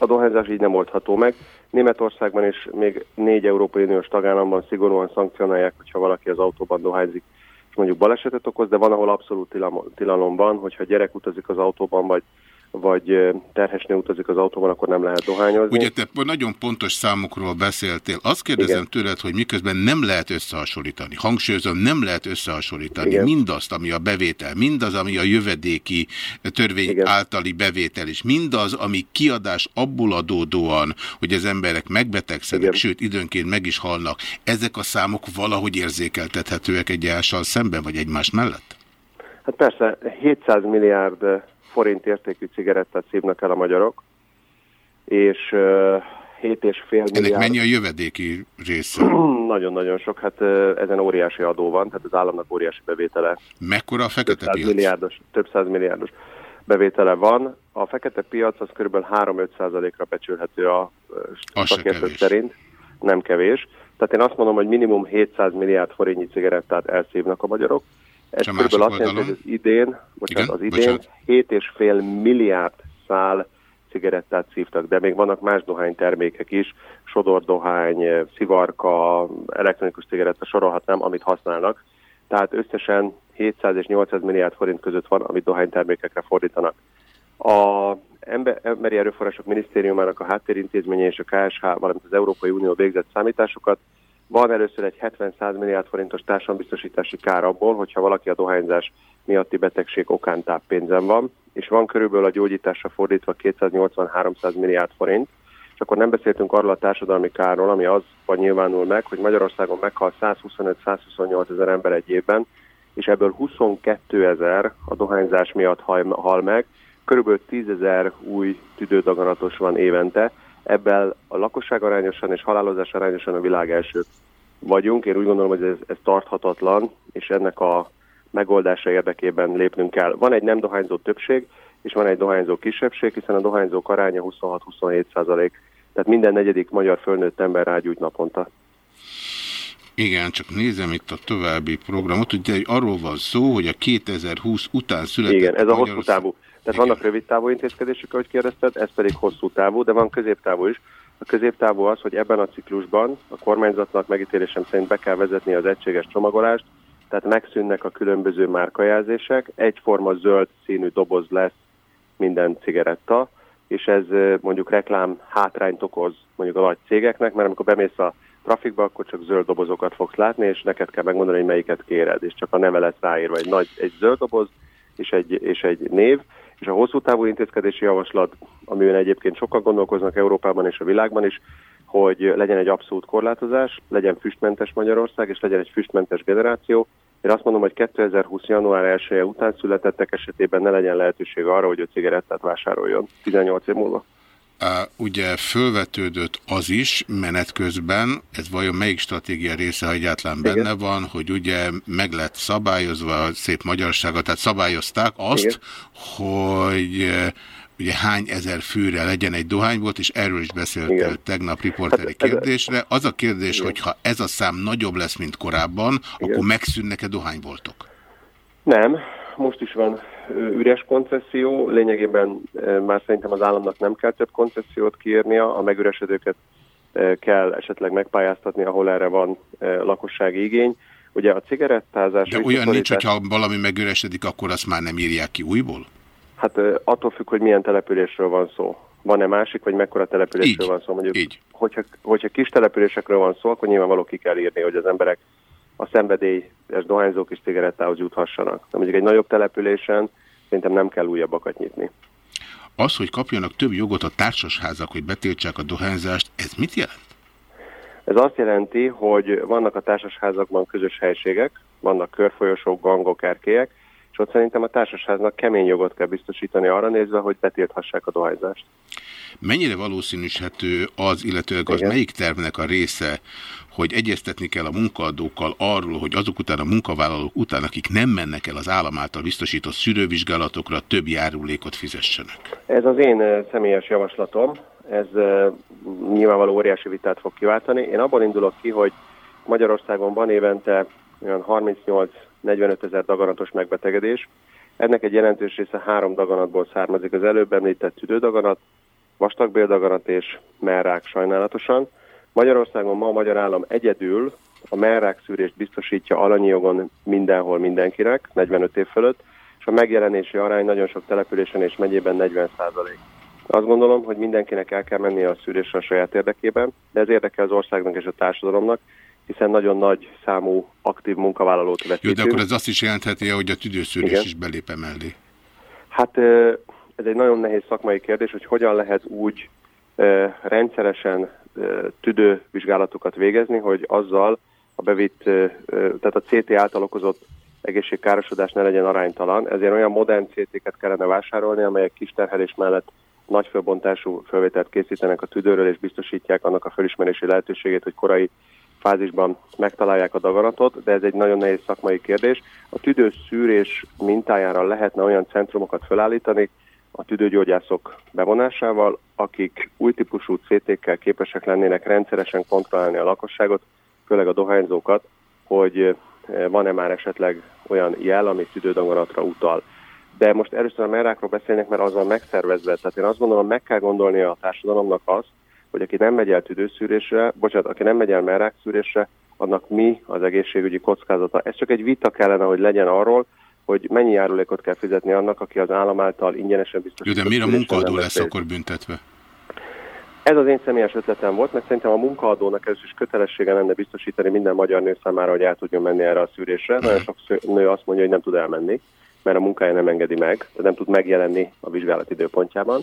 a dohányzás így nem oldható meg. Németországban is még négy Európai Uniós tagállamban szigorúan szankcionálják, hogyha valaki az autóban dohányzik, és mondjuk balesetet okoz, de van, ahol abszolút tilalom van, hogyha gyerek utazik az autóban, vagy vagy terhesnő utazik az autóban, akkor nem lehet dohányozni. Ugye te nagyon pontos számokról beszéltél. Azt kérdezem Igen. tőled, hogy miközben nem lehet összehasonlítani. Hangsúlyozom, nem lehet összehasonlítani Igen. mindazt, ami a bevétel, mindaz, ami a jövedéki törvény Igen. általi bevétel, és mindaz, ami kiadás abból adódóan, hogy az emberek megbetegszenek, Igen. sőt, időnként meg is halnak. Ezek a számok valahogy érzékeltethetőek egyással szemben, vagy egymás mellett? Hát persze, 700 milliárd forint értékű cigarettát szívnak el a magyarok, és uh, 7,5 milliárd... Ennek mennyi a jövedéki része? Nagyon-nagyon sok, hát ezen óriási adó van, tehát az államnak óriási bevétele. Mekkora a fekete több piac? Milliárdos, több száz milliárdos bevétele van. A fekete piac az kb. 3-5 ra becsülhető a szakértők szerint. Nem kevés. Tehát én azt mondom, hogy minimum 700 milliárd forintnyi cigarettát elszívnak a magyarok. Ez kb. azt jelenti, hogy az idén, bocsánat, az idén 7,5 milliárd szál cigarettát szívtak, de még vannak más dohánytermékek is, sodordohány, szivarka, elektronikus cigaretta, sorolhatnám, amit használnak. Tehát összesen 700 és 800 milliárd forint között van, amit dohánytermékekre fordítanak. A Emberi Erőforrások Minisztériumának a háttérintézménye és a KSH, valamint az Európai Unió végzett számításokat van először egy 70-100 milliárd forintos társadalombiztosítási kár abból, hogyha valaki a dohányzás miatti betegség okán táppénzen van, és van körülbelül a gyógyításra fordítva 280-300 milliárd forint, és akkor nem beszéltünk arról a társadalmi kárról, ami azban nyilvánul meg, hogy Magyarországon meghal 125-128 ezer ember egy évben, és ebből 22 ezer a dohányzás miatt hal meg, körülbelül 10 ezer új tüdődaganatos van évente, Ebben a lakosság arányosan és halálozás arányosan a világ első vagyunk. Én úgy gondolom, hogy ez, ez tarthatatlan, és ennek a megoldása érdekében lépnünk kell. Van egy nem dohányzó többség, és van egy dohányzó kisebbség, hiszen a dohányzók aránya 26-27 százalék. Tehát minden negyedik magyar fölnőtt ember rágyújt naponta. Igen, csak nézem itt a további programot. Ugye arról van szó, hogy a 2020 után született... Igen, ez a hosszú távú. Tehát vannak rövid távú intézkedések, ahogy kérdezted, ez pedig hosszú távú, de van középtávú is. A középtávú az, hogy ebben a ciklusban a kormányzatnak megítélésem szerint be kell vezetni az egységes csomagolást, tehát megszűnnek a különböző márkajelzések, egyforma zöld színű doboz lesz minden cigaretta, és ez mondjuk reklám hátrányt okoz mondjuk a nagy cégeknek, mert amikor bemész a trafikba, akkor csak zöld dobozokat fogsz látni, és neked kell megmondani, hogy melyiket kéred, és csak a neve lesz ráírva egy, nagy, egy zöld doboz és egy, és egy név, és a hosszú távú intézkedési javaslat, amiben egyébként sokkal gondolkoznak Európában és a világban is, hogy legyen egy abszolút korlátozás, legyen füstmentes Magyarország, és legyen egy füstmentes generáció. Én azt mondom, hogy 2020. január 1 -e után születettek esetében ne legyen lehetőség arra, hogy ő cigarettát vásároljon 18 év múlva. Ugye fölvetődött az is menet közben, ez vajon melyik stratégia része, ha egyáltalán Igen. benne van, hogy ugye meg lett szabályozva a szép magyarsága, tehát szabályozták azt, Igen. hogy ugye hány ezer főre legyen egy dohánybolt, és erről is beszéltél Igen. tegnap riporteri Hát kérdésre. Az a kérdés, hogy ha ez a szám nagyobb lesz, mint korábban, akkor megszűnnek-e dohányboltok? Nem, most is van üres koncesszió, lényegében ö, már szerintem az államnak nem kell több koncesziót kiírnia, a megüresedőket ö, kell esetleg megpályáztatni, ahol erre van ö, lakossági igény. Ugye a cigarettázás... De olyan nincs, hogyha valami megüresedik, akkor azt már nem írják ki újból? Hát attól függ, hogy milyen településről van szó. Van-e másik, vagy mekkora településről Így, van szó? Mondjuk, így. Hogyha, hogyha kis településekről van szó, akkor nyilvánvaló ki kell írni, hogy az emberek a szenvedélyes dohányzók is cigarettához juthassanak. De mondjuk egy nagyobb településen szerintem nem kell újabbakat nyitni. Az, hogy kapjanak több jogot a társasházak, hogy betiltsák a dohányzást, ez mit jelent? Ez azt jelenti, hogy vannak a társasházakban közös helységek, vannak körfolyosók, gangok, erkélyek, és ott szerintem a társasháznak kemény jogot kell biztosítani arra nézve, hogy betilthassák a dohányzást. Mennyire valószínűsíthető az, illetőleg az melyik tervnek a része, hogy egyeztetni kell a munkaadókkal arról, hogy azok után a munkavállalók után, akik nem mennek el az állam által biztosított szűrővizsgálatokra, több járulékot fizessenek? Ez az én személyes javaslatom, ez nyilvánvaló óriási vitát fog kiváltani. Én abból indulok ki, hogy Magyarországon van évente olyan 38-45 ezer daganatos megbetegedés. Ennek egy jelentős része három daganatból származik. Az előbb említett tüdődaganat, vastagbéldaganat és merrák sajnálatosan. Magyarországon ma a magyar állam egyedül a merrák szűrést biztosítja alanyi jogon mindenhol mindenkinek, 45 év fölött, és a megjelenési arány nagyon sok településen és megyében 40 százalék. Azt gondolom, hogy mindenkinek el kell mennie a szűrésre a saját érdekében, de ez érdekel az országnak és a társadalomnak, hiszen nagyon nagy számú aktív munkavállalót Jó, vetítünk. de akkor ez azt is jelentheti, hogy a tüdőszűrés Igen. is belép mellé. Hát ez egy nagyon nehéz szakmai kérdés, hogy hogyan lehet úgy rendszeresen tüdővizsgálatokat végezni, hogy azzal a bevitt, tehát a CT által okozott egészségkárosodás ne legyen aránytalan. Ezért olyan modern CT-ket kellene vásárolni, amelyek kis terhelés mellett nagy fölbontású felvételt készítenek a tüdőről, és biztosítják annak a felismerési lehetőségét, hogy korai fázisban megtalálják a daganatot, de ez egy nagyon nehéz szakmai kérdés. A tüdőszűrés mintájára lehetne olyan centrumokat felállítani, a tüdőgyógyászok bevonásával, akik új típusú CT-kkel képesek lennének rendszeresen kontrollálni a lakosságot, főleg a dohányzókat, hogy eh, van-e már esetleg olyan jel, ami tüdődaganatra utal. De most először a merrákról beszélnek, mert az van megszervezve. Tehát én azt gondolom, meg kell gondolni a társadalomnak azt, hogy aki nem megy el tüdőszűrésre, bocsánat, aki nem megy el merrákszűrésre, annak mi az egészségügyi kockázata. Ez csak egy vita kellene, hogy legyen arról, hogy mennyi járulékot kell fizetni annak, aki az állam által ingyenesen Jó, biztosított de mire a munkaadó lesz akkor büntetve? Ez az én személyes ötletem volt, mert szerintem a munkaadónak ez is kötelessége lenne biztosítani minden magyar nő számára, hogy el tudjon menni erre a szűrésre. Nagyon sok nő azt mondja, hogy nem tud elmenni, mert a munkája nem engedi meg, nem tud megjelenni a vizsgálat időpontjában.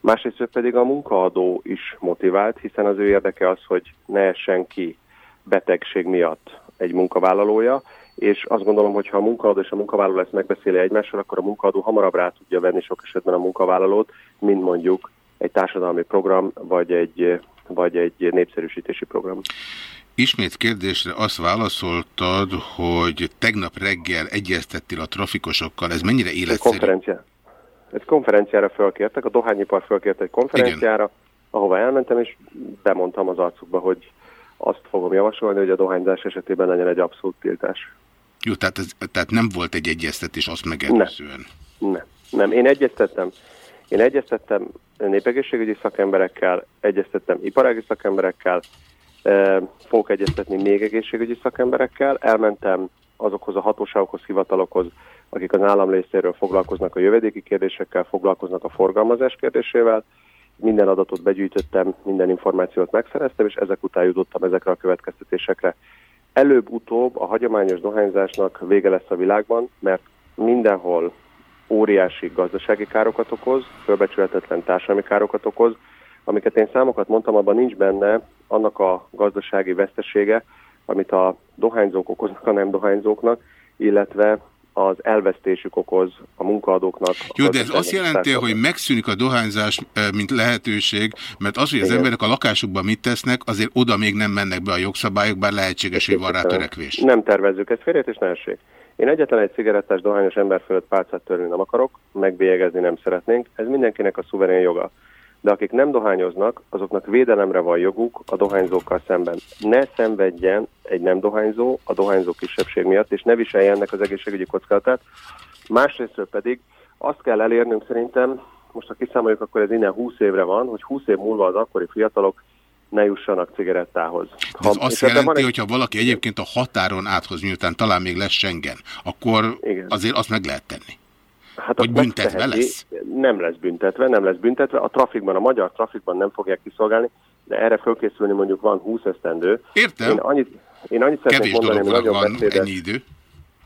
Másrészt pedig a munkaadó is motivált, hiszen az ő érdeke az, hogy ne essen ki betegség miatt egy munkavállalója, és azt gondolom, hogy ha a munkaadó és a munkavállaló ezt megbeszéli egymással, akkor a munkaadó hamarabb rá tudja venni sok esetben a munkavállalót, mint mondjuk egy társadalmi program, vagy egy, vagy egy népszerűsítési program. Ismét kérdésre azt válaszoltad, hogy tegnap reggel egyeztettél a trafikosokkal. Ez mennyire Egy életszerű? konferencia. Egy konferenciára fölkértek, a dohányipar fölkért egy konferenciára, Igen. ahova elmentem, és bemondtam az arcukba, hogy azt fogom javasolni, hogy a dohányzás esetében legyen egy abszolút tiltás. Jó, tehát, ez, tehát nem volt egy egyeztetés azt megelőzően. Nem, nem. Én egyeztettem. Én egyeztettem népegészségügyi szakemberekkel, egyeztettem iparági szakemberekkel, eh, fogok egyeztetni még egészségügyi szakemberekkel. Elmentem azokhoz a hatóságokhoz, hivatalokhoz, akik az állam részéről foglalkoznak a jövedéki kérdésekkel, foglalkoznak a forgalmazás kérdésével. Minden adatot begyűjtöttem, minden információt megszereztem, és ezek után jutottam ezekre a következtetésekre. Előbb-utóbb a hagyományos dohányzásnak vége lesz a világban, mert mindenhol óriási gazdasági károkat okoz, fölbecsülhetetlen társadalmi károkat okoz, amiket én számokat mondtam, abban nincs benne annak a gazdasági vesztesége, amit a dohányzók okoznak a nem dohányzóknak, illetve az elvesztésük okoz a munkaadóknak. Jó, de ez azt jelenti, hogy megszűnik a dohányzás, eh, mint lehetőség, mert az, hogy az Igen. emberek a lakásukban mit tesznek, azért oda még nem mennek be a jogszabályok, bár lehetséges, hogy van rá törekvés. Nem tervezzük ezt félét, és ne essék. Én egyetlen egy cigarettás dohányos ember fölött pálcát törni nem akarok, megbélyegezni nem szeretnénk, ez mindenkinek a szuverén joga. De akik nem dohányoznak, azoknak védelemre van joguk a dohányzókkal szemben. Ne szenvedjen egy nem dohányzó a dohányzó kisebbség miatt, és ne viselje ennek az egészségügyi kockázatát. Másrésztről pedig azt kell elérnünk szerintem, most ha kiszámoljuk, akkor ez innen 20 évre van, hogy 20 év múlva az akkori fiatalok ne jussanak cigarettához. De ez Ha- azt ebben van jelenti, egy- hogyha valaki egyébként a határon áthoz, miután talán még lesz Schengen, akkor azért azt meg lehet tenni. Hát Hogy büntetve lesz? Nem lesz büntetve, nem lesz büntetve. A trafikban, a magyar trafikban nem fogják kiszolgálni, de erre fölkészülni mondjuk van 20 esztendő. Értem. Én annyit, én annyit Kevés mondani, dolognak nagyon van beszédes. ennyi idő.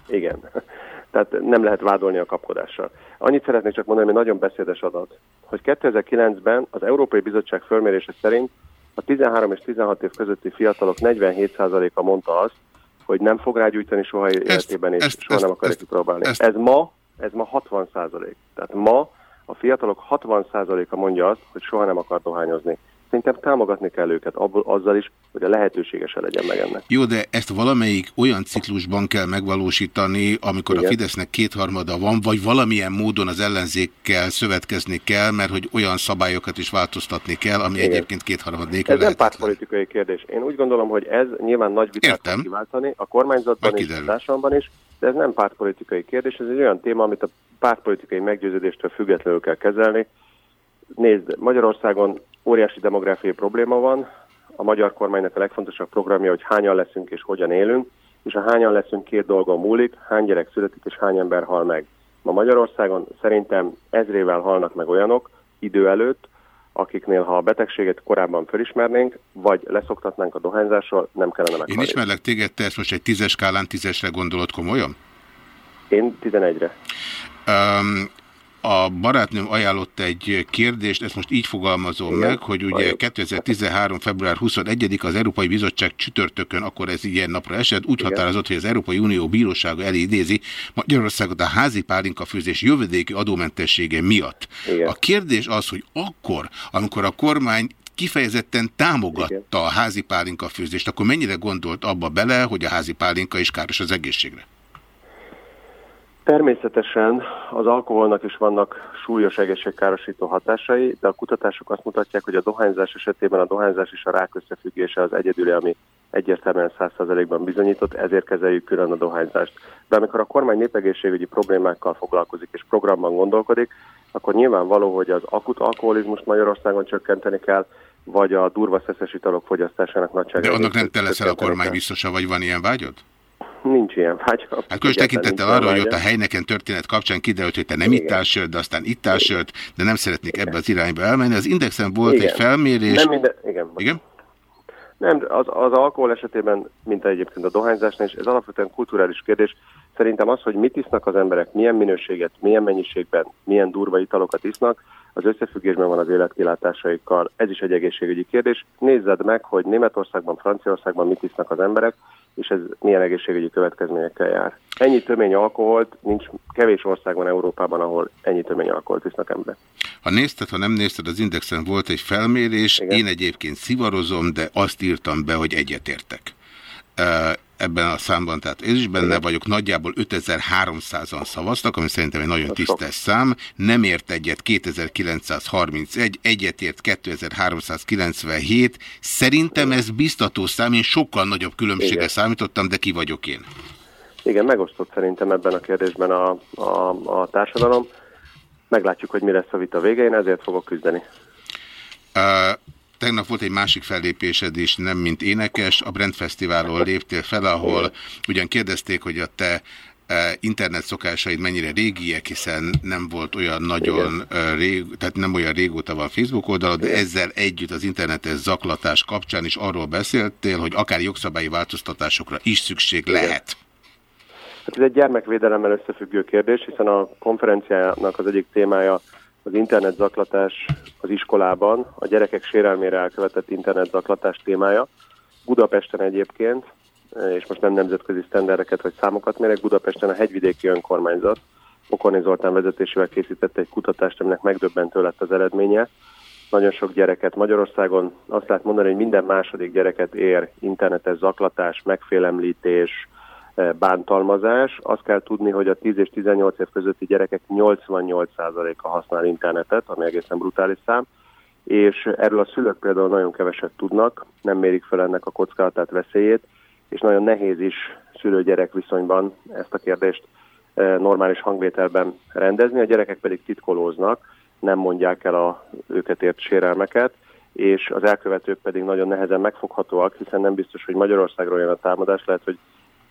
Igen. Tehát nem lehet vádolni a kapkodással. Annyit szeretnék csak mondani, ami nagyon beszédes adat, hogy 2009-ben az Európai Bizottság fölmérése szerint a 13 és 16 év közötti fiatalok 47%-a mondta azt, hogy nem fog rágyújtani soha életében, és ezt- soha nem ezt- akarja ezt- kipróbálni. ezt- Ez ma, ez ma 60 százalék. Tehát ma a fiatalok 60 százaléka mondja azt, hogy soha nem akar dohányozni. Szerintem támogatni kell őket abból, azzal is, hogy a lehetősége se legyen meg ennek. Jó, de ezt valamelyik olyan ciklusban kell megvalósítani, amikor a Igen. Fidesznek kétharmada van, vagy valamilyen módon az ellenzékkel szövetkezni kell, mert hogy olyan szabályokat is változtatni kell, ami Igen. egyébként kétharmad nélkül Ez nem pártpolitikai kérdés. Én úgy gondolom, hogy ez nyilván nagy vitát Értem. kiváltani a kormányzatban és a társadalomban is, de ez nem pártpolitikai kérdés, ez egy olyan téma, amit a pártpolitikai meggyőződéstől függetlenül kell kezelni. Nézd, Magyarországon óriási demográfiai probléma van, a magyar kormánynak a legfontosabb programja, hogy hányan leszünk és hogyan élünk, és a hányan leszünk két dolgon múlik, hány gyerek születik és hány ember hal meg. Ma Magyarországon szerintem ezrével halnak meg olyanok idő előtt, akiknél ha a betegséget korábban felismernénk, vagy leszoktatnánk a dohányzásról, nem kellene Én meghalni. ismerlek téged, te ezt most egy tízes skálán tízesre gondolod komolyan? Én 11-re. Um, a barátnőm ajánlott egy kérdést, ezt most így fogalmazom Igen, meg, hogy ugye halljuk. 2013. február 21 az Európai Bizottság csütörtökön, akkor ez ilyen napra esett, úgy Igen. határozott, hogy az Európai Unió bírósága elé idézi Magyarországot a házi pálinkafőzés jövedéki adómentessége miatt. Igen. A kérdés az, hogy akkor, amikor a kormány kifejezetten támogatta a házi pálinkafőzést, akkor mennyire gondolt abba bele, hogy a házi pálinka is káros az egészségre? Természetesen az alkoholnak is vannak súlyos egészségkárosító hatásai, de a kutatások azt mutatják, hogy a dohányzás esetében a dohányzás és a rák összefüggése az egyedüli, ami egyértelműen 100%-ban bizonyított, ezért kezeljük külön a dohányzást. De amikor a kormány népegészségügyi problémákkal foglalkozik és programban gondolkodik, akkor nyilvánvaló, hogy az akut alkoholizmust Magyarországon csökkenteni kell, vagy a durva szeszes italok fogyasztásának nagyságát. De annak nem te leszel a kormány biztosa, vagy van ilyen vágyod? Nincs ilyen vágy. Hát különös tekintettel arra, hogy ott a helyneken történet kapcsán kiderült, hogy te nem ittál sört, de aztán ittál sört, de nem szeretnék ebbe az irányba elmenni. Az Indexen volt Igen. egy felmérés. Nem minden, igen. Igen? Nem, az, az alkohol esetében, mint egyébként a dohányzásnál is, ez alapvetően kulturális kérdés. Szerintem az, hogy mit isznak az emberek, milyen minőséget, milyen mennyiségben, milyen durva italokat isznak, az összefüggésben van az életkilátásaikkal. Ez is egy egészségügyi kérdés. Nézzed meg, hogy Németországban, Franciaországban mit isznak az emberek, és ez milyen egészségügyi következményekkel jár. Ennyi tömény alkoholt, nincs kevés ország van Európában, ahol ennyi tömény alkoholt isznak emberek. Ha nézted, ha nem nézted, az Indexen volt egy felmérés, Igen. én egyébként szivarozom, de azt írtam be, hogy egyetértek. Ebben a számban, tehát én is benne vagyok, nagyjából 5300-an szavaztak, ami szerintem egy nagyon tisztes szám, nem ért egyet 2931, egyetért 2397, szerintem ez biztató szám, én sokkal nagyobb különbségre Igen. számítottam, de ki vagyok én? Igen, megosztott szerintem ebben a kérdésben a, a, a társadalom. Meglátjuk, hogy mi lesz a vita végén, ezért fogok küzdeni. Ö, tegnap volt egy másik fellépésed is, nem mint énekes, a Brent Fesztiválon léptél fel, ahol ugyan kérdezték, hogy a te e, internet szokásaid mennyire régiek, hiszen nem volt olyan nagyon e, rég, tehát nem olyan régóta van Facebook oldalad, de ezzel együtt az internetes zaklatás kapcsán is arról beszéltél, hogy akár jogszabályi változtatásokra is szükség lehet. Hát ez egy gyermekvédelemmel összefüggő kérdés, hiszen a konferenciának az egyik témája az internetzaklatás az iskolában, a gyerekek sérelmére elkövetett internetzaklatás témája. Budapesten egyébként, és most nem nemzetközi sztendereket vagy számokat mérek, Budapesten a hegyvidéki önkormányzat Pokorni Zoltán vezetésével készítette egy kutatást, aminek megdöbbentő lett az eredménye. Nagyon sok gyereket Magyarországon azt lehet mondani, hogy minden második gyereket ér internetes zaklatás, megfélemlítés, bántalmazás. Azt kell tudni, hogy a 10 és 18 év közötti gyerekek 88%-a használ internetet, ami egészen brutális szám, és erről a szülők például nagyon keveset tudnak, nem mérik fel ennek a kockázatát, veszélyét, és nagyon nehéz is szülő-gyerek viszonyban ezt a kérdést eh, normális hangvételben rendezni, a gyerekek pedig titkolóznak, nem mondják el a őket ért sérelmeket, és az elkövetők pedig nagyon nehezen megfoghatóak, hiszen nem biztos, hogy Magyarországról jön a támadás, lehet, hogy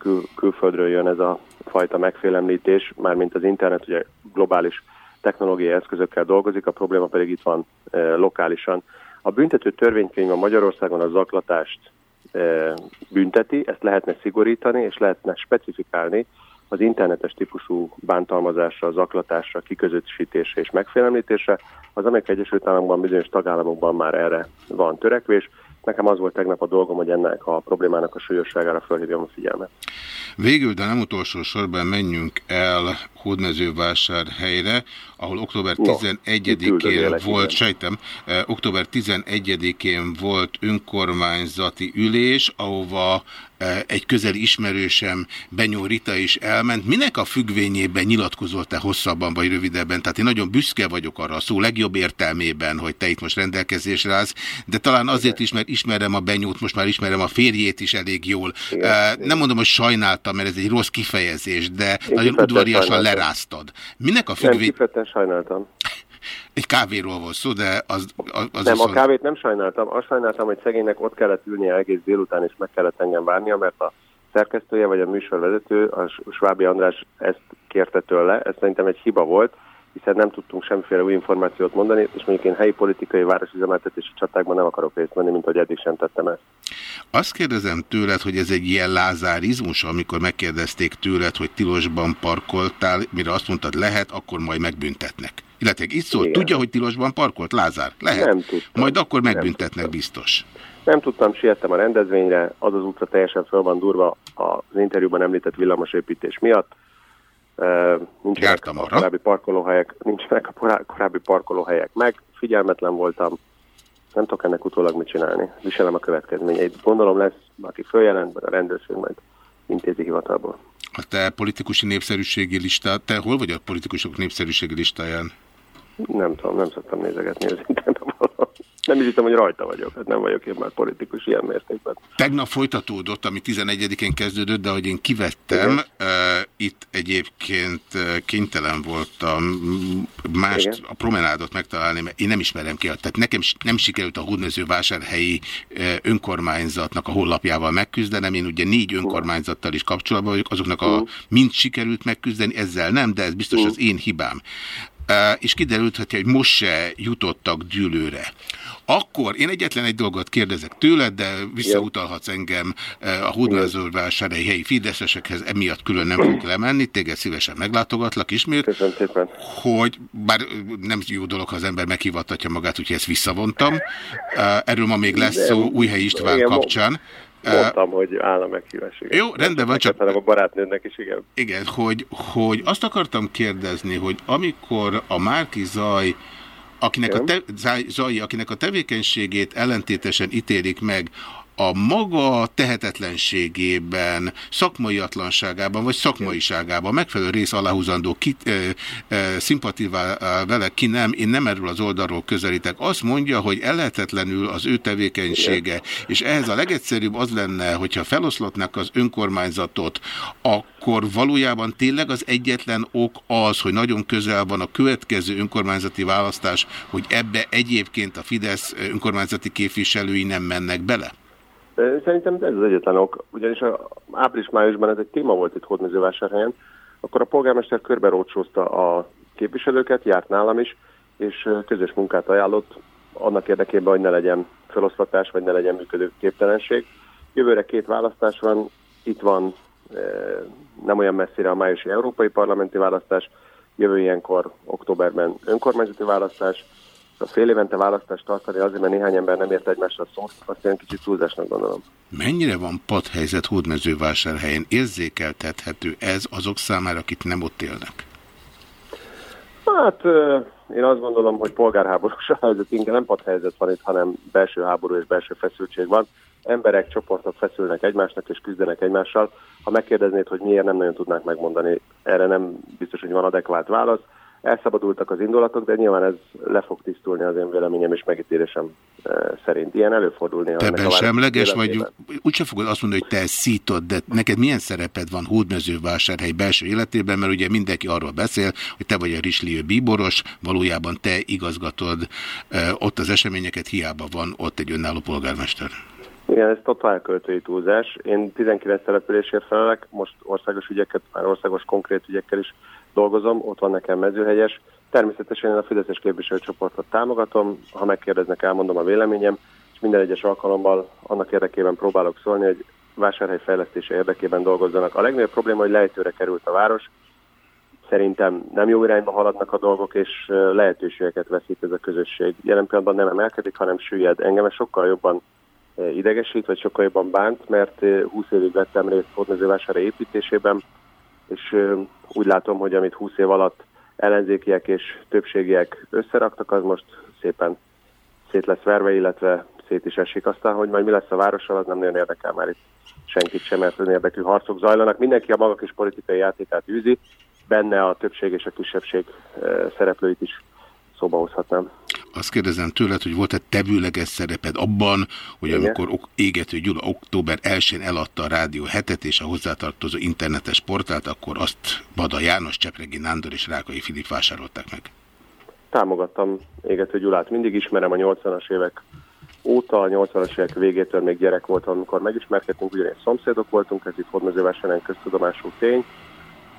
kül- külföldről jön ez a fajta megfélemlítés, mármint az internet ugye globális technológiai eszközökkel dolgozik, a probléma pedig itt van e, lokálisan. A büntető törvénykönyv a Magyarországon a zaklatást e, bünteti, ezt lehetne szigorítani, és lehetne specifikálni az internetes típusú bántalmazásra, zaklatásra, kiközösítésre és megfélemlítésre. Az Amerikai Egyesült Államokban bizonyos tagállamokban már erre van törekvés. Nekem az volt tegnap a dolgom, hogy ennek a problémának a súlyosságára felhívjam a figyelmet. Végül, de nem utolsó sorban menjünk el Hódmezővásárhelyre, ahol október No, 11-én küldözélek, volt, sejtem, eh, október 11-én volt önkormányzati ülés, ahova egy közeli ismerősem, Benyó Rita is elment. Minek a függvényében nyilatkozott te hosszabban vagy rövidebben? Tehát én nagyon büszke vagyok arra a szó legjobb értelmében, hogy te itt most rendelkezésre állsz, de talán azért is, mert ismerem a Benyót, most már ismerem a férjét is elég jól. Eh, Nem mondom, hogy sajnáltam, mert ez egy rossz kifejezés, de nagyon kifejezetten udvariasan sajnáltam. leráztad. Minek a Nem, függvény... kifejezetten sajnáltam. Egy kávéról volt szó, de az, az, nem, a kávét nem sajnáltam. Azt sajnáltam, hogy szegénynek ott kellett ülnie egész délután, és meg kellett engem várnia, mert a szerkesztője vagy a műsorvezető, a Svábi András ezt kérte tőle. Ez szerintem egy hiba volt, hiszen nem tudtunk semmiféle új információt mondani, és mondjuk én helyi politikai városüzemeltetési csatákban nem akarok részt venni, mint hogy eddig sem tettem ezt. Azt kérdezem tőled, hogy ez egy ilyen lázárizmus, amikor megkérdezték tőled, hogy tilosban parkoltál, mire azt mondtad, lehet, akkor majd megbüntetnek. Illetve így szól, Igen. tudja, hogy tilosban parkolt? Lázár? Lehet. Nem tudtam. Majd akkor megbüntetnek biztos. Nem tudtam, siettem a rendezvényre, az az utca teljesen föl van durva az interjúban említett villamosépítés miatt. Nincsenek a korábbi parkolóhelyek, nincsenek a korábbi parkolóhelyek meg, figyelmetlen voltam, nem tudok ennek utólag mit csinálni. Viselem a következményeit. Gondolom lesz, aki följelent, a rendőrség majd intézi hivatalból. A te politikusi népszerűségi listát, te hol vagy a politikusok népszerűségi listáján? Nem tudom, nem szoktam nézegetni az valahol. Nem is hittem, hogy rajta vagyok, hát nem vagyok én már politikus ilyen mértékben. Tegnap folytatódott, ami 11-én kezdődött, de ahogy én kivettem, uh, itt egyébként kénytelen voltam Igen. a promenádot megtalálni, mert én nem ismerem ki, tehát nekem nem sikerült a Hódmezővásárhelyi önkormányzatnak a honlapjával megküzdenem, én ugye négy önkormányzattal is kapcsolatban vagyok, azoknak a mind sikerült megküzdeni, ezzel nem, de ez biztos az én hibám. És kiderült, hogy most se jutottak dűlőre. Akkor én egyetlen egy dolgot kérdezek tőled, de visszautalhatsz engem a Hódmezővásárhelyi helyi fideszesekhez, emiatt külön nem fogok lemenni, téged szívesen meglátogatlak ismét. Köszönöm szépen. Hogy, bár nem jó dolog, ha az ember meghivattatja magát, úgyhogy ezt visszavontam. Erről ma még lesz szó Újhely István Igen, kapcsán. Mondtam, hogy áll a meghívás. Igen. Jó, rendben van, csak... Megköszönöm a barátnőnek is, igen. Igen, hogy, hogy azt akartam kérdezni, hogy amikor a Márki Zaj, akinek a te, Zaj- Zaj, akinek a tevékenységét ellentétesen ítélik meg, a maga tehetetlenségében, szakmaiatlanságában vagy szakmaiságában megfelelő rész aláhúzandó ki, e, e, szimpatívá vele, ki nem, én nem erről az oldalról közelítek. Azt mondja, hogy ellehetetlenül az ő tevékenysége, és ehhez a legegyszerűbb az lenne, hogyha feloszlatnak az önkormányzatot, akkor valójában tényleg az egyetlen ok az, hogy nagyon közel van a következő önkormányzati választás, hogy ebbe egyébként a Fidesz önkormányzati képviselői nem mennek bele? Szerintem ez az egyetlen ok, ugyanis április-májusban ez egy téma volt itt Hódmezővásárhelyen, akkor a polgármester körberócsózta a képviselőket, járt nálam is, és közös munkát ajánlott annak érdekében, hogy ne legyen feloszlatás, vagy ne legyen működő képtelenség. Jövőre két választás van, itt van nem olyan messzire a májusi európai parlamenti választás, jövő ilyenkor októberben önkormányzati választás, a fél évente választást tartani azért, mert néhány ember nem ért egymásra szót, azt én kicsit túlzásnak gondolom. Mennyire van padhelyzet hódmezővásárhelyen? Érzékeltethető ez azok számára, akik nem ott élnek? Hát én azt gondolom, hogy polgárháborús a helyzet, inkább nem padhelyzet van itt, hanem belső háború és belső feszültség van. Emberek, csoportok feszülnek egymásnak és küzdenek egymással. Ha megkérdeznéd, hogy miért nem nagyon tudnák megmondani, erre nem biztos, hogy van adekvát válasz elszabadultak az indulatok, de nyilván ez le fog tisztulni az én véleményem és megítélésem eh, szerint. Ilyen előfordulni. Te ebben semleges vagy, úgyse fogod azt mondani, hogy te szítod, de neked milyen szereped van hódmezővásárhely belső életében, mert ugye mindenki arról beszél, hogy te vagy a Risliő bíboros, valójában te igazgatod eh, ott az eseményeket, hiába van ott egy önálló polgármester. Igen, ez totál költői túlzás. Én 19 településért felelek, most országos ügyeket, már országos konkrét ügyekkel is dolgozom, ott van nekem mezőhelyes. Természetesen én a Fideszes képviselőcsoportot támogatom, ha megkérdeznek, elmondom a véleményem, és minden egyes alkalommal annak érdekében próbálok szólni, hogy vásárhely fejlesztése érdekében dolgozzanak. A legnagyobb probléma, hogy lejtőre került a város, szerintem nem jó irányba haladnak a dolgok, és lehetőségeket veszít ez a közösség. Jelen pillanatban nem emelkedik, hanem süllyed. Engem sokkal jobban idegesít, vagy sokkal jobban bánt, mert 20 évig vettem részt Hódmezővásárhely építésében, és úgy látom, hogy amit 20 év alatt ellenzékiek és többségiek összeraktak, az most szépen szét lesz verve, illetve szét is esik. Aztán, hogy majd mi lesz a várossal, az nem nagyon érdekel már itt senkit sem, mert érdekű harcok zajlanak. Mindenki a maga kis politikai játékát űzi, benne a többség és a kisebbség szereplőit is szóba hozhatnám. Azt kérdezem tőled, hogy volt-e tevőleges szereped abban, hogy Igen. amikor Égető Gyula október 1-én eladta a Rádió hetet és a hozzátartozó internetes portált, akkor azt Bada János, Csepregi Nándor és Rákai Filip vásárolták meg? Támogattam Égető Gyulát, mindig ismerem a 80-as évek óta, a 80-as évek végétől még gyerek voltam, amikor megismerkedtünk, ugyanis szomszédok voltunk, ez itt Hódmezővásárhelyen köztudomású tény,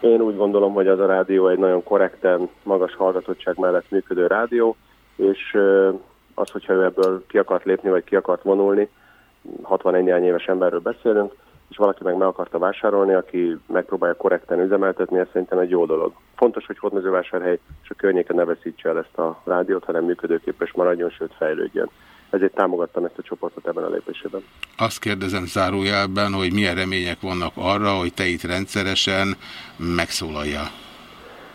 én úgy gondolom, hogy az a rádió egy nagyon korrekten, magas hallgatottság mellett működő rádió, és az, hogyha ő ebből ki akart lépni, vagy ki akart vonulni, 61 éves emberről beszélünk, és valaki meg meg akarta vásárolni, aki megpróbálja korrekten üzemeltetni, ez szerintem egy jó dolog. Fontos, hogy Hódmezővásárhely és a környéken ne veszítse el ezt a rádiót, hanem működőképes maradjon, sőt fejlődjön ezért támogattam ezt a csoportot ebben a lépésében. Azt kérdezem zárójelben, hogy milyen remények vannak arra, hogy te itt rendszeresen megszólalja.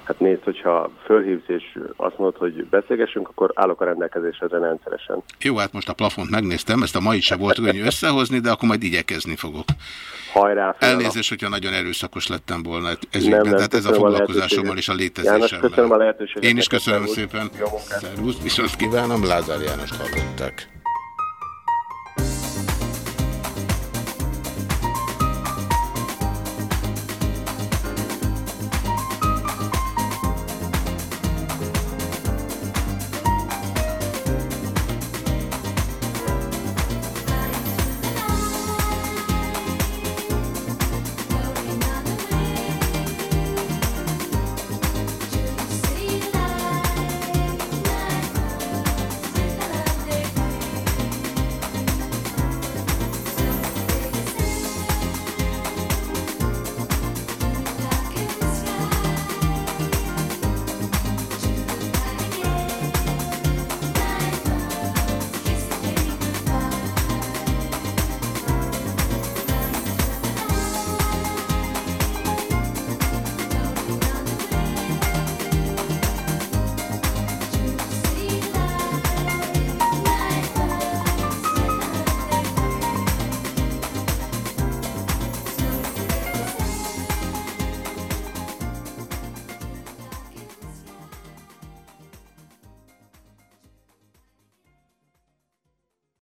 Hát nézd, hogyha fölhívsz és azt mondod, hogy beszélgessünk, akkor állok a rendelkezésre rendszeresen. Jó, hát most a plafont megnéztem, ezt a mai se volt könnyű összehozni, de akkor majd igyekezni fogok. Hajrá! Elnézést, hogyha nagyon erőszakos lettem volna ez nem, nem, tehát ez a foglalkozásommal és a létezésemmel. köszönöm a lehetőséget. Én is köszönöm szépen. Szervusz, viszont kívánom, Lázár Jánost hallották.